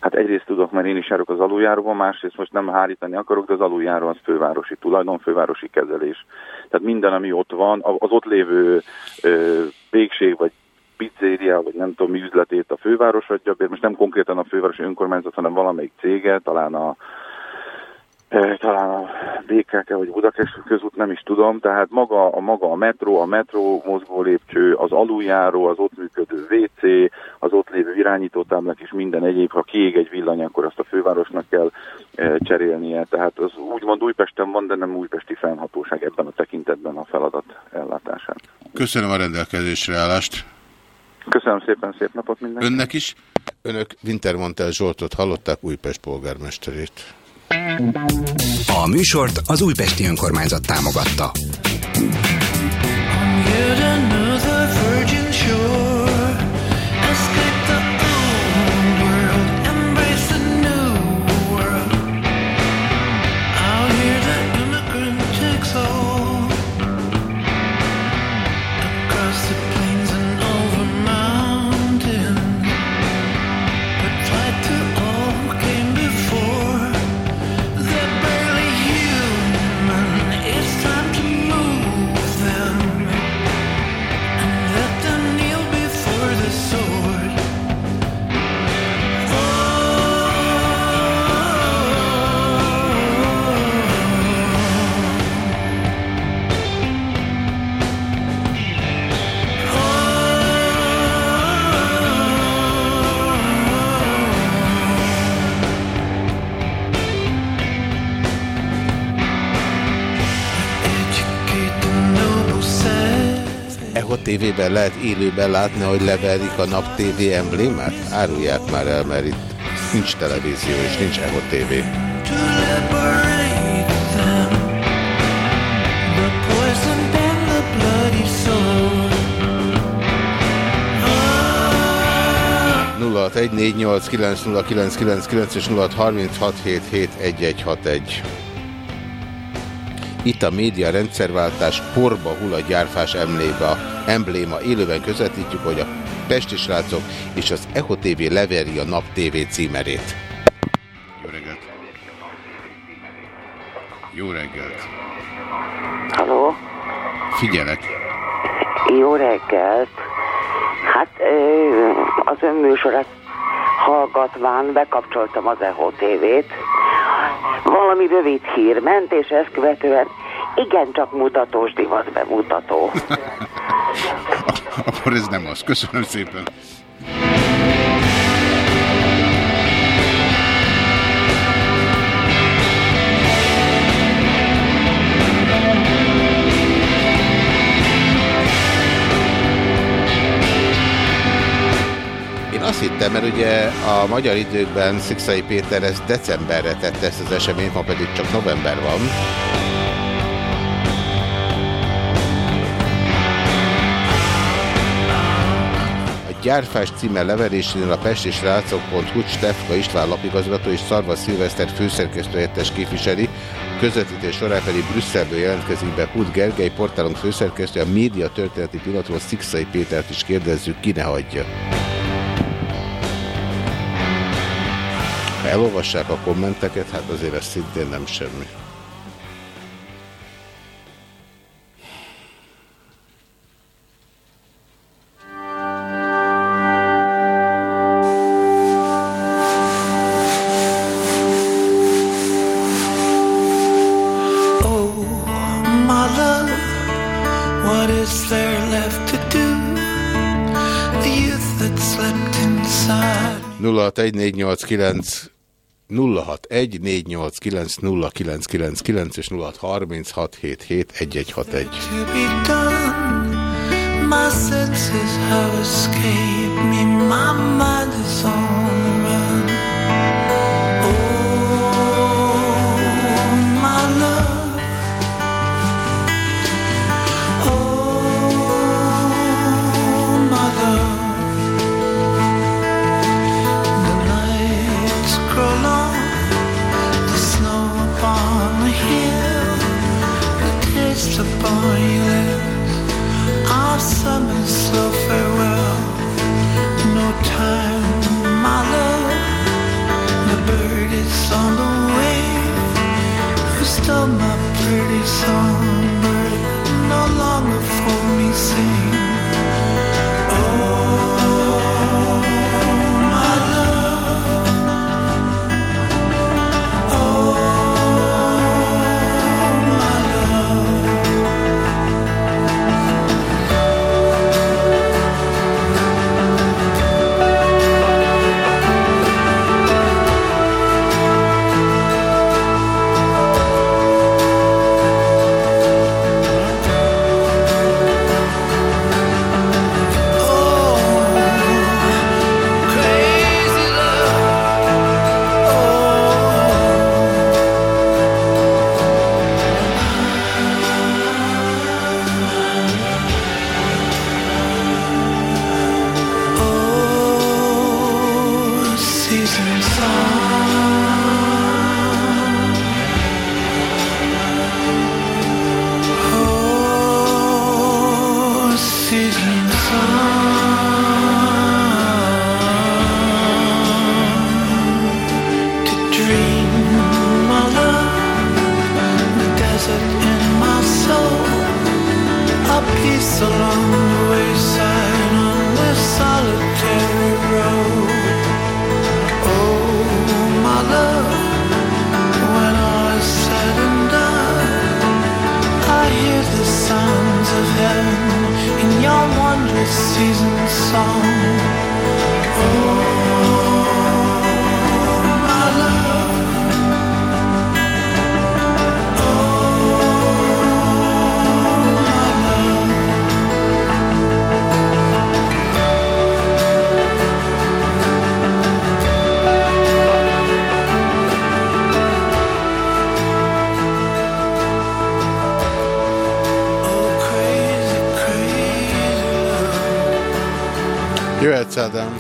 Hát egyrészt tudok, mert én is járok az aluljáróban, másrészt most nem hárítani akarok, de az aluljáró az fővárosi tulajdon, fővárosi kezelés. Tehát minden, ami ott van, az ott lévő ö, végség vagy pizzeria, vagy nem tudom mi üzletét a főváros adja, most nem konkrétan a fővárosi önkormányzat, hanem valamelyik cége, talán a talán a BKK vagy Budapest közút, nem is tudom, tehát maga a, maga a metró, a metró mozgó lépcső, az aluljáró, az ott működő WC, az ott lévő irányítótáblák és minden egyéb, ha kiég egy villany, akkor azt a fővárosnak kell e, cserélnie. Tehát az úgymond Újpesten van, de nem újpesti fennhatóság ebben a tekintetben a feladat ellátásán. Köszönöm a rendelkezésre állást. Köszönöm szépen, szép napot mindenkinek. Önnek is. Önök Wintermantel Zsoltot hallották, Újpest polgármesterét. A műsort az Újpesti Önkormányzat támogatta. Yet napot tévében lehet élőben látni, hogy leverik a nap TV emblémát? Árulják már el, mert itt nincs televízió és nincs EHO TV. és 0636771161. Itt a média rendszerváltás porba hull a gyárfás emléba, embléma. Élőben közvetítjük, hogy a Pesti srácok és az Echo TV leveri a Nap TV címerét. Jó reggelt! Jó reggelt! Halló, Figyelek! jó reggelt! Hát az ön műsorát hallgatván bekapcsoltam az EHO TV-t. Valami rövid hír ment, és ezt követően igencsak mutatós divat bemutató. Akkor ez nem az. Köszönöm szépen. Hittem, mert ugye a magyar időkben Szikszai Péter ezt decemberre tette ezt az eseményt, ma pedig csak november van. A gyárfás címe leverésénél a Pest és Rácok.hu Stefka István lapigazgató és Szarva Szilveszter főszerkesztő helyettes képviseli, közvetítés során pedig Brüsszelből jelentkezik be Hud Gergely, portálunk főszerkesztő, a média történeti pillanatról Szikszai Pétert is kérdezzük, ki ne hagyja. Elolvassák a kommenteket, hát azért ez szintén nem semmi. Oh, 0614890999 és 0636771161. To be done, my senses have escaped me. My mind is on summer slow farewell. No time, my love. The bird is on the wing. Who stole Satan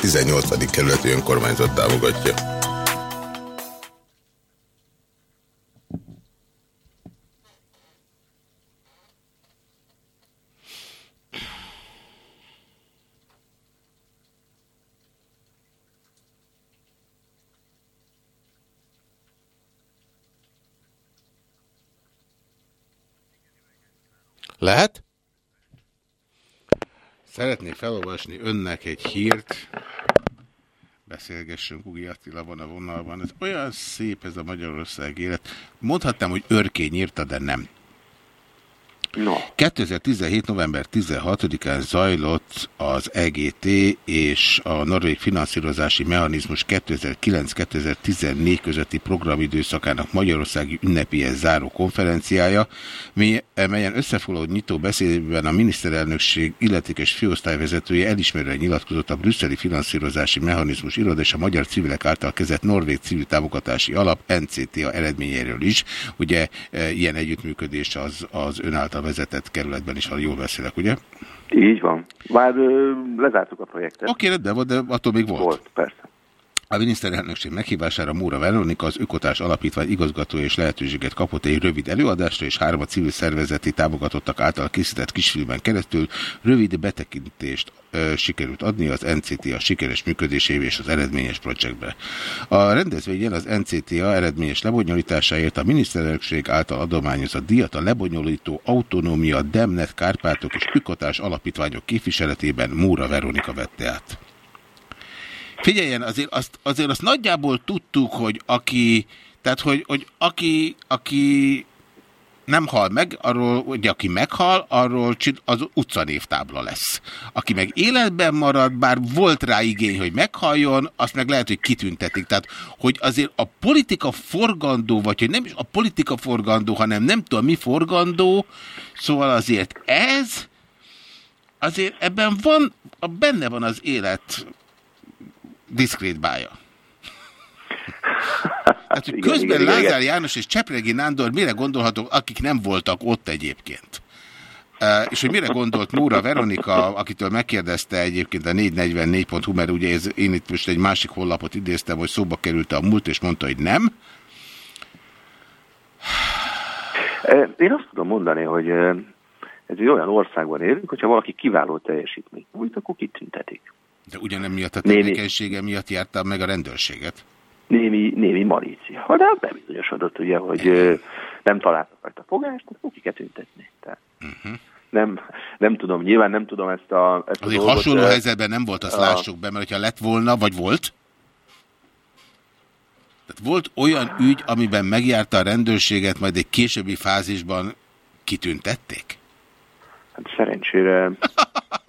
18. kerületi önkormányzat támogatja. Lehet? Szeretnék felolvasni önnek egy hírt. Beszélgessünk, Ugi Attila van a vonalban. Ez olyan szép ez a Magyarország élet. Mondhatnám, hogy örkény írta, de nem. No. 2017. november 16-án zajlott az EGT és a Norvég finanszírozási mechanizmus 2009-2014 közötti programidőszakának Magyarországi ünnepélyes záró konferenciája, mely- melyen összefoglaló nyitó beszédében a miniszterelnökség illetékes főosztályvezetője elismerően nyilatkozott a brüsszeli finanszírozási mechanizmus iroda és a magyar civilek által kezett Norvég civil támogatási alap NCTA eredményéről is. Ugye e, ilyen együttműködés az, az ön vezetett kerületben is, ha jól beszélek, ugye? Így van. Már ö, lezártuk a projektet. Oké, rendben volt, de attól még volt. Volt, persze. A miniszterelnökség meghívására Móra Veronika az Ökotás Alapítvány igazgatója és lehetőséget kapott egy rövid előadásra, és három a civil szervezeti támogatottak által készített kisfilmen keresztül rövid betekintést ö, sikerült adni az NCTA sikeres működésévé és az eredményes projektbe. A rendezvényen az NCTA eredményes lebonyolításáért a miniszterelnökség által adományozott díjat a lebonyolító autonómia Demnet Kárpátok és Ökotás Alapítványok képviseletében Móra Veronika vette át. Figyeljen, azért azt, azért azt nagyjából tudtuk, hogy aki, tehát hogy, hogy aki, aki nem hal meg, arról, ugye aki meghal, arról az utcanévtábla lesz. Aki meg életben marad, bár volt rá igény, hogy meghaljon, azt meg lehet, hogy kitüntetik. Tehát, hogy azért a politika forgandó, vagy hogy nem is a politika forgandó, hanem nem tudom mi forgandó, szóval azért ez, azért ebben van, a benne van az élet diszkrét bája. Hát, hogy Igen, közben igen, Lázár igen. János és Csepregi Nándor mire gondolhatók, akik nem voltak ott egyébként? És hogy mire gondolt Móra Veronika, akitől megkérdezte egyébként a 444.hu, mert ugye ez, én itt most egy másik honlapot idéztem, hogy szóba került a múlt, és mondta, hogy nem. Én azt tudom mondani, hogy ez egy olyan országban élünk, hogyha valaki kiváló teljesítmény nyújt, akkor kitüntetik. De ugyanem miatt a tevékenysége miatt jártam meg a rendőrséget. Némi, némi malícia. Ha de bebizonyosodott ugye, hogy eh, nem találtak rajta fogást, akkor ki kell tüntetni. Tehát nem, nem tudom, nyilván nem tudom ezt a, ezt a Azért dolgot, hasonló helyzetben nem volt, azt a- lássuk be, mert hogyha lett volna, vagy volt? Tehát volt olyan ügy, amiben megjárta a rendőrséget, majd egy későbbi fázisban kitüntették? Hát szerencsére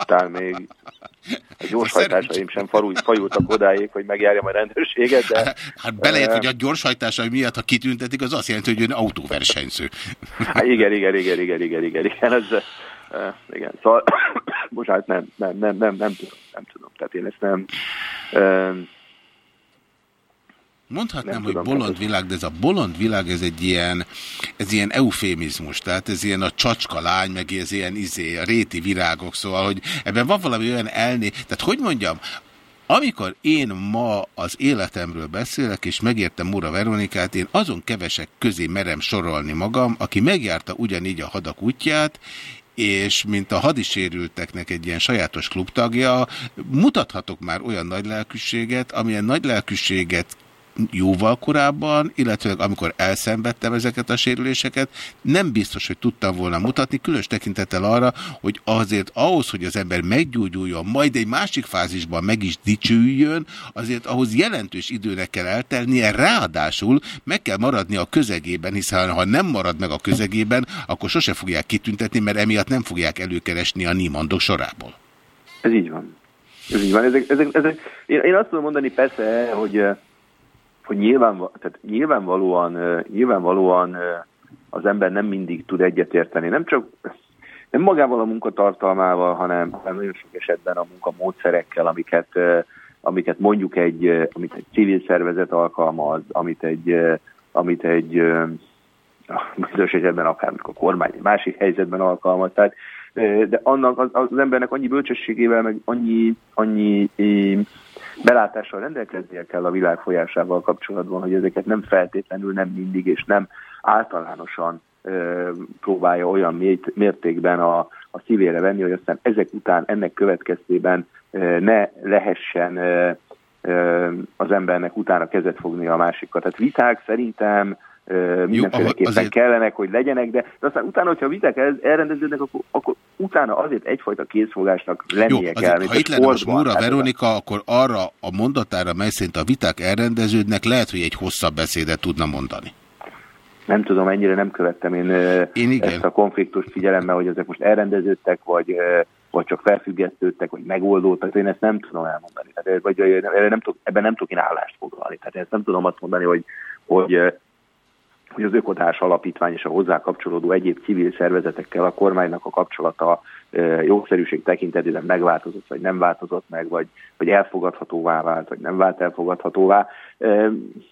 talán még a gyorshajtásaim sem farul, fajultak odáig, hogy megjárjam a rendőrséget, de... Hát belejött, eh, hogy a gyorshajtásai miatt, ha kitüntetik, az azt jelenti, hogy ön autóversenyző. Hát igen, igen, igen, igen, igen, igen, igen, ez, uh, igen, szóval, bocsánat, nem, nem, nem, nem, nem tudom, nem tudom, tehát én ezt nem, uh, Mondhatnám, Nem hogy tudom, bolond világ, de ez a bolond világ, ez egy ilyen, ez ilyen eufémizmus, tehát ez ilyen a csacska lány, meg ez ilyen izé, a réti virágok, szóval, hogy ebben van valami olyan elné, tehát hogy mondjam, amikor én ma az életemről beszélek, és megértem Mura Veronikát, én azon kevesek közé merem sorolni magam, aki megjárta ugyanígy a hadak útját, és mint a hadisérülteknek egy ilyen sajátos klubtagja, mutathatok már olyan nagy lelkűséget, amilyen nagy lelkűséget jóval korábban, illetve amikor elszenvedtem ezeket a sérüléseket, nem biztos, hogy tudtam volna mutatni, különös tekintettel arra, hogy azért ahhoz, hogy az ember meggyógyuljon, majd egy másik fázisban meg is dicsőjön, azért ahhoz jelentős időnek kell eltelnie, ráadásul meg kell maradni a közegében, hiszen ha nem marad meg a közegében, akkor sose fogják kitüntetni, mert emiatt nem fogják előkeresni a nímandok sorából. ez így van. Ez így van. Ezek, ezek, ezek, én, én azt tudom mondani persze, hogy, hogy nyilván, tehát nyilvánvalóan, nyilvánvalóan az ember nem mindig tud egyetérteni. Nem csak nem magával a munkatartalmával, hanem, hanem nagyon sok esetben a munkamódszerekkel, amiket, amiket mondjuk egy, amit egy civil szervezet alkalmaz, amit egy, amit egy bizonyos esetben akár mondjuk a kormány másik helyzetben alkalmaz. Tehát, eh, de annak az, az embernek annyi bölcsességével, meg annyi, annyi belátással rendelkeznie kell a világ folyásával kapcsolatban, hogy ezeket nem feltétlenül, nem mindig és nem általánosan próbálja olyan mértékben a, a szívére venni, hogy aztán ezek után, ennek következtében ne lehessen az embernek utána kezet fogni a másikat. Tehát viták szerintem mindenféleképpen azért- kellenek, hogy legyenek, de, de aztán utána, hogyha viták el- elrendeződnek, akkor, akkor utána azért egyfajta készfogásnak Jó, lennie kell. azért, mint ha itt lenne most. Múra Veronika, akkor arra a mondatára, mely szerint a viták elrendeződnek, lehet, hogy egy hosszabb beszédet tudna mondani. Nem tudom, ennyire nem követtem én, én Én igen. ezt a konfliktust figyelemmel, hogy ezek most elrendeződtek, vagy, vagy csak felfüggesztődtek, vagy megoldódtak, én ezt nem tudom elmondani. Tehát, vagy, vagy erre nem tudok, ebben nem tudok én állást foglalni. Tehát ezt nem tudom azt mondani, hogy, hogy, hogy az Ökotárs Alapítvány és a hozzá kapcsolódó egyéb civil szervezetekkel a kormánynak a kapcsolata jogszerűség tekintetében megváltozott, vagy nem változott meg, vagy, vagy elfogadhatóvá vált, vagy nem vált elfogadhatóvá.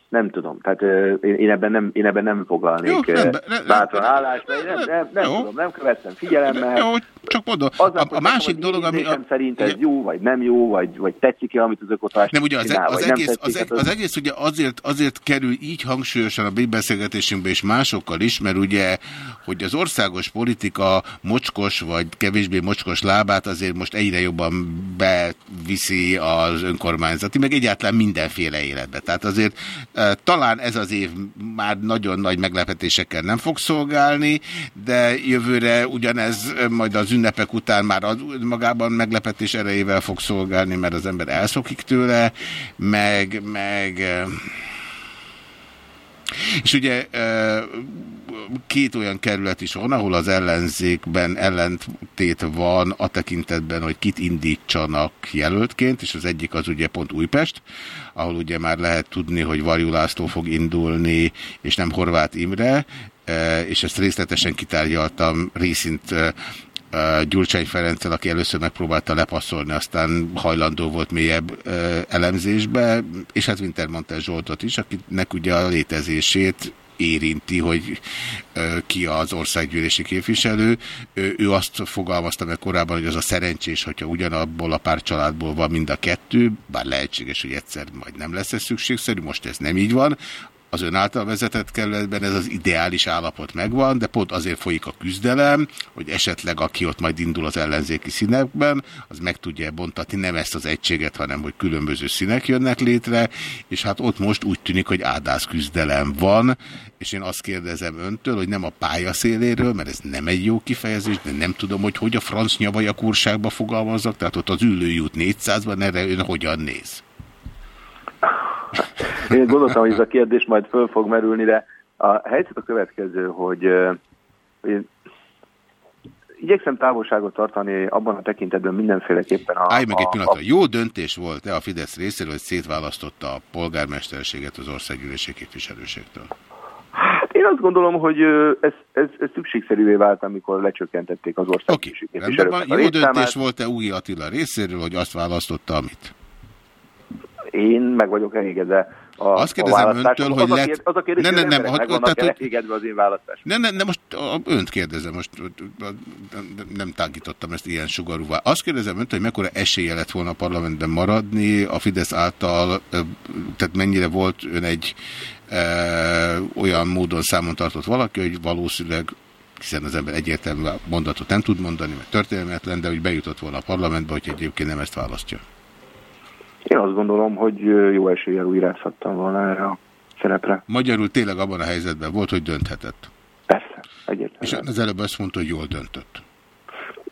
Nem tudom, tehát én én ebben nem, én ebben nem foglalnék Jó, rendben, re- bátran állást, én nem, nem, nem Jó. tudom, nem követtem figyelemmel. Jó, csak mondom, Az, a, a másik dolog, ami... A, szerint ez jó, vagy nem jó, vagy, vagy tetszik-e, amit az ökotárs nem, ugye az, csinál, az, nem egész, tetszik, az, hát eg- az egész ugye azért, azért kerül így hangsúlyosan a beszélgetésünkbe és másokkal is, mert ugye, hogy az országos politika mocskos vagy kevésbé mocskos lábát azért most egyre jobban beviszi az önkormányzati, meg egyáltalán mindenféle életbe. Tehát azért e, talán ez az év már nagyon nagy meglepetésekkel nem fog szolgálni, de jövőre ugyanez e, majd az ünnepek után már az, magában meglepetés erejével fog szolgálni, mert az ember elszokik tőle, meg, meg e, és ugye két olyan kerület is van, ahol az ellenzékben ellentét van a tekintetben, hogy kit indítsanak jelöltként, és az egyik az ugye pont Újpest, ahol ugye már lehet tudni, hogy Varjú László fog indulni, és nem Horváth Imre, e, és ezt részletesen kitárgyaltam részint e, e, Gyurcsány Ferenccel, aki először megpróbálta lepasszolni, aztán hajlandó volt mélyebb elemzésbe, és hát Wintermantel Zsoltot is, akinek ugye a létezését érinti, hogy ki az országgyűlési képviselő. Ő azt fogalmazta meg korábban, hogy az a szerencsés, hogyha ugyanabból a pár családból van mind a kettő, bár lehetséges, hogy egyszer majd nem lesz ez szükségszerű, most ez nem így van. Az ön által vezetett kerületben ez az ideális állapot megvan, de pont azért folyik a küzdelem, hogy esetleg aki ott majd indul az ellenzéki színekben, az meg tudja bontatni nem ezt az egységet, hanem hogy különböző színek jönnek létre, és hát ott most úgy tűnik, hogy ádász küzdelem van, és én azt kérdezem öntől, hogy nem a pályaszéléről, mert ez nem egy jó kifejezés, de nem tudom, hogy hogy a franc nyavajakurságba fogalmazzak, tehát ott az ülő jut 400-ban, erre ön hogyan néz? Én gondoltam, hogy ez a kérdés majd föl fog merülni, de a helyzet a következő, hogy, hogy igyekszem távolságot tartani abban a tekintetben mindenféleképpen a... Állj meg egy a, pillanatra, jó döntés volt-e a Fidesz részéről, hogy szétválasztotta a polgármesterséget az országgyűlési képviselőségtől? Hát én azt gondolom, hogy ez, ez, ez szükségszerűvé vált, amikor lecsökkentették az országgyűlési van, a jó döntés volt-e Új Attila részéről, hogy azt választotta, amit? Én meg vagyok elégedve a, Azt kérdezem a öntől, hogy az, a kérdés, az a kérdés, Ne, hogy ne, az nem, emberek hogy- tehát, hogy- elégedve az én választásom. Nem, nem, nem, most a, önt kérdezem, most nem tágítottam ezt ilyen sugarúvá. Azt kérdezem önt, hogy mekkora esélye lett volna a parlamentben maradni, a Fidesz által, tehát mennyire volt ön egy e, olyan módon számon tartott valaki, hogy valószínűleg hiszen az ember egyértelmű mondatot nem tud mondani, mert történelmetlen, de hogy bejutott volna a parlamentbe, hogy egyébként nem ezt választja. Én azt gondolom, hogy jó eséllyel újrázhattam volna erre a szerepre. Magyarul tényleg abban a helyzetben volt, hogy dönthetett. Persze, egyértelműen. És az előbb azt mondta, hogy jól döntött.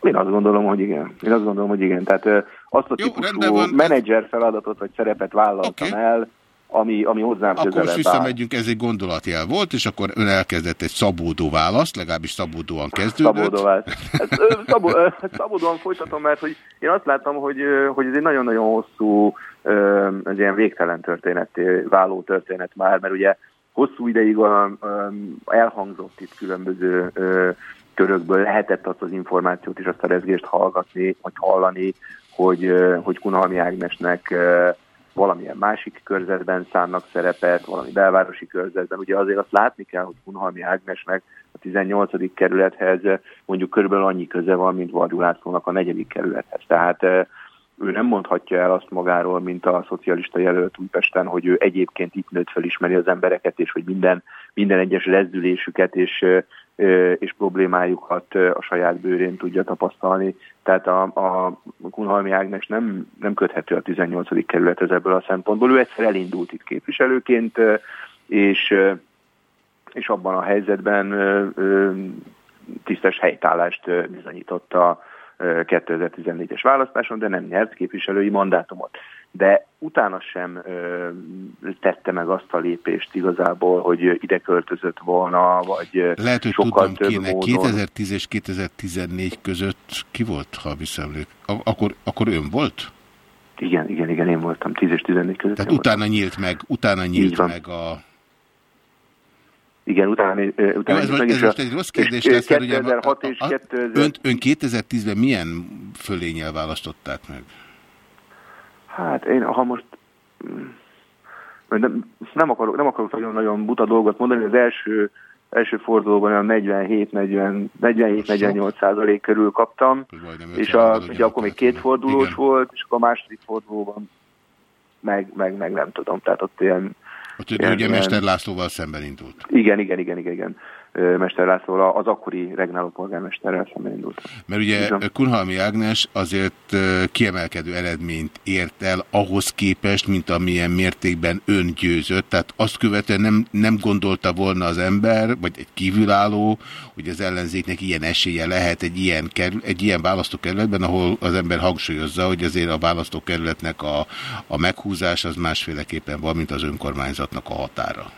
Én azt gondolom, hogy igen. Én azt gondolom, hogy igen. Tehát azt a típusú menedzser feladatot vagy szerepet vállaltam el, ami, ami hozzám Akkor most közelebb áll. visszamegyünk, ez egy gondolatjel volt, és akkor ön elkezdett egy szabódó választ, legalábbis szabódóan kezdődött. Szabódó választ. Ezt, ö, szabó, ö, ezt szabódóan folytatom, mert hogy én azt láttam, hogy, hogy ez egy nagyon-nagyon hosszú, ö, ez ilyen végtelen történet, váló történet már, mert ugye hosszú ideig ö, ö, elhangzott itt különböző ö, körökből, lehetett azt az információt és azt a rezgést hallgatni, vagy hallani, hogy, hogy Kunhalmi Ágnesnek valamilyen másik körzetben szánnak szerepet, valami belvárosi körzetben. Ugye azért azt látni kell, hogy Kunhalmi Ágnesnek a 18. kerülethez mondjuk körülbelül annyi köze van, mint Varjú Lászlónak a 4. kerülethez. Tehát eh, ő nem mondhatja el azt magáról, mint a szocialista jelölt Újpesten, hogy ő egyébként itt nőtt fel, ismeri az embereket, és hogy minden, minden egyes lezdülésüket és, eh, eh, és problémájukat a saját bőrén tudja tapasztalni. Tehát a, a Kunhalmi Ágnes nem, nem köthető a 18. kerülethez ebből a szempontból. Ő egyszer elindult itt képviselőként, és, és abban a helyzetben tisztes helytállást ö, bizonyított a ö, 2014-es választáson, de nem nyert képviselői mandátumot. De utána sem ö, tette meg azt a lépést igazából, hogy ide költözött volna, vagy Lehet, hogy sokkal tudnom több kéne, módon. 2010 és 2014 között ki volt, ha visszaemlék? Akkor, akkor ön volt? Igen, igen, igen, én voltam 10 és 14 között. Tehát utána nyílt meg, utána nyílt meg a... Igen, utána, utána Jó, ez, most, ez most egy rossz kérdés és, lesz, mert ugye... 2006 és 2000... Önt, ön 2010-ben milyen fölényel választották meg? Hát én, ha most mm, nem, nem akarok, nem akarok nagyon-nagyon buta dolgot mondani, az első, első fordulóban olyan 47-48 százalék körül kaptam, és a, ugye akkor még két fordulós volt, és akkor a második fordulóban meg, meg, meg nem tudom, tehát ott ilyen... Ott ön ugye Mester Lászlóval szemben indult. Igen, igen, igen, igen, igen. Mester Lászlóval, az akkori regnáló polgármesterrel szemben indult. Mert ugye. Kunhalmi Ágnes azért kiemelkedő eredményt ért el ahhoz képest, mint amilyen mértékben ön győzött. Tehát azt követően nem, nem gondolta volna az ember, vagy egy kívülálló, hogy az ellenzéknek ilyen esélye lehet egy ilyen, kerül, egy ilyen választókerületben, ahol az ember hangsúlyozza, hogy azért a választókerületnek a, a meghúzás az másféleképpen van, mint az önkormányzatnak a határa.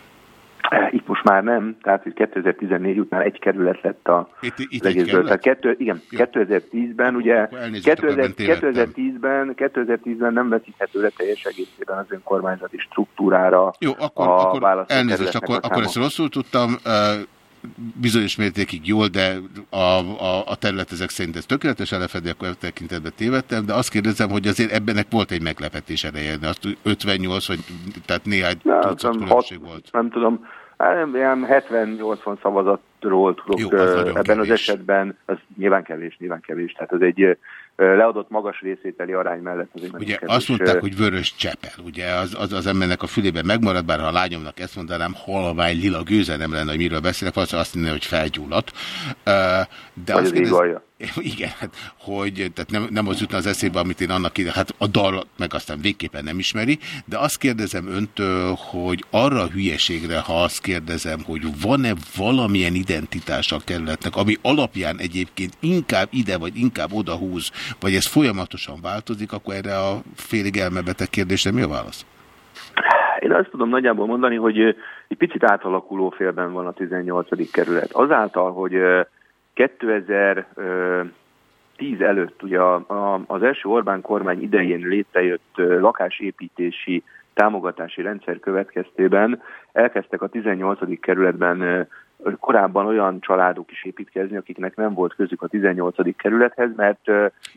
Eh, Itt most már nem, tehát hogy 2014 után egy kerület lett a Itt, itt az egészből. Tehát kettő, igen, 2010-ben ugye, elnézést, akkor 2000, ebben tévedtem. 2010-ben, 2010-ben nem veszíthető le teljes egészében az önkormányzati struktúrára Jó, akkor, a akkor elnézést, akkor, akkor ezt rosszul tudtam, ö, bizonyos mértékig jól, de a, a, a terület ezek szerint ez tökéletesen lefedi, akkor e tekintetben tévedtem, de azt kérdezem, hogy azért ebbenek volt egy meglepetés ereje, de azt 58, vagy tehát néhány tucat különbség hat- volt. Nem tudom, ilyen 70-80 szavazat tudok Jó, az ebben kevés. az esetben, az nyilván kevés, nyilván kevés, tehát az egy leadott magas részételi arány mellett azért nagyon Ugye kevés. azt mondták, hogy vörös csepel, ugye az, az az embernek a fülében megmarad, bár ha a lányomnak ezt mondanám, halvány lila gőze nem lenne, hogy miről beszélek, valószínűleg azt mondja, hogy felgyulladt. De Vagy az ég alja. igen, hát, hogy tehát nem, nem az jutna az eszébe, amit én annak ide, hát a dal meg aztán végképpen nem ismeri, de azt kérdezem öntől, hogy arra a hülyeségre, ha azt kérdezem, hogy van-e valamilyen identitás a kerületnek, ami alapján egyébként inkább ide vagy inkább oda húz, vagy ez folyamatosan változik, akkor erre a félig elmebeteg kérdésre mi a válasz? Én azt tudom nagyjából mondani, hogy egy picit átalakuló félben van a 18. kerület. Azáltal, hogy 2010 előtt, ugye a, az első Orbán kormány idején létrejött lakásépítési támogatási rendszer következtében elkezdtek a 18. kerületben korábban olyan családok is építkezni, akiknek nem volt közük a 18. kerülethez, mert,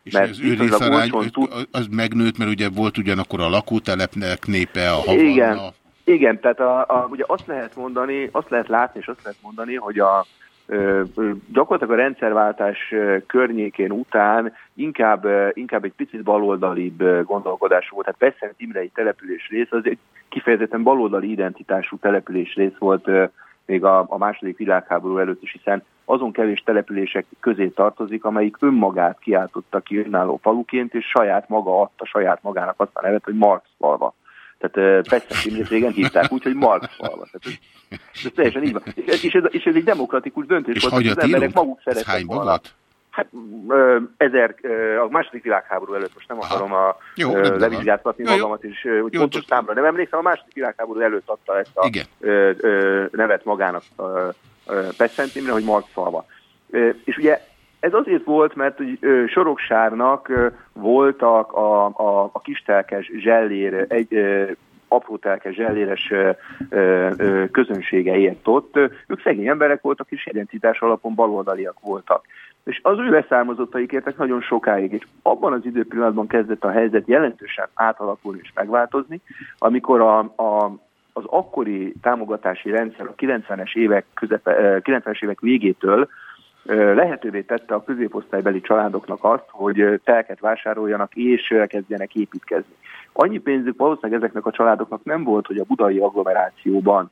És mert az ő részarány, tud- az megnőtt, mert ugye volt ugyanakkor a lakótelepnek népe, a havanna. Igen, igen, tehát a, a, ugye azt lehet mondani, azt lehet látni, és azt lehet mondani, hogy a, gyakorlatilag a rendszerváltás környékén után inkább, inkább egy picit baloldalibb ö, gondolkodású volt. Tehát Peszent Imrei település rész az egy kifejezetten baloldali identitású település rész volt még a, a második világháború előtt is, hiszen azon kevés települések közé tartozik, amelyik önmagát kiáltotta ki önálló faluként, és saját maga adta saját magának azt a nevet, hogy Marx falva. Tehát Imrét régen hívták úgy, hogy Marx falva. Tehát ez, ez teljesen így van. És, ez, és ez egy demokratikus döntés És volt, hogy az emberek maguk hány volna. Hát ezer, a második világháború előtt most nem akarom a Jó, jó. magamat, és hogy Jó, pontos csak- számra nem emlékszem, a második világháború előtt adta ezt a Igen. nevet magának Peszent Imre, hogy Marx falva. És ugye ez azért volt, mert hogy, Soroksárnak voltak a, a, a kistelkes zsellér, egy, ö, apró telkes zselléres közönsége ért ott. Ők szegény emberek voltak, és identitás alapon baloldaliak voltak. És az ő leszármazottaik értek nagyon sokáig, és abban az időpillanatban kezdett a helyzet jelentősen átalakulni és megváltozni, amikor a, a, az akkori támogatási rendszer a 90-es évek, közepe, ö, 90-es évek végétől lehetővé tette a középosztálybeli családoknak azt, hogy telket vásároljanak és elkezdjenek építkezni. Annyi pénzük valószínűleg ezeknek a családoknak nem volt, hogy a budai agglomerációban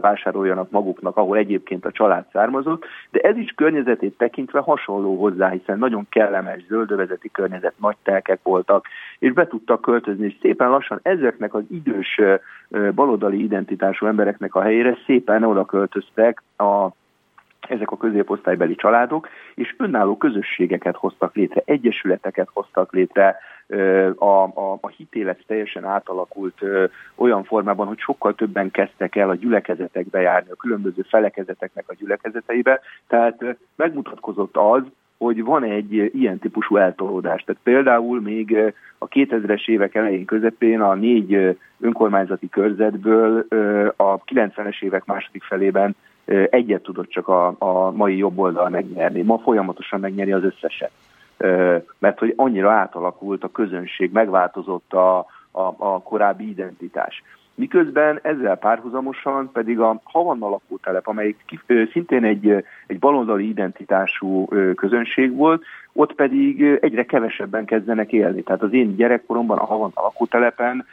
vásároljanak maguknak, ahol egyébként a család származott, de ez is környezetét tekintve hasonló hozzá, hiszen nagyon kellemes zöldövezeti környezet, nagy telkek voltak, és be tudtak költözni, és szépen lassan ezeknek az idős baloldali identitású embereknek a helyére szépen oda költöztek a ezek a középosztálybeli családok, és önálló közösségeket hoztak létre, egyesületeket hoztak létre, a, a, a hitélet teljesen átalakult ö, olyan formában, hogy sokkal többen kezdtek el a gyülekezetekbe járni, a különböző felekezeteknek a gyülekezeteibe, tehát ö, megmutatkozott az, hogy van egy ilyen típusú eltolódás. Tehát például még a 2000-es évek elején közepén a négy önkormányzati körzetből a 90-es évek második felében egyet tudott csak a, a mai jobb oldal megnyerni. Ma folyamatosan megnyeri az összeset. Mert hogy annyira átalakult a közönség, megváltozott a, a, a korábbi identitás. Miközben ezzel párhuzamosan pedig a Havanna lakótelep, amelyik szintén egy, egy baloldali identitású közönség volt, ott pedig egyre kevesebben kezdenek élni. Tehát az én gyerekkoromban a Havanna lakótelepen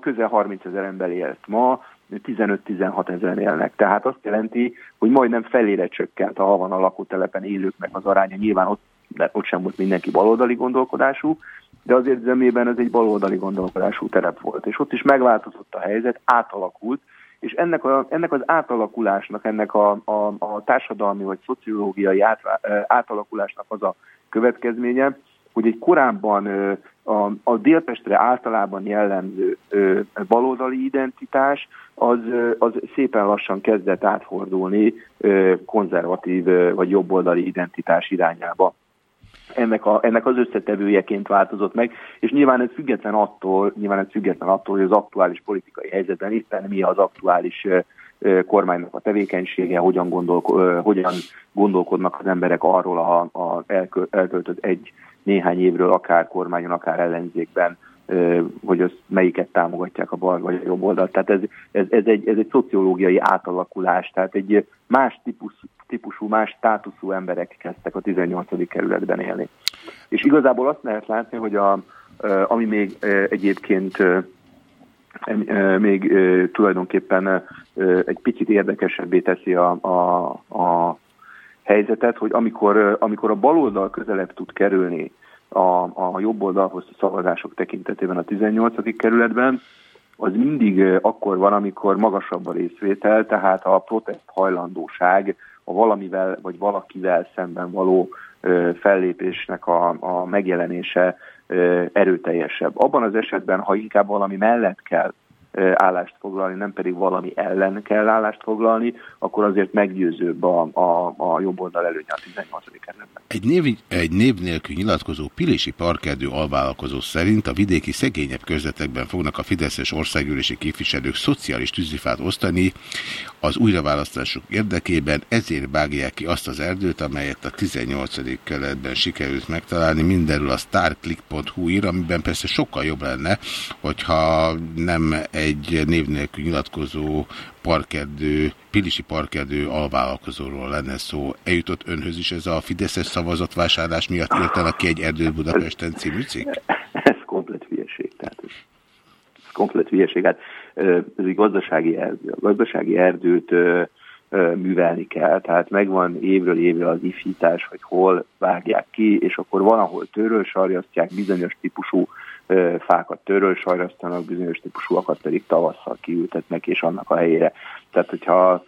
közel 30 ezer ember élt. Ma 15-16 ezeren élnek. Tehát azt jelenti, hogy majdnem felére csökkent a Havana lakótelepen élőknek az aránya. Nyilván ott, de ott sem volt mindenki baloldali gondolkodású, de azért zömében ez egy baloldali gondolkodású terep volt. És ott is megváltozott a helyzet, átalakult, és ennek, a, ennek az átalakulásnak, ennek a, a, a társadalmi vagy szociológiai át, átalakulásnak az a következménye, hogy egy korábban a, a Délpestre általában jellemző baloldali identitás, az, az szépen lassan kezdett átfordulni konzervatív vagy jobboldali identitás irányába. Ennek, a, ennek az összetevőjeként változott meg, és nyilván ez független attól, nyilván ez független attól, hogy az aktuális politikai helyzetben éppen mi az aktuális ö, kormánynak a tevékenysége, hogyan, gondolko, hogyan gondolkodnak az emberek arról a, a elkö, eltöltött egy néhány évről, akár kormányon, akár ellenzékben hogy az melyiket támogatják a bal vagy a jobb oldalt. Tehát ez, ez, ez, egy, ez egy szociológiai átalakulás, tehát egy más típus, típusú, más státuszú emberek kezdtek a 18. kerületben élni. És igazából azt lehet látni, hogy a, ami még egyébként még tulajdonképpen egy picit érdekesebbé teszi a, a, a helyzetet, hogy amikor, amikor a baloldal közelebb tud kerülni a, a jobb oldalhoz a szavazások tekintetében a 18. kerületben, az mindig akkor van, amikor magasabb a részvétel, tehát a protest hajlandóság, a valamivel vagy valakivel szemben való ö, fellépésnek a, a megjelenése erőteljesebb. Abban az esetben, ha inkább valami mellett kell állást foglalni, nem pedig valami ellen kell állást foglalni, akkor azért meggyőzőbb a, a, a jobb oldal előnye a 18. kerületben. Egy név, egy név nélkül nyilatkozó Pilési Parkerdő alvállalkozó szerint a vidéki szegényebb körzetekben fognak a Fideszes országgyűlési képviselők szociális tűzifát osztani az újraválasztások érdekében, ezért vágják ki azt az erdőt, amelyet a 18. keletben sikerült megtalálni. Mindenről a starclick.hu ír, amiben persze sokkal jobb lenne, hogyha nem egy név nélkül nyilatkozó parkerdő, Pilisi parkerdő alvállalkozóról lenne szó. Eljutott önhöz is ez a Fideszes szavazatvásárlás miatt írtanak ki egy erdőt Budapesten című cikk? Ez komplet hülyeség. Tehát ez, ez komplet hülyeség. Hát ez egy gazdasági erdő. A gazdasági erdőt művelni kell, tehát megvan évről évre az ifítás, hogy hol vágják ki, és akkor van, ahol törről sarjasztják, bizonyos típusú fákat törről sarjasztanak, bizonyos típusúakat pedig tavasszal kiültetnek, és annak a helyére. Tehát, hogyha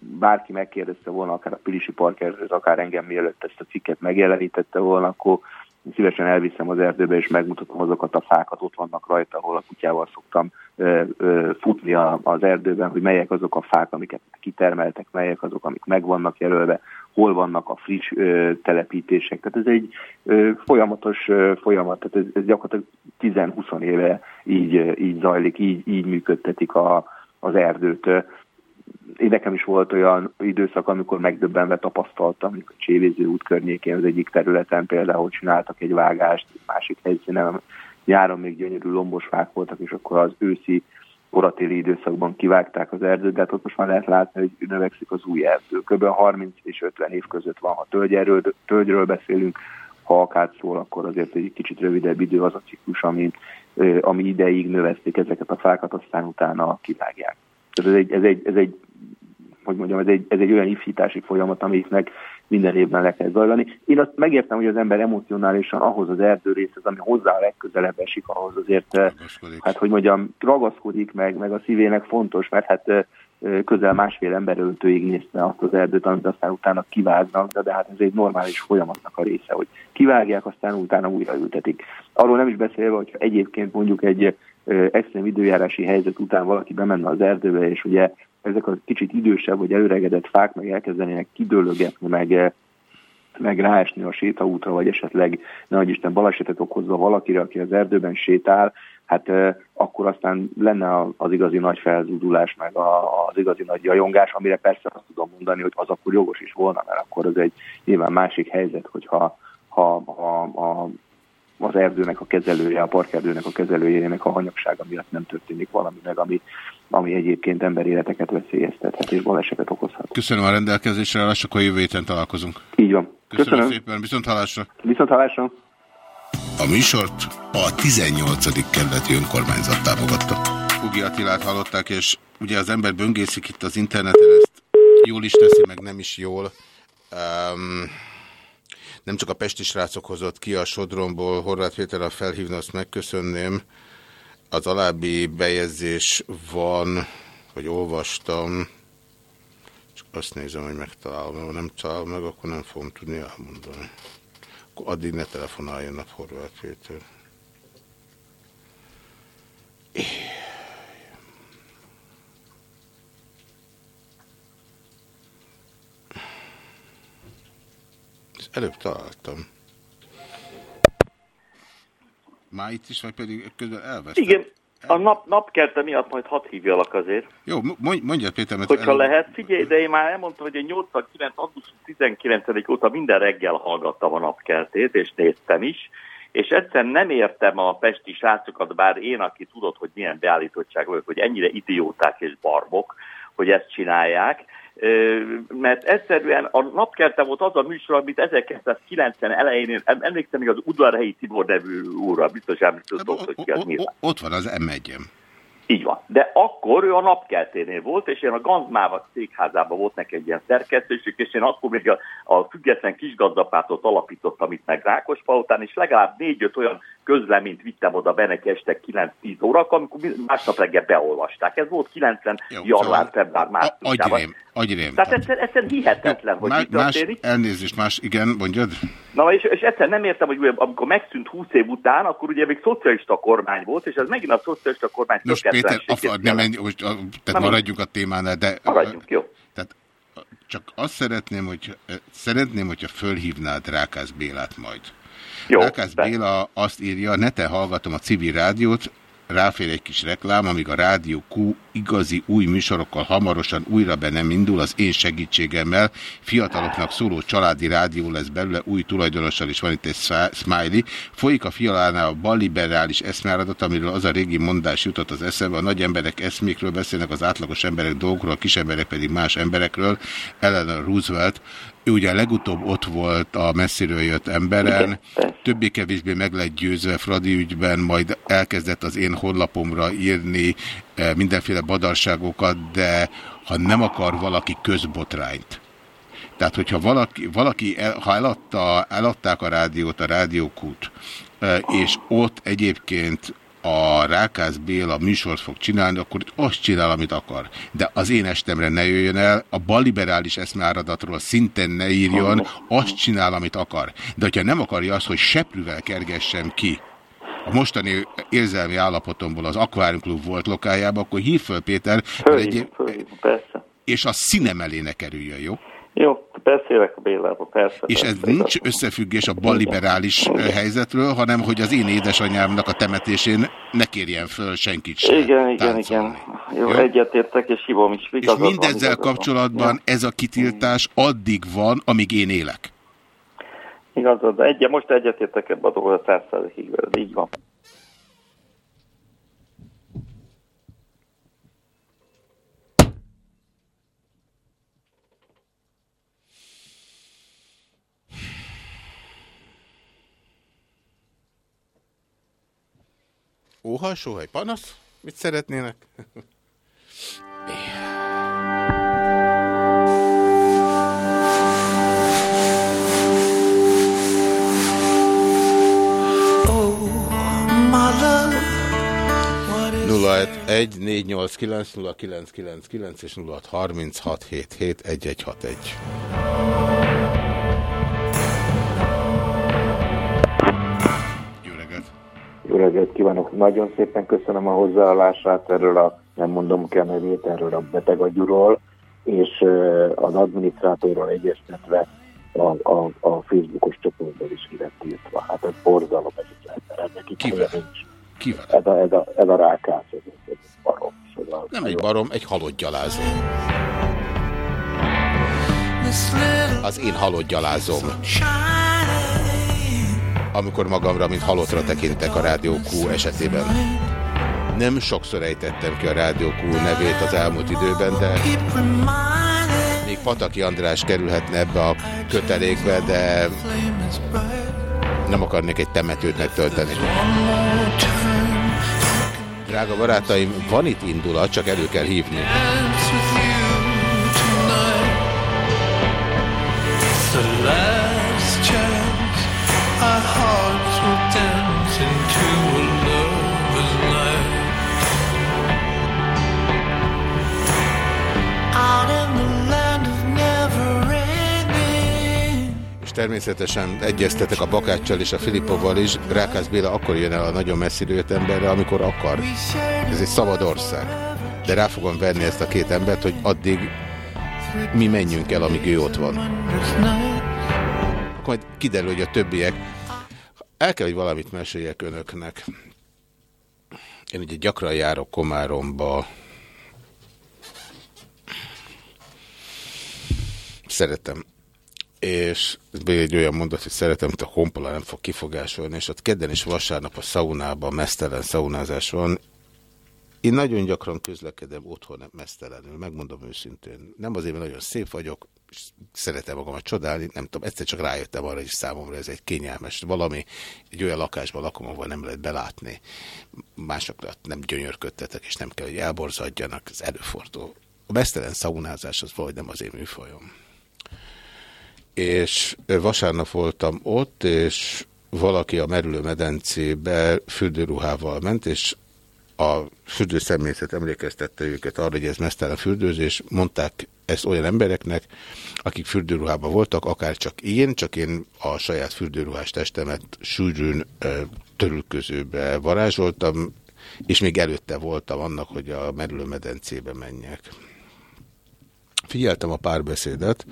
bárki megkérdezte volna, akár a Pilisi Parkerről, akár engem mielőtt ezt a cikket megjelenítette volna, akkor szívesen elviszem az erdőbe, és megmutatom azokat a fákat, ott vannak rajta, ahol a kutyával szoktam ö, ö, futni a, az erdőben, hogy melyek azok a fák, amiket kitermeltek, melyek azok, amik meg vannak jelölve, hol vannak a friss ö, telepítések. Tehát ez egy ö, folyamatos ö, folyamat, tehát ez, ez gyakorlatilag 10-20 éve így, így zajlik, így, így működtetik a, az erdőt. Én nekem is volt olyan időszak, amikor megdöbbenve tapasztaltam, amikor a Csévéző út környékén az egyik területen például csináltak egy vágást, másik helyszínen, nyáron még gyönyörű lombos fák voltak, és akkor az őszi koratéli időszakban kivágták az erdőt, de hát ott most már lehet látni, hogy növekszik az új erdő. Kb. 30 és 50 év között van, ha tölgyerről, tölgyről beszélünk, ha akár szól, akkor azért egy kicsit rövidebb idő az a ciklus, ami, ami ideig növeszték ezeket a fákat, aztán utána kivágják. Tehát ez egy, ez egy, ez egy hogy mondjam, ez egy, ez egy olyan ifítási folyamat, amiknek minden évben le kell zajlani. Én azt megértem, hogy az ember emocionálisan ahhoz az erdőrészhez, ami hozzá a legközelebb esik, ahhoz azért, eh, hát hogy mondjam, ragaszkodik meg, meg a szívének fontos, mert hát eh, eh, közel másfél ember öltőig nézte azt az erdőt, amit aztán utána kivágnak, de, de hát ez egy normális folyamatnak a része, hogy kivágják, aztán utána újraültetik. Arról nem is beszélve, hogy egyébként mondjuk egy extrém időjárási helyzet után valaki bemenne az erdőbe, és ugye ezek a kicsit idősebb vagy előregedett fák meg elkezdenének kidőlögetni, meg, meg ráesni a sétaútra, vagy esetleg, nehogy Isten balesetet okozva valakire, aki az erdőben sétál, hát akkor aztán lenne az igazi nagy felzúdulás, meg a, az igazi nagy jajongás, amire persze azt tudom mondani, hogy az akkor jogos is volna, mert akkor az egy nyilván másik helyzet, hogyha ha, ha, a, az erdőnek a kezelője, a parkerdőnek a kezelőjének a hanyagsága miatt nem történik valami meg, ami, ami egyébként emberéleteket veszélyeztethet és balesetet okozhat. Köszönöm a rendelkezésre, állás, akkor jövő héten találkozunk. Így van. Köszönöm, Köszönöm. szépen, viszont hallásra. Viszont hallásra. A műsort a 18. kerületi önkormányzat támogatta. Ugi Attilát hallották, és ugye az ember böngészik itt az interneten, ezt jól is teszi, meg nem is jól. Um, nem csak a pesti srácok hozott ki a Sodromból, Horváth Péterrel felhívna, azt megköszönném. Az alábbi bejegyzés van, vagy olvastam, csak azt nézem, hogy megtalálom, ha nem találom meg, akkor nem fogom tudni elmondani. Akkor addig ne telefonáljon a Horváth Péter. Ezt előbb találtam. Már itt is, vagy pedig közben elvesztem? Igen, a nap, napkerte miatt majd hadd hívjalak azért. Jó, mondj- mondjad Péter, mert Hogyha előbb- lehet, figyelj, de én már elmondtam, hogy a 89. augusztus 19 óta minden reggel hallgattam a napkeltét, és néztem is, és egyszer nem értem a pesti srácokat, bár én, aki tudod, hogy milyen beállítottság vagyok, hogy ennyire idióták és barbok, hogy ezt csinálják, mert egyszerűen a napkerte volt az a műsor, amit 1990 elején, én em- emlékszem még az Udvarhelyi Tibor nevű úrra, biztos emlékszem, hogy ki az nyilván. Ott van az M1-em. Így van. De akkor ő a napkelténél volt, és én a Ganzmáva székházában volt neki egy ilyen szerkesztőség, és én akkor még a, a független kisgazdapártot alapítottam itt meg Rákospalotán, és legalább négy-öt olyan közleményt vittem oda be neki este 9-10 órakor, amikor mi- másnap reggel beolvasták. Ez volt 90. január, február, márciusában. Agyrém, agyrém. Tehát egyszer, egyszer hihetetlen, hogy Má, mi más, történik. elnézést, más, igen, mondjad? Na és, és egyszer nem értem, hogy amikor megszűnt 20 év után, akkor ugye még szocialista kormány volt, és ez megint a szocialista kormány Nos, Péter, tökéletlenségét a, nem menj, most, a, tehát Nem, maradjunk a témánál, de... Maradjunk, jó. Tehát csak azt szeretném, hogy szeretném, hogyha fölhívnád Rákász Bélát majd. Jó, Rákász Béla azt írja, nete hallgatom a civil rádiót, ráfér egy kis reklám, amíg a Rádió Q igazi új műsorokkal hamarosan újra be nem indul, az én segítségemmel fiataloknak szóló családi rádió lesz belőle, új tulajdonossal is van itt egy smiley. Folyik a fialánál a balliberális eszmeáradat, amiről az a régi mondás jutott az eszembe, a nagy emberek eszmékről beszélnek, az átlagos emberek dolgokról, a kis emberek pedig más emberekről. Eleanor Roosevelt, ő ugye legutóbb ott volt a messziről jött emberen, többé-kevésbé meg lett győzve Fradi ügyben, majd elkezdett az én honlapomra írni eh, mindenféle badarságokat, de ha nem akar valaki közbotrányt, tehát, hogyha valaki, valaki el, ha eladta, eladták a rádiót, a rádiókút, eh, és ott egyébként a Rákász Béla műsort fog csinálni, akkor azt csinál, amit akar. De az én estemre ne jöjjön el, a balliberális eszmeáradatról szintén ne írjon, azt csinál, amit akar. De hogyha nem akarja azt, hogy seprűvel kergessem ki a mostani érzelmi állapotomból az Aquarium Club volt lokájába, akkor hív föl Péter, mert egy, persze. és a színem elé ne kerüljön, jó? Jó, beszélek a Bélába, persze. És ez persze, nincs összefüggés a balliberális ö, helyzetről, hanem hogy az én édesanyámnak a temetésén ne kérjen föl senkit sem. Igen, igen, igen. Jó, Jó? egyetértek, és hívom is. És mindezzel van. kapcsolatban ez a kitiltás addig van, amíg én élek. Igazad, egy, most egyetértek ebbe a dolgot, százszerzékig veled, így van. Óha, sóhaj, panasz? Mit szeretnének? My love, what is 061 489 0999 és 0636771161. Jó reggelt kívánok! Nagyon szépen köszönöm a hozzáállását erről a, nem mondom ki a nevét, erről a betegagyúról, és az adminisztrátorral egyeztetve a, a, a Facebookos csoportban is ki lett írtva. Hát ez borzalom ez az ember. Neki Kivel? Kivel? Ez a, ez a, ez a rákász, ez, ez barom. Szóval Nem egy barom, egy halott gyalázó. Az én halott gyalázom. Amikor magamra, mint halottra tekintek a Rádió Q esetében. Nem sokszor ejtettem ki a Rádió Q nevét az elmúlt időben, de még Pataki András kerülhetne ebbe a kötelékbe, de nem akarnék egy temetőt megtölteni. Drága barátaim, van itt indulat, csak elő kell hívni. the last chance our hearts természetesen egyeztetek a Bakáccsal és a Filipovval is. Rákász Béla akkor jön el a nagyon messzire jött emberre, amikor akar. Ez egy szabad ország. De rá fogom venni ezt a két embert, hogy addig mi menjünk el, amíg ő ott van. Akkor majd kiderül, hogy a többiek... El kell, hogy valamit meséljek önöknek. Én ugye gyakran járok Komáromba. Szeretem. És ez egy olyan mondat, hogy szeretem, mint a honpola nem fog kifogásolni, és ott kedden és vasárnap a szaunában mesztelen szaunázás van. Én nagyon gyakran közlekedem otthon mesztelenül, megmondom őszintén. Nem azért, mert nagyon szép vagyok, és szeretem magamat csodálni, nem tudom, egyszer csak rájöttem arra, hogy számomra ez egy kényelmes valami, egy olyan lakásban lakom, ahol nem lehet belátni. Másokra nem gyönyörködtetek, és nem kell, hogy elborzadjanak, ez előfordul. A mesztelen szaunázás az valahogy nem az én műfajom és vasárnap voltam ott, és valaki a merülő medencébe fürdőruhával ment, és a fürdőszemélyzet emlékeztette őket arra, hogy ez mesztelen fürdőzés, mondták ezt olyan embereknek, akik fürdőruhában voltak, akár csak én, csak én a saját fürdőruhás testemet sűrűn törülközőbe varázsoltam, és még előtte voltam annak, hogy a merülő medencébe menjek. Figyeltem a párbeszédet,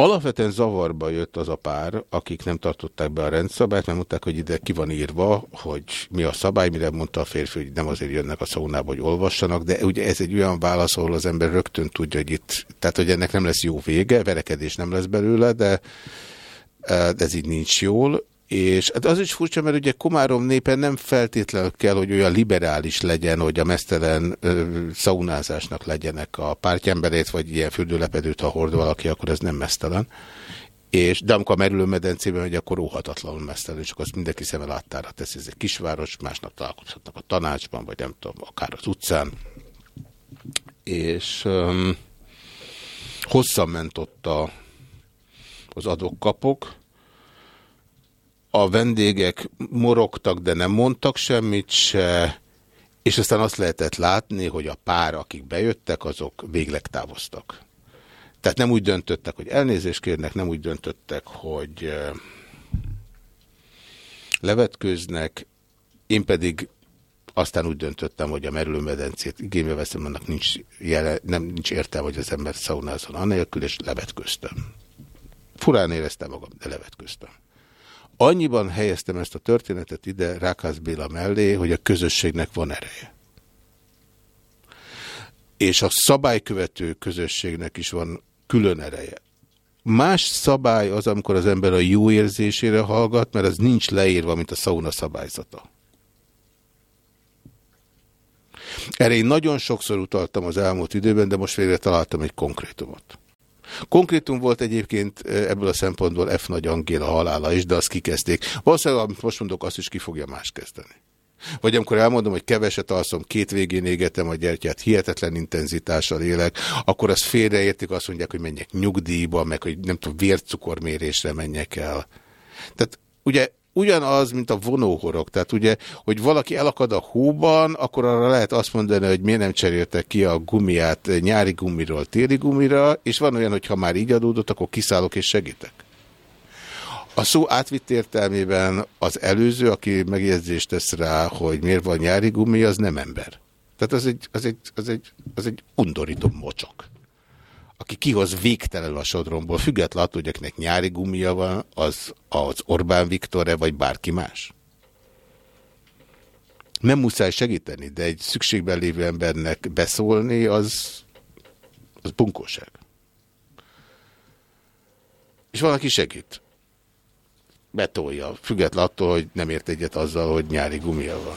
Alapvetően zavarba jött az a pár, akik nem tartották be a rendszabályt, mert mondták, hogy ide ki van írva, hogy mi a szabály, mire mondta a férfi, hogy nem azért jönnek a szaunába, hogy olvassanak, de ugye ez egy olyan válasz, ahol az ember rögtön tudja, hogy itt, tehát hogy ennek nem lesz jó vége, verekedés nem lesz belőle, de de ez így nincs jól, és hát az is furcsa, mert ugye Komárom népen nem feltétlenül kell, hogy olyan liberális legyen, hogy a mesztelen ö, szaunázásnak legyenek a pártyemberét, vagy ilyen fürdőlepedőt, ha hord valaki, akkor ez nem mesztelen. És, de amikor a merülő medencében megy, akkor óhatatlanul mesztelen, és akkor azt mindenki szeme láttára teszi. Ez egy kisváros, másnap találkozhatnak a tanácsban, vagy nem tudom, akár az utcán. És um, hosszan ment ott a, az adok-kapok, a vendégek morogtak, de nem mondtak semmit se, és aztán azt lehetett látni, hogy a pár, akik bejöttek, azok végleg távoztak. Tehát nem úgy döntöttek, hogy elnézést kérnek, nem úgy döntöttek, hogy levetkőznek, én pedig aztán úgy döntöttem, hogy a merülőmedencét igénybe veszem, annak nincs, jele, nem, nincs értelme, hogy az ember szaunázon anélkül, és levetköztem. Furán éreztem magam, de levetköztem. Annyiban helyeztem ezt a történetet ide Rákász Béla mellé, hogy a közösségnek van ereje. És a szabálykövető közösségnek is van külön ereje. Más szabály az, amikor az ember a jó érzésére hallgat, mert az nincs leírva, mint a szauna szabályzata. Erre én nagyon sokszor utaltam az elmúlt időben, de most végre találtam egy konkrétumot. Konkrétum volt egyébként ebből a szempontból F. Nagy Angéla halála is, de azt kikezdték. Valószínűleg, amit most mondok, azt is ki fogja más kezdeni. Vagy amikor elmondom, hogy keveset alszom, két végén égetem a gyertyát, hihetetlen intenzitással élek, akkor azt félreértik, azt mondják, hogy menjek nyugdíjba, meg hogy nem tudom, vércukormérésre menjek el. Tehát ugye ugyanaz, mint a vonóhorog. Tehát ugye, hogy valaki elakad a hóban, akkor arra lehet azt mondani, hogy miért nem cseréltek ki a gumiát nyári gumiról téli gumira, és van olyan, hogy ha már így adódott, akkor kiszállok és segítek. A szó átvitt értelmében az előző, aki megjegyzést tesz rá, hogy miért van nyári gumi, az nem ember. Tehát az egy, az egy, az egy, az egy undorító mocsok aki kihoz végtelenül a sodromból, függetlenül attól, hogy akinek nyári gumia van, az az Orbán Viktor-e, vagy bárki más. Nem muszáj segíteni, de egy szükségben lévő embernek beszólni, az, az bunkóság. És valaki segít. Betolja, függetlenül attól, hogy nem ért egyet azzal, hogy nyári gumia van.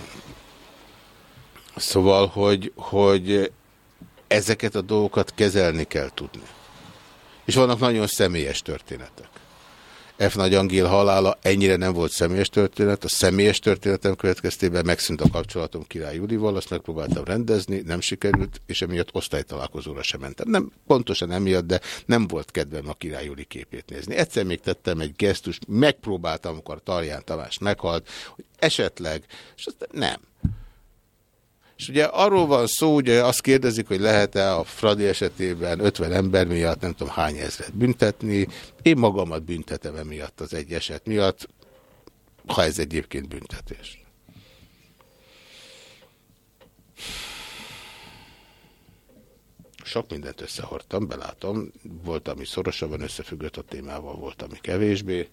Szóval, hogy, hogy ezeket a dolgokat kezelni kell tudni. És vannak nagyon személyes történetek. F. Nagy Angél halála ennyire nem volt személyes történet, a személyes történetem következtében megszűnt a kapcsolatom Király Julival, azt megpróbáltam rendezni, nem sikerült, és emiatt osztálytalálkozóra sem mentem. Nem pontosan emiatt, de nem volt kedvem a Király Juli képét nézni. Egyszer még tettem egy gesztust, megpróbáltam, amikor Tarján Tamás meghalt, hogy esetleg, és aztán nem. És ugye arról van szó, ugye azt kérdezik, hogy lehet-e a Fradi esetében 50 ember miatt nem tudom hány ezret büntetni. Én magamat büntetem emiatt az egy eset miatt, ha ez egyébként büntetés. Sok mindent összehordtam, belátom. Volt, ami szorosabban összefüggött a témával, volt, ami kevésbé.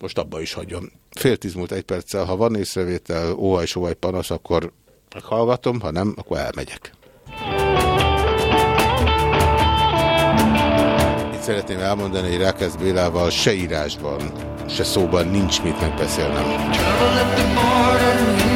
Most abba is hagyom. Fél tíz múlt egy perccel, ha van észrevétel, óhaj, sóhaj, panasz, akkor meghallgatom, ha nem, akkor elmegyek. Itt szeretném elmondani, hogy Rákesz Bélával se írásban, se szóban nincs mit megbeszélnem. Trouble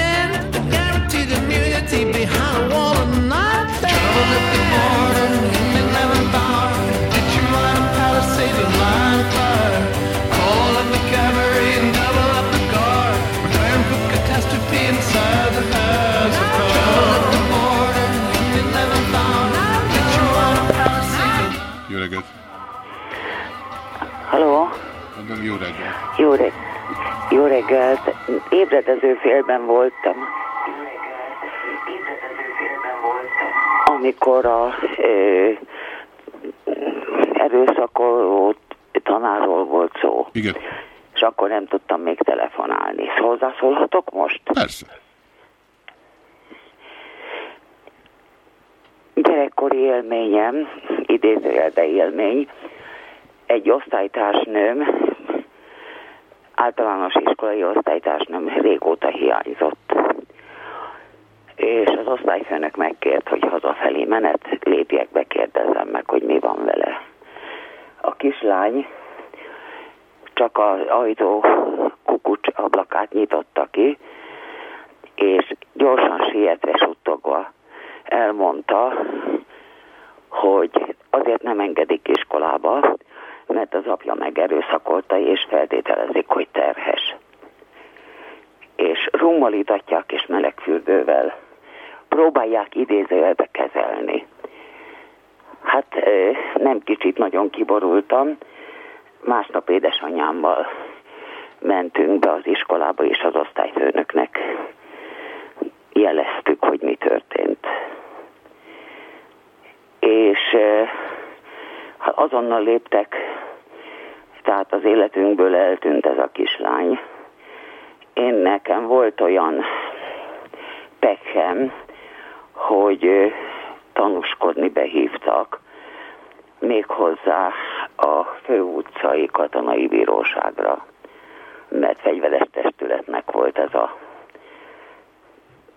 Jó reggelt! Jó, reg- jó reggelt. Ébredező félben voltam. Amikor a ö, erőszakoló tanárról volt szó. Igen. És akkor nem tudtam még telefonálni. Hozzászólhatok most? Persze. Gyerekkori élményem, idézőjelbe élmény, egy osztálytársnőm, általános iskolai osztálytársnőm régóta hiányzott. És az osztályfőnök megkért, hogy hazafelé menet, lépjek be, kérdezzem meg, hogy mi van vele. A kislány csak az ajtó kukucs ablakát nyitotta ki, és gyorsan sietve suttogva elmondta, hogy azért nem engedik iskolába, mert az apja megerőszakolta, és feltételezik, hogy terhes. És rummolítatják és melegfürdővel próbálják idézőjelbe kezelni. Hát nem kicsit nagyon kiborultam. Másnap édesanyámmal mentünk be az iskolába, és az osztályfőnöknek jeleztük, hogy mi történt. És hát azonnal léptek, tehát az életünkből eltűnt ez a kislány. Én nekem volt olyan pekhem, hogy tanúskodni behívtak, méghozzá a főutcai katonai bíróságra, mert fegyveres testületnek volt ez a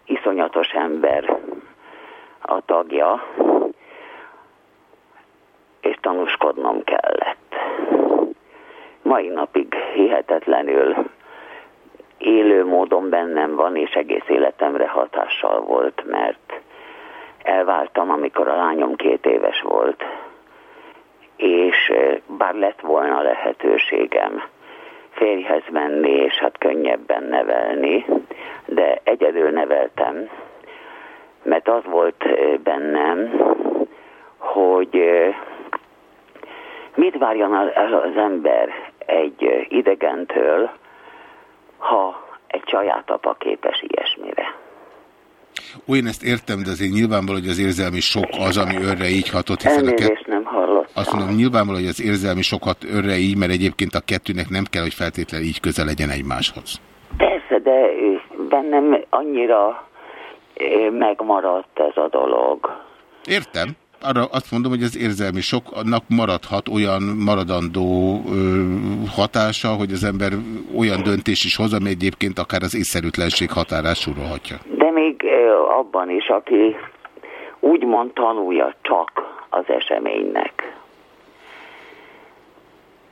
iszonyatos ember a tagja, és tanúskodnom kellett. Mai napig hihetetlenül élő módon bennem van, és egész életemre hatással volt, mert elváltam, amikor a lányom két éves volt, és bár lett volna lehetőségem férjhez menni, és hát könnyebben nevelni, de egyedül neveltem, mert az volt bennem, hogy mit várjon el az ember egy idegentől, ha egy saját apa képes ilyesmire. Ó, én ezt értem, de azért nyilvánvaló, hogy az érzelmi sok az, ami önre így hatott, hiszen a kett... nem hallott. Azt mondom, nyilvánvaló, hogy az érzelmi sokat önre így, mert egyébként a kettőnek nem kell, hogy feltétlenül így közel legyen egymáshoz. Persze, de bennem annyira megmaradt ez a dolog. Értem. Arra azt mondom, hogy az érzelmi soknak maradhat olyan maradandó ö, hatása, hogy az ember olyan döntés is hoz, ami egyébként akár az észszerűtlenség határát súrolhatja. De még abban is, aki úgymond tanulja csak az eseménynek.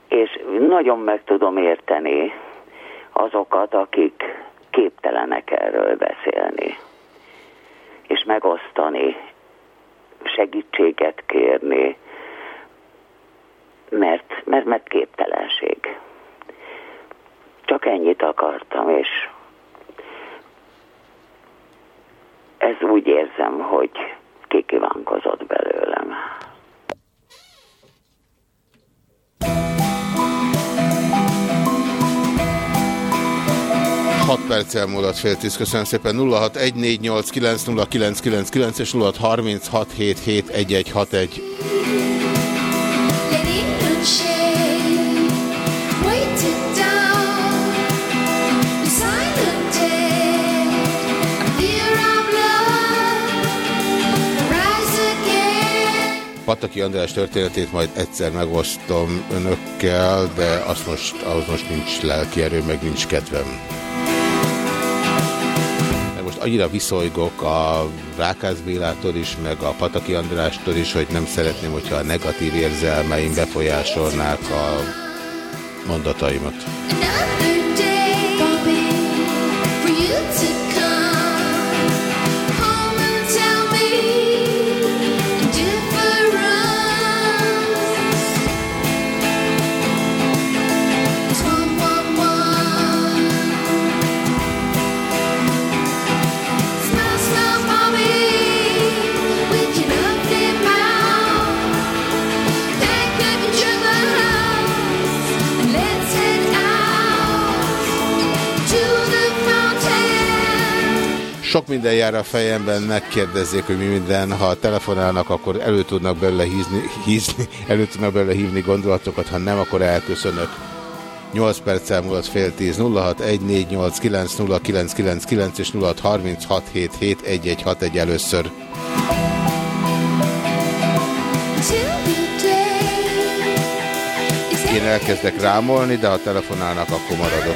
És nagyon meg tudom érteni azokat, akik képtelenek erről beszélni, és megosztani, segítséget kérni, mert, mert, mert képtelenség. Csak ennyit akartam, és ez úgy érzem, hogy kikívánkozott belőlem. 6 perc elmúlott fél tíz. Köszönöm szépen. 0614890999 és 0636771161. Silent day, fear of love. Pataki András történetét majd egyszer megosztom önökkel, de azt most, ahhoz most nincs lelki erő, meg nincs kedvem. Annyira viszolygok a Rákász Bélától is, meg a Pataki Andrástól is, hogy nem szeretném, hogyha a negatív érzelmeim befolyásolnák a mondataimat. Sok minden jár a fejemben, megkérdezzék, hogy mi minden. Ha telefonálnak, akkor elő tudnak belőle hízni, hízni, elő tudnak belőle hívni gondolatokat, ha nem, akkor elköszönök. 8 perccel múlott fél 10 0614890999 és 0636771161 először. Én elkezdek rámolni, de ha telefonálnak, akkor maradok.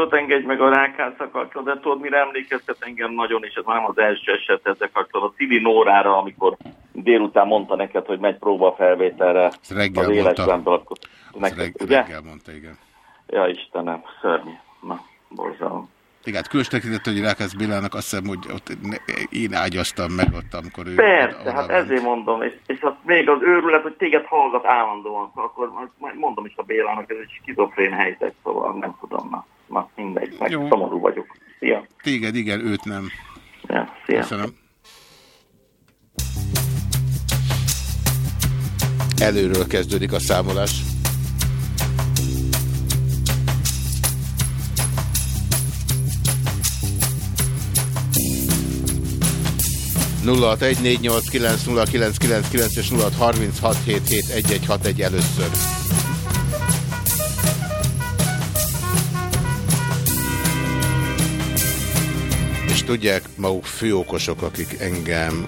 Mondatot engedj meg a rákászak kapcsolatban, de tudod, mire emlékeztet engem nagyon, és ez már nem az első eset ezzel kapcsolatban. A Cili Nórára, amikor délután mondta neked, hogy megy próbafelvételre Ezt reggel az életben, akkor neked, Reg, ugye? reggel mondta, igen. Ja, Istenem, szörnyű. Na, borzalom. Igen, hát különös tekintet, hogy Rákász Bélának azt hiszem, hogy ott én ágyaztam meg ott, amikor ő... Persze, hát ment. ezért mondom, és, és az még az őrület, hogy téged hallgat állandóan, szóval akkor majd mondom is a Bélának, ez egy skizofrén helyzet, szóval nem tudom, na, na mindegy, meg Jó. szomorú vagyok. Szia! Téged igen, őt nem. Ja, szia. Köszönöm. Előről kezdődik a számolás. nulla és 0636771161 először. És tudják maguk főokosok, akik engem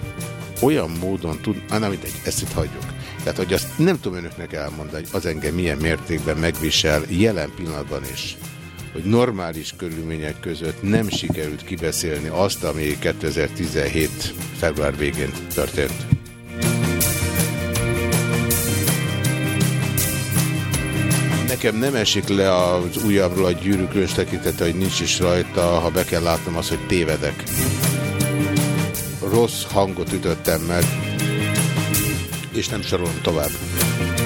olyan módon tud... Ah, nem mindegy, ezt itt hagyjuk. Tehát, hogy azt nem tudom önöknek elmondani, hogy az engem milyen mértékben megvisel jelen pillanatban is, hogy normális körülmények között nem sikerült kibeszélni azt, ami 2017. február végén történt. Nekem nem esik le az újabbról a gyűrű különös tekintete, hogy nincs is rajta, ha be kell látnom azt, hogy tévedek. Rossz hangot ütöttem meg, és nem sorolom tovább.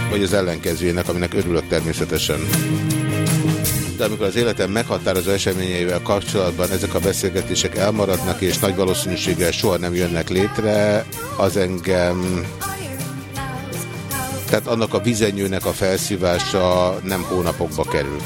Vagy az ellenkezőjének, aminek örülök természetesen. De amikor az életem meghatározó eseményeivel kapcsolatban ezek a beszélgetések elmaradnak, és nagy valószínűséggel soha nem jönnek létre, az engem tehát annak a vizenyőnek a felszívása nem hónapokba kerül.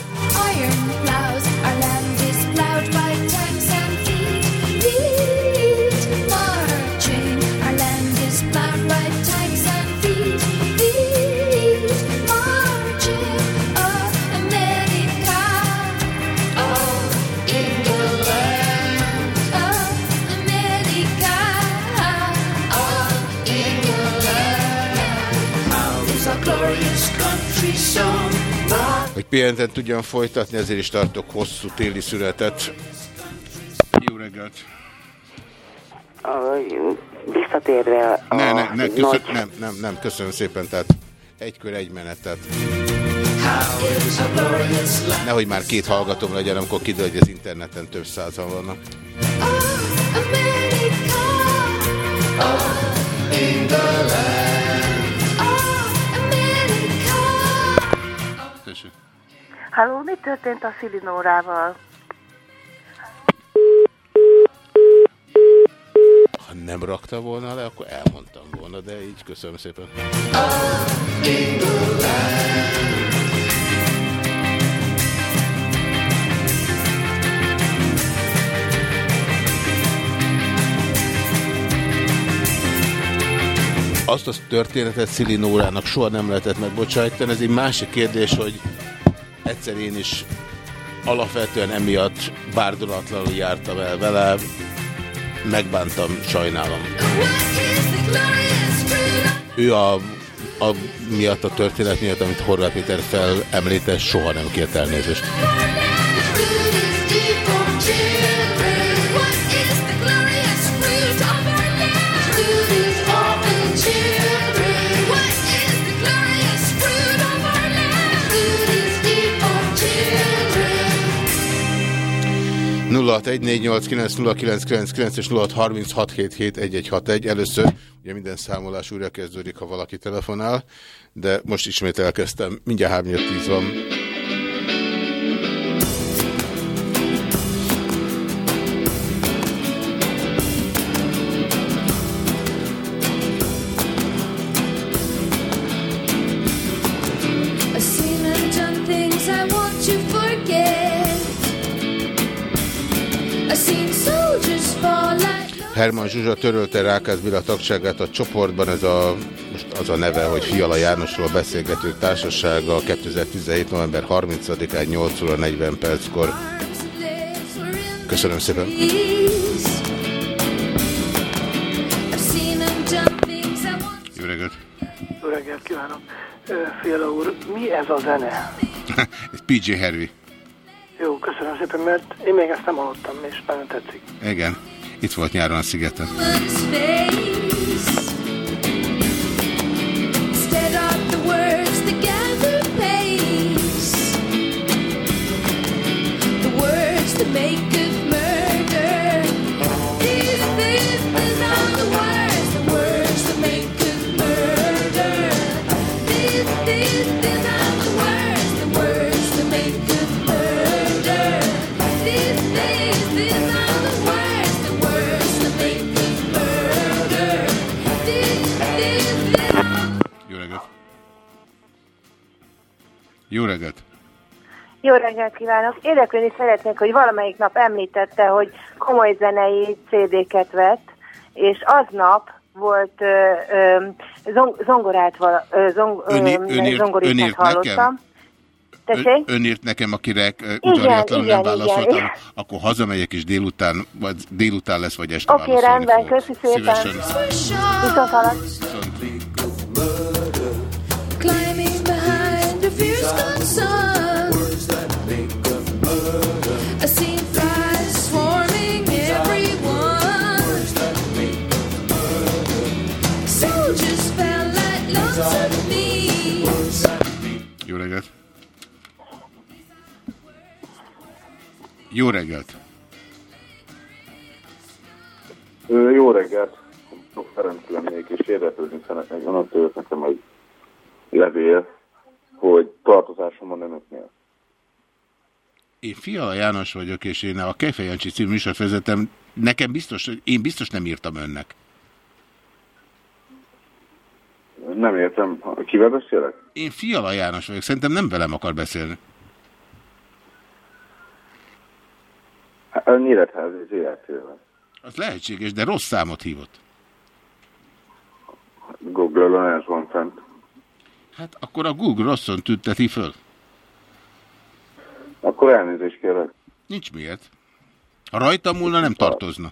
Pihenten tudjam folytatni, ezért is tartok hosszú téli szünetet. Jó reggelt! Visszatérve a Ne, ne, ne, köszön, nagy... nem, nem, nem, köszönöm szépen, tehát egy kör, egy menetet. Nehogy már két hallgatom legyen, amikor kiderül, hogy az interneten több százan vannak. Tessék. Halló, mi történt a Szilinórával? Ha nem rakta volna le, akkor elmondtam volna, de így köszönöm szépen. Azt a történetet Szilinórának soha nem lehetett megbocsájtani. Ez egy másik kérdés, hogy egyszer én is alapvetően emiatt bárdolatlanul jártam el vele, megbántam, sajnálom. Ő a, a miatt a történet miatt, amit Horváth Péter felemlített, soha nem kért elnézést. És 0636771161. Először ugye minden számolás újra kezdődik, ha valaki telefonál, de most ismét elkezdtem. Mindjárt 3 10 van. Like Herman Zsuzsa törölte Rákász Béla tagságát a csoportban, ez a, most az a neve, hogy Fiala Jánosról beszélgetők társasága 2017. november 30-án 8 óra 40 perckor. Köszönöm szépen. Jó reggelt! Jó reggelt kívánok! Fiala úr, mi ez a zene? Ez PJ Harvey. Jó, köszönöm szépen, mert én még ezt nem hallottam, és nagyon tetszik. Igen. Itt volt nyáron a szigeten. Instead Jó reggelt! Jó reggelt kívánok! Érdeklődni szeretnék, hogy valamelyik nap említette, hogy komoly zenei CD-ket vett, és aznap volt ö, ö, zong, zongorát, vala, ö, zong, ö, Ön, ön, írt, ön zongorítát írt hallottam. nekem? Ön, írt nekem, akire udvariatlanul igen, nem válaszoltam, igen. akkor hazamegyek és délután, vagy délután lesz, vagy este Oké, okay, rendben, köszi szépen. Szívesen. Viszont Jó reggelt! Ö, Jó reggelt! Sok Ferenc lennék, és érdeklődni szeretnék. Önök jött nekem egy levél, hogy tartozásom van önöknél. Én Fiala János vagyok, és én a Kejfej Jancsi című műsort vezetem. Nekem biztos, én biztos nem írtam önnek. Nem értem, kivel beszélek? Én Fiala János vagyok, szerintem nem velem akar beszélni. A Nyíregyházi. Az lehetséges, de rossz számot hívott. Google-on ez van fent. Hát akkor a Google rosszon tünteti föl. Akkor elnézést kérek. Nincs miért. Ha rajta múlna, nem tartozna.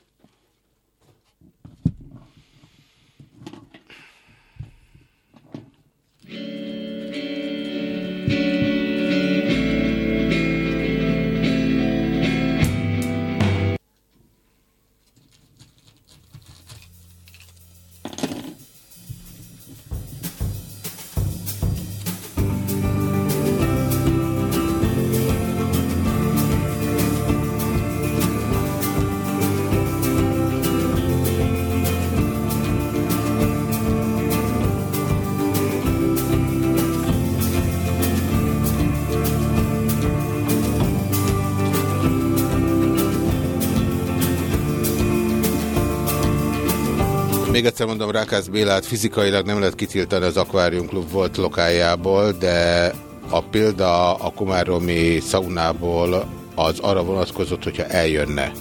Még egyszer mondom, Rákász Bélát fizikailag nem lehet kitiltani az Aquarium Club volt lokájából, de a példa a Komáromi szaunából az arra vonatkozott, hogyha eljönne,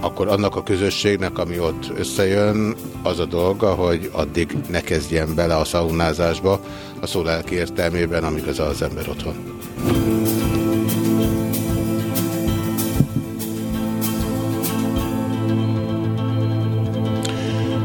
akkor annak a közösségnek, ami ott összejön, az a dolga, hogy addig ne kezdjen bele a szaunázásba, a szó lelki értelmében, amíg az az ember otthon.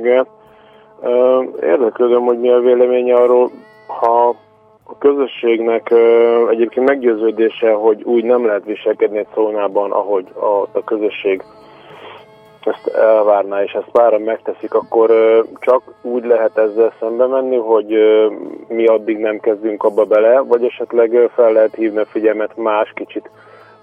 Reggelt! Érdeklődöm, hogy mi a véleménye arról, ha a közösségnek egyébként meggyőződése, hogy úgy nem lehet viselkedni egy szónában, ahogy a, a közösség ezt elvárná, és ezt páran megteszik, akkor csak úgy lehet ezzel szembe menni, hogy mi addig nem kezdünk abba bele, vagy esetleg fel lehet hívni a figyelmet más kicsit,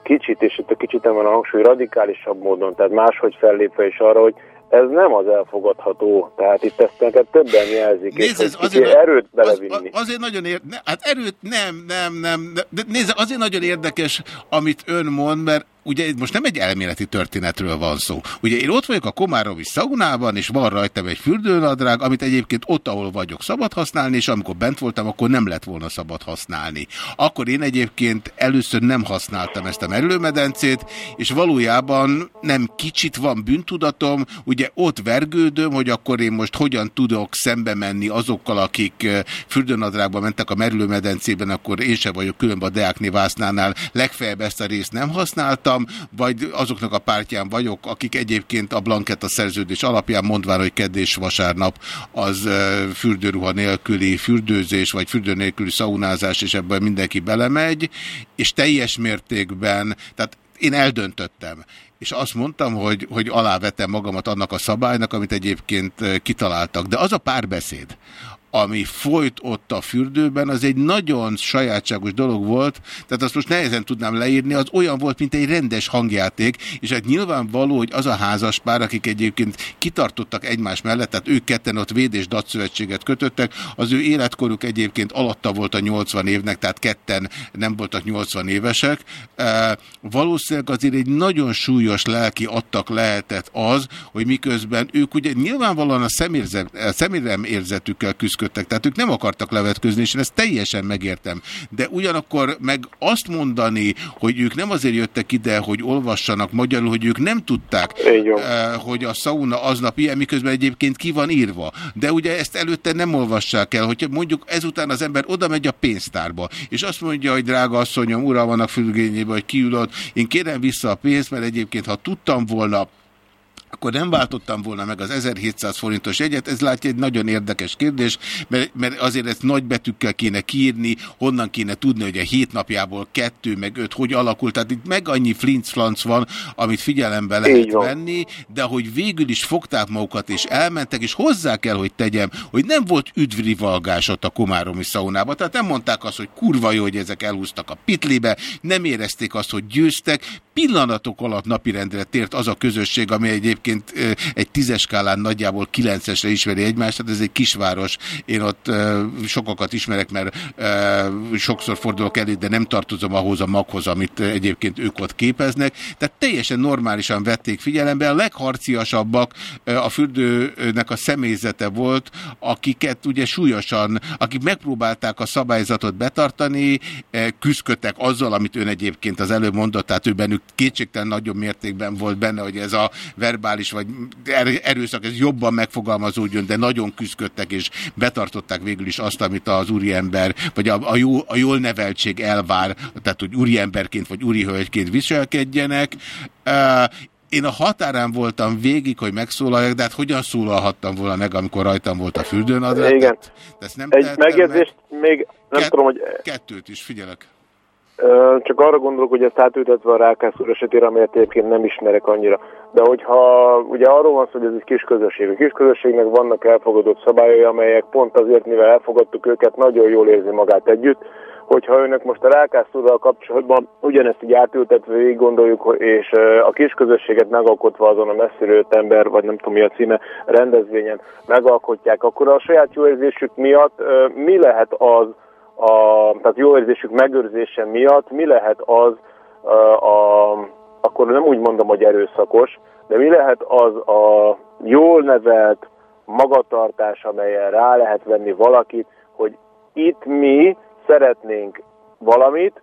kicsit, és itt a kicsit van a hangsúly, radikálisabb módon, tehát máshogy fellépve is arra, hogy ez nem az elfogadható, tehát itt ezt neked többen jelzik, Nézd, és ez azért- erőt belevinni. Azért nagyon ér... ne, hát erőt nem, nem, nem, de- de nézd, azért nagyon érdekes, amit ön mond, mert ugye most nem egy elméleti történetről van szó. Ugye én ott vagyok a Komáromi szaunában, és van rajtam egy fürdőnadrág, amit egyébként ott, ahol vagyok, szabad használni, és amikor bent voltam, akkor nem lett volna szabad használni. Akkor én egyébként először nem használtam ezt a merülőmedencét, és valójában nem kicsit van bűntudatom, ugye ott vergődöm, hogy akkor én most hogyan tudok szembe menni azokkal, akik fürdőnadrágba mentek a merülőmedencében, akkor én sem vagyok különben a Deákné Vásznánál, legfeljebb ezt a részt nem használtam, vagy azoknak a pártján vagyok, akik egyébként a blanketta szerződés alapján mondván, hogy kedd és vasárnap az fürdőruha nélküli fürdőzés, vagy fürdő nélküli szaunázás, és ebben mindenki belemegy, és teljes mértékben, tehát én eldöntöttem, és azt mondtam, hogy, hogy alávetem magamat annak a szabálynak, amit egyébként kitaláltak. De az a párbeszéd, ami folyt ott a fürdőben, az egy nagyon sajátságos dolog volt, tehát azt most nehezen tudnám leírni, az olyan volt, mint egy rendes hangjáték, és hát nyilvánvaló, hogy az a házas pár, akik egyébként kitartottak egymás mellett, tehát ők ketten ott véd és datszövetséget kötöttek, az ő életkoruk egyébként alatta volt a 80 évnek, tehát ketten nem voltak 80 évesek. E, valószínűleg azért egy nagyon súlyos lelki adtak lehetett az, hogy miközben ők ugye nyilvánvalóan a a szemérem érzetükkel küzdködtek, tehát ők nem akartak levetközni, és én ezt teljesen megértem. De ugyanakkor meg azt mondani, hogy ők nem azért jöttek ide, hogy olvassanak magyarul, hogy ők nem tudták, eh, hogy a sauna aznap ilyen, miközben egyébként ki van írva. De ugye ezt előtte nem olvassák el, hogy mondjuk ezután az ember oda megy a pénztárba, és azt mondja, hogy drága asszonyom, ura vannak fülgényében, hogy kiülött, én kérem vissza a pénzt, mert egyébként ha tudtam volna, akkor nem váltottam volna meg az 1700 forintos jegyet. Ez látja egy nagyon érdekes kérdés, mert, mert azért ezt nagybetűkkel kéne kiírni, honnan kéne tudni, hogy a hét napjából kettő, meg öt, hogy alakult. Tehát itt meg annyi flinc-flanc van, amit figyelembe lehet venni, de hogy végül is fogták magukat és elmentek, és hozzá kell, hogy tegyem, hogy nem volt üdvrivalgás ott a komáromi szaunába. Tehát nem mondták azt, hogy kurva jó, hogy ezek elhúztak a pitlibe, nem érezték azt, hogy győztek. Pillanatok alatt napirendre tért az a közösség, ami egyébként ö, egy tízes skálán nagyjából kilencesre ismeri egymást, tehát ez egy kisváros. Én ott sokakat ismerek, mert sokszor fordulok elő, de nem tartozom ahhoz a maghoz, amit egyébként ők ott képeznek. Tehát teljesen normálisan vették figyelembe. A legharciasabbak a fürdőnek a személyzete volt, akiket ugye súlyosan, akik megpróbálták a szabályzatot betartani, küzdködtek azzal, amit ön egyébként az előbb mondott, tehát ő bennük kétségtelen nagyobb mértékben volt benne, hogy ez a verbális vagy er- erőszak, ez jobban megfogalmazódjon, de nagyon küzdködtek és betartották végül is azt, amit az úriember, vagy a, a, jó, a jól neveltség elvár, tehát hogy úriemberként vagy úrihölgyként viselkedjenek. Eh, én a határán voltam végig, hogy megszólaljak, de hát hogyan szólalhattam volna meg, amikor rajtam volt a fürdőnadrág? Igen. Tehát Ezt nem Egy megjegyzést még nem Kett- tudom, hogy Kettőt is, figyelek. Csak arra gondolok, hogy ezt átültetve a Rákász úr esetére, amelyet egyébként nem ismerek annyira. De hogyha ugye arról van szó, hogy ez egy kis közösség. A kis közösségnek vannak elfogadott szabályai, amelyek pont azért, mivel elfogadtuk őket, nagyon jól érzi magát együtt. Hogyha önök most a Rákász úrral kapcsolatban ugyanezt így átültetve végig gondoljuk, és a kis közösséget megalkotva azon a messzire öt ember, vagy nem tudom mi a címe, rendezvényen megalkotják, akkor a saját jó érzésük miatt mi lehet az, a, tehát jó érzésük megőrzése miatt mi lehet az, a, a, akkor nem úgy mondom, hogy erőszakos, de mi lehet az a jól nevelt magatartás, amelyen rá lehet venni valakit, hogy itt mi szeretnénk valamit,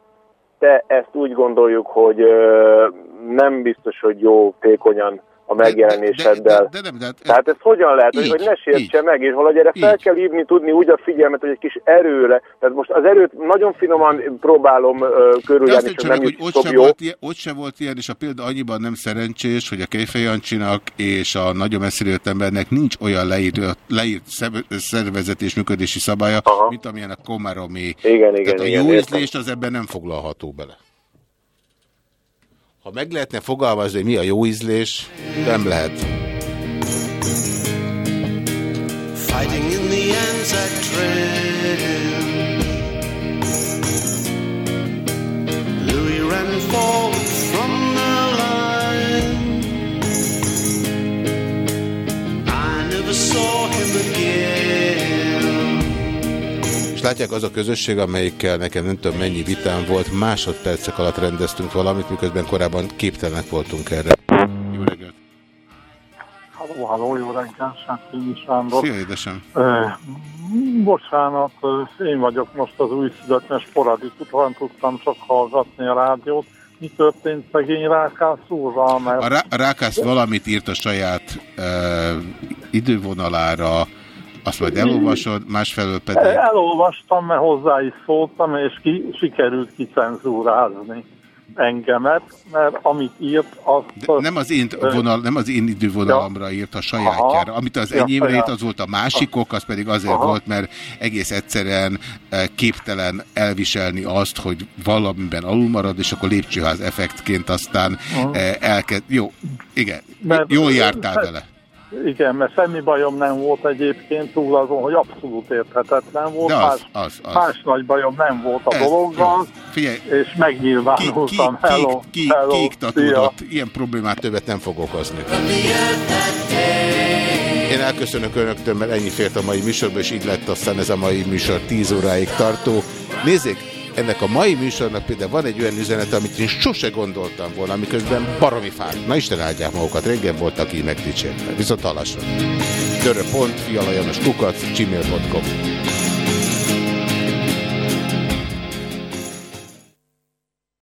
de ezt úgy gondoljuk, hogy ö, nem biztos, hogy jó, tékonyan a megjelenéseddel. De nem, de hát Tehát ez hogyan lehet, hogy, Így, hogy ne sértse meg, és valahogy erre fel kell hívni, tudni úgy a figyelmet, hogy egy kis erőre. Tehát most az erőt nagyon finoman próbálom uh, De körüljárni, és nem hogy ott szok se, jó. volt ilyen, ott se volt ilyen, és a példa annyiban nem szerencsés, hogy a Kejfej Jancsinak és a nagyon messzire embernek nincs olyan leírt, leírt szervezet és működési szabálya, Aha. mint amilyen a Komáromi. Igen, igen, Tehát a igen, jó értem. ízlés az ebben nem foglalható bele. Ha meg lehetne fogalmazni, hogy mi a jó ízlés, nem lehet. Fighting in the Anzac Trail. Louis ran forward from the line. I never saw him again. Látják, az a közösség, amelyikkel nekem nem tudom mennyi vitám volt, másodpercek alatt rendeztünk valamit, miközben korábban képtelenek voltunk erre. Jó reggelt! Halló, halló, jó reggelt, Sándor Sándor. Szia, édesem! Ö, bocsánat, ö, én vagyok most az újszülöttnes sporadikus, olyan tudtam csak hallgatni a rádiót. Mi történt szegény Rákász úrral? Mert... A, Rá- a Rákász valamit írt a saját uh, idővonalára, azt majd elolvasod, másfelől pedig... Elolvastam, mert hozzá is szóltam, és ki, sikerült kicenzúrázni engemet, mert amit írt, azt... De nem az én vonal, nem az én idővonalamra írt a sajátjára. Aha. Amit az Ja, enyémre írt, az volt a másikok, az pedig azért Aha. volt, mert egész egyszerűen eh, képtelen elviselni azt, hogy valamiben alulmarad, és akkor lépcsőház effektként aztán Aha. eh, elkezd... Jó, igen, Mert- jól jártál vele. Igen, mert semmi bajom nem volt egyébként, túl azon, hogy abszolút érthetetlen volt. De az, más, az, az. más nagy bajom nem volt a Ez, dologgal, Figyelj, és megnyilvánultam. ki, hello, szia. kiiktatódott, ilyen problémát többet nem fog okozni. Én elköszönök önöktől, mert ennyi fért a mai műsorba, és így lett aztán ez a mai műsor 10 óráig tartó. Nézzék, ennek a mai műsornak például van egy olyan üzenet, amit én sose gondoltam volna, miközben baromi fák. Na Isten áldják magukat, régen voltak így megdicsérve. Viszont hallásra. Dörö.fialajanos kukac, gmail.com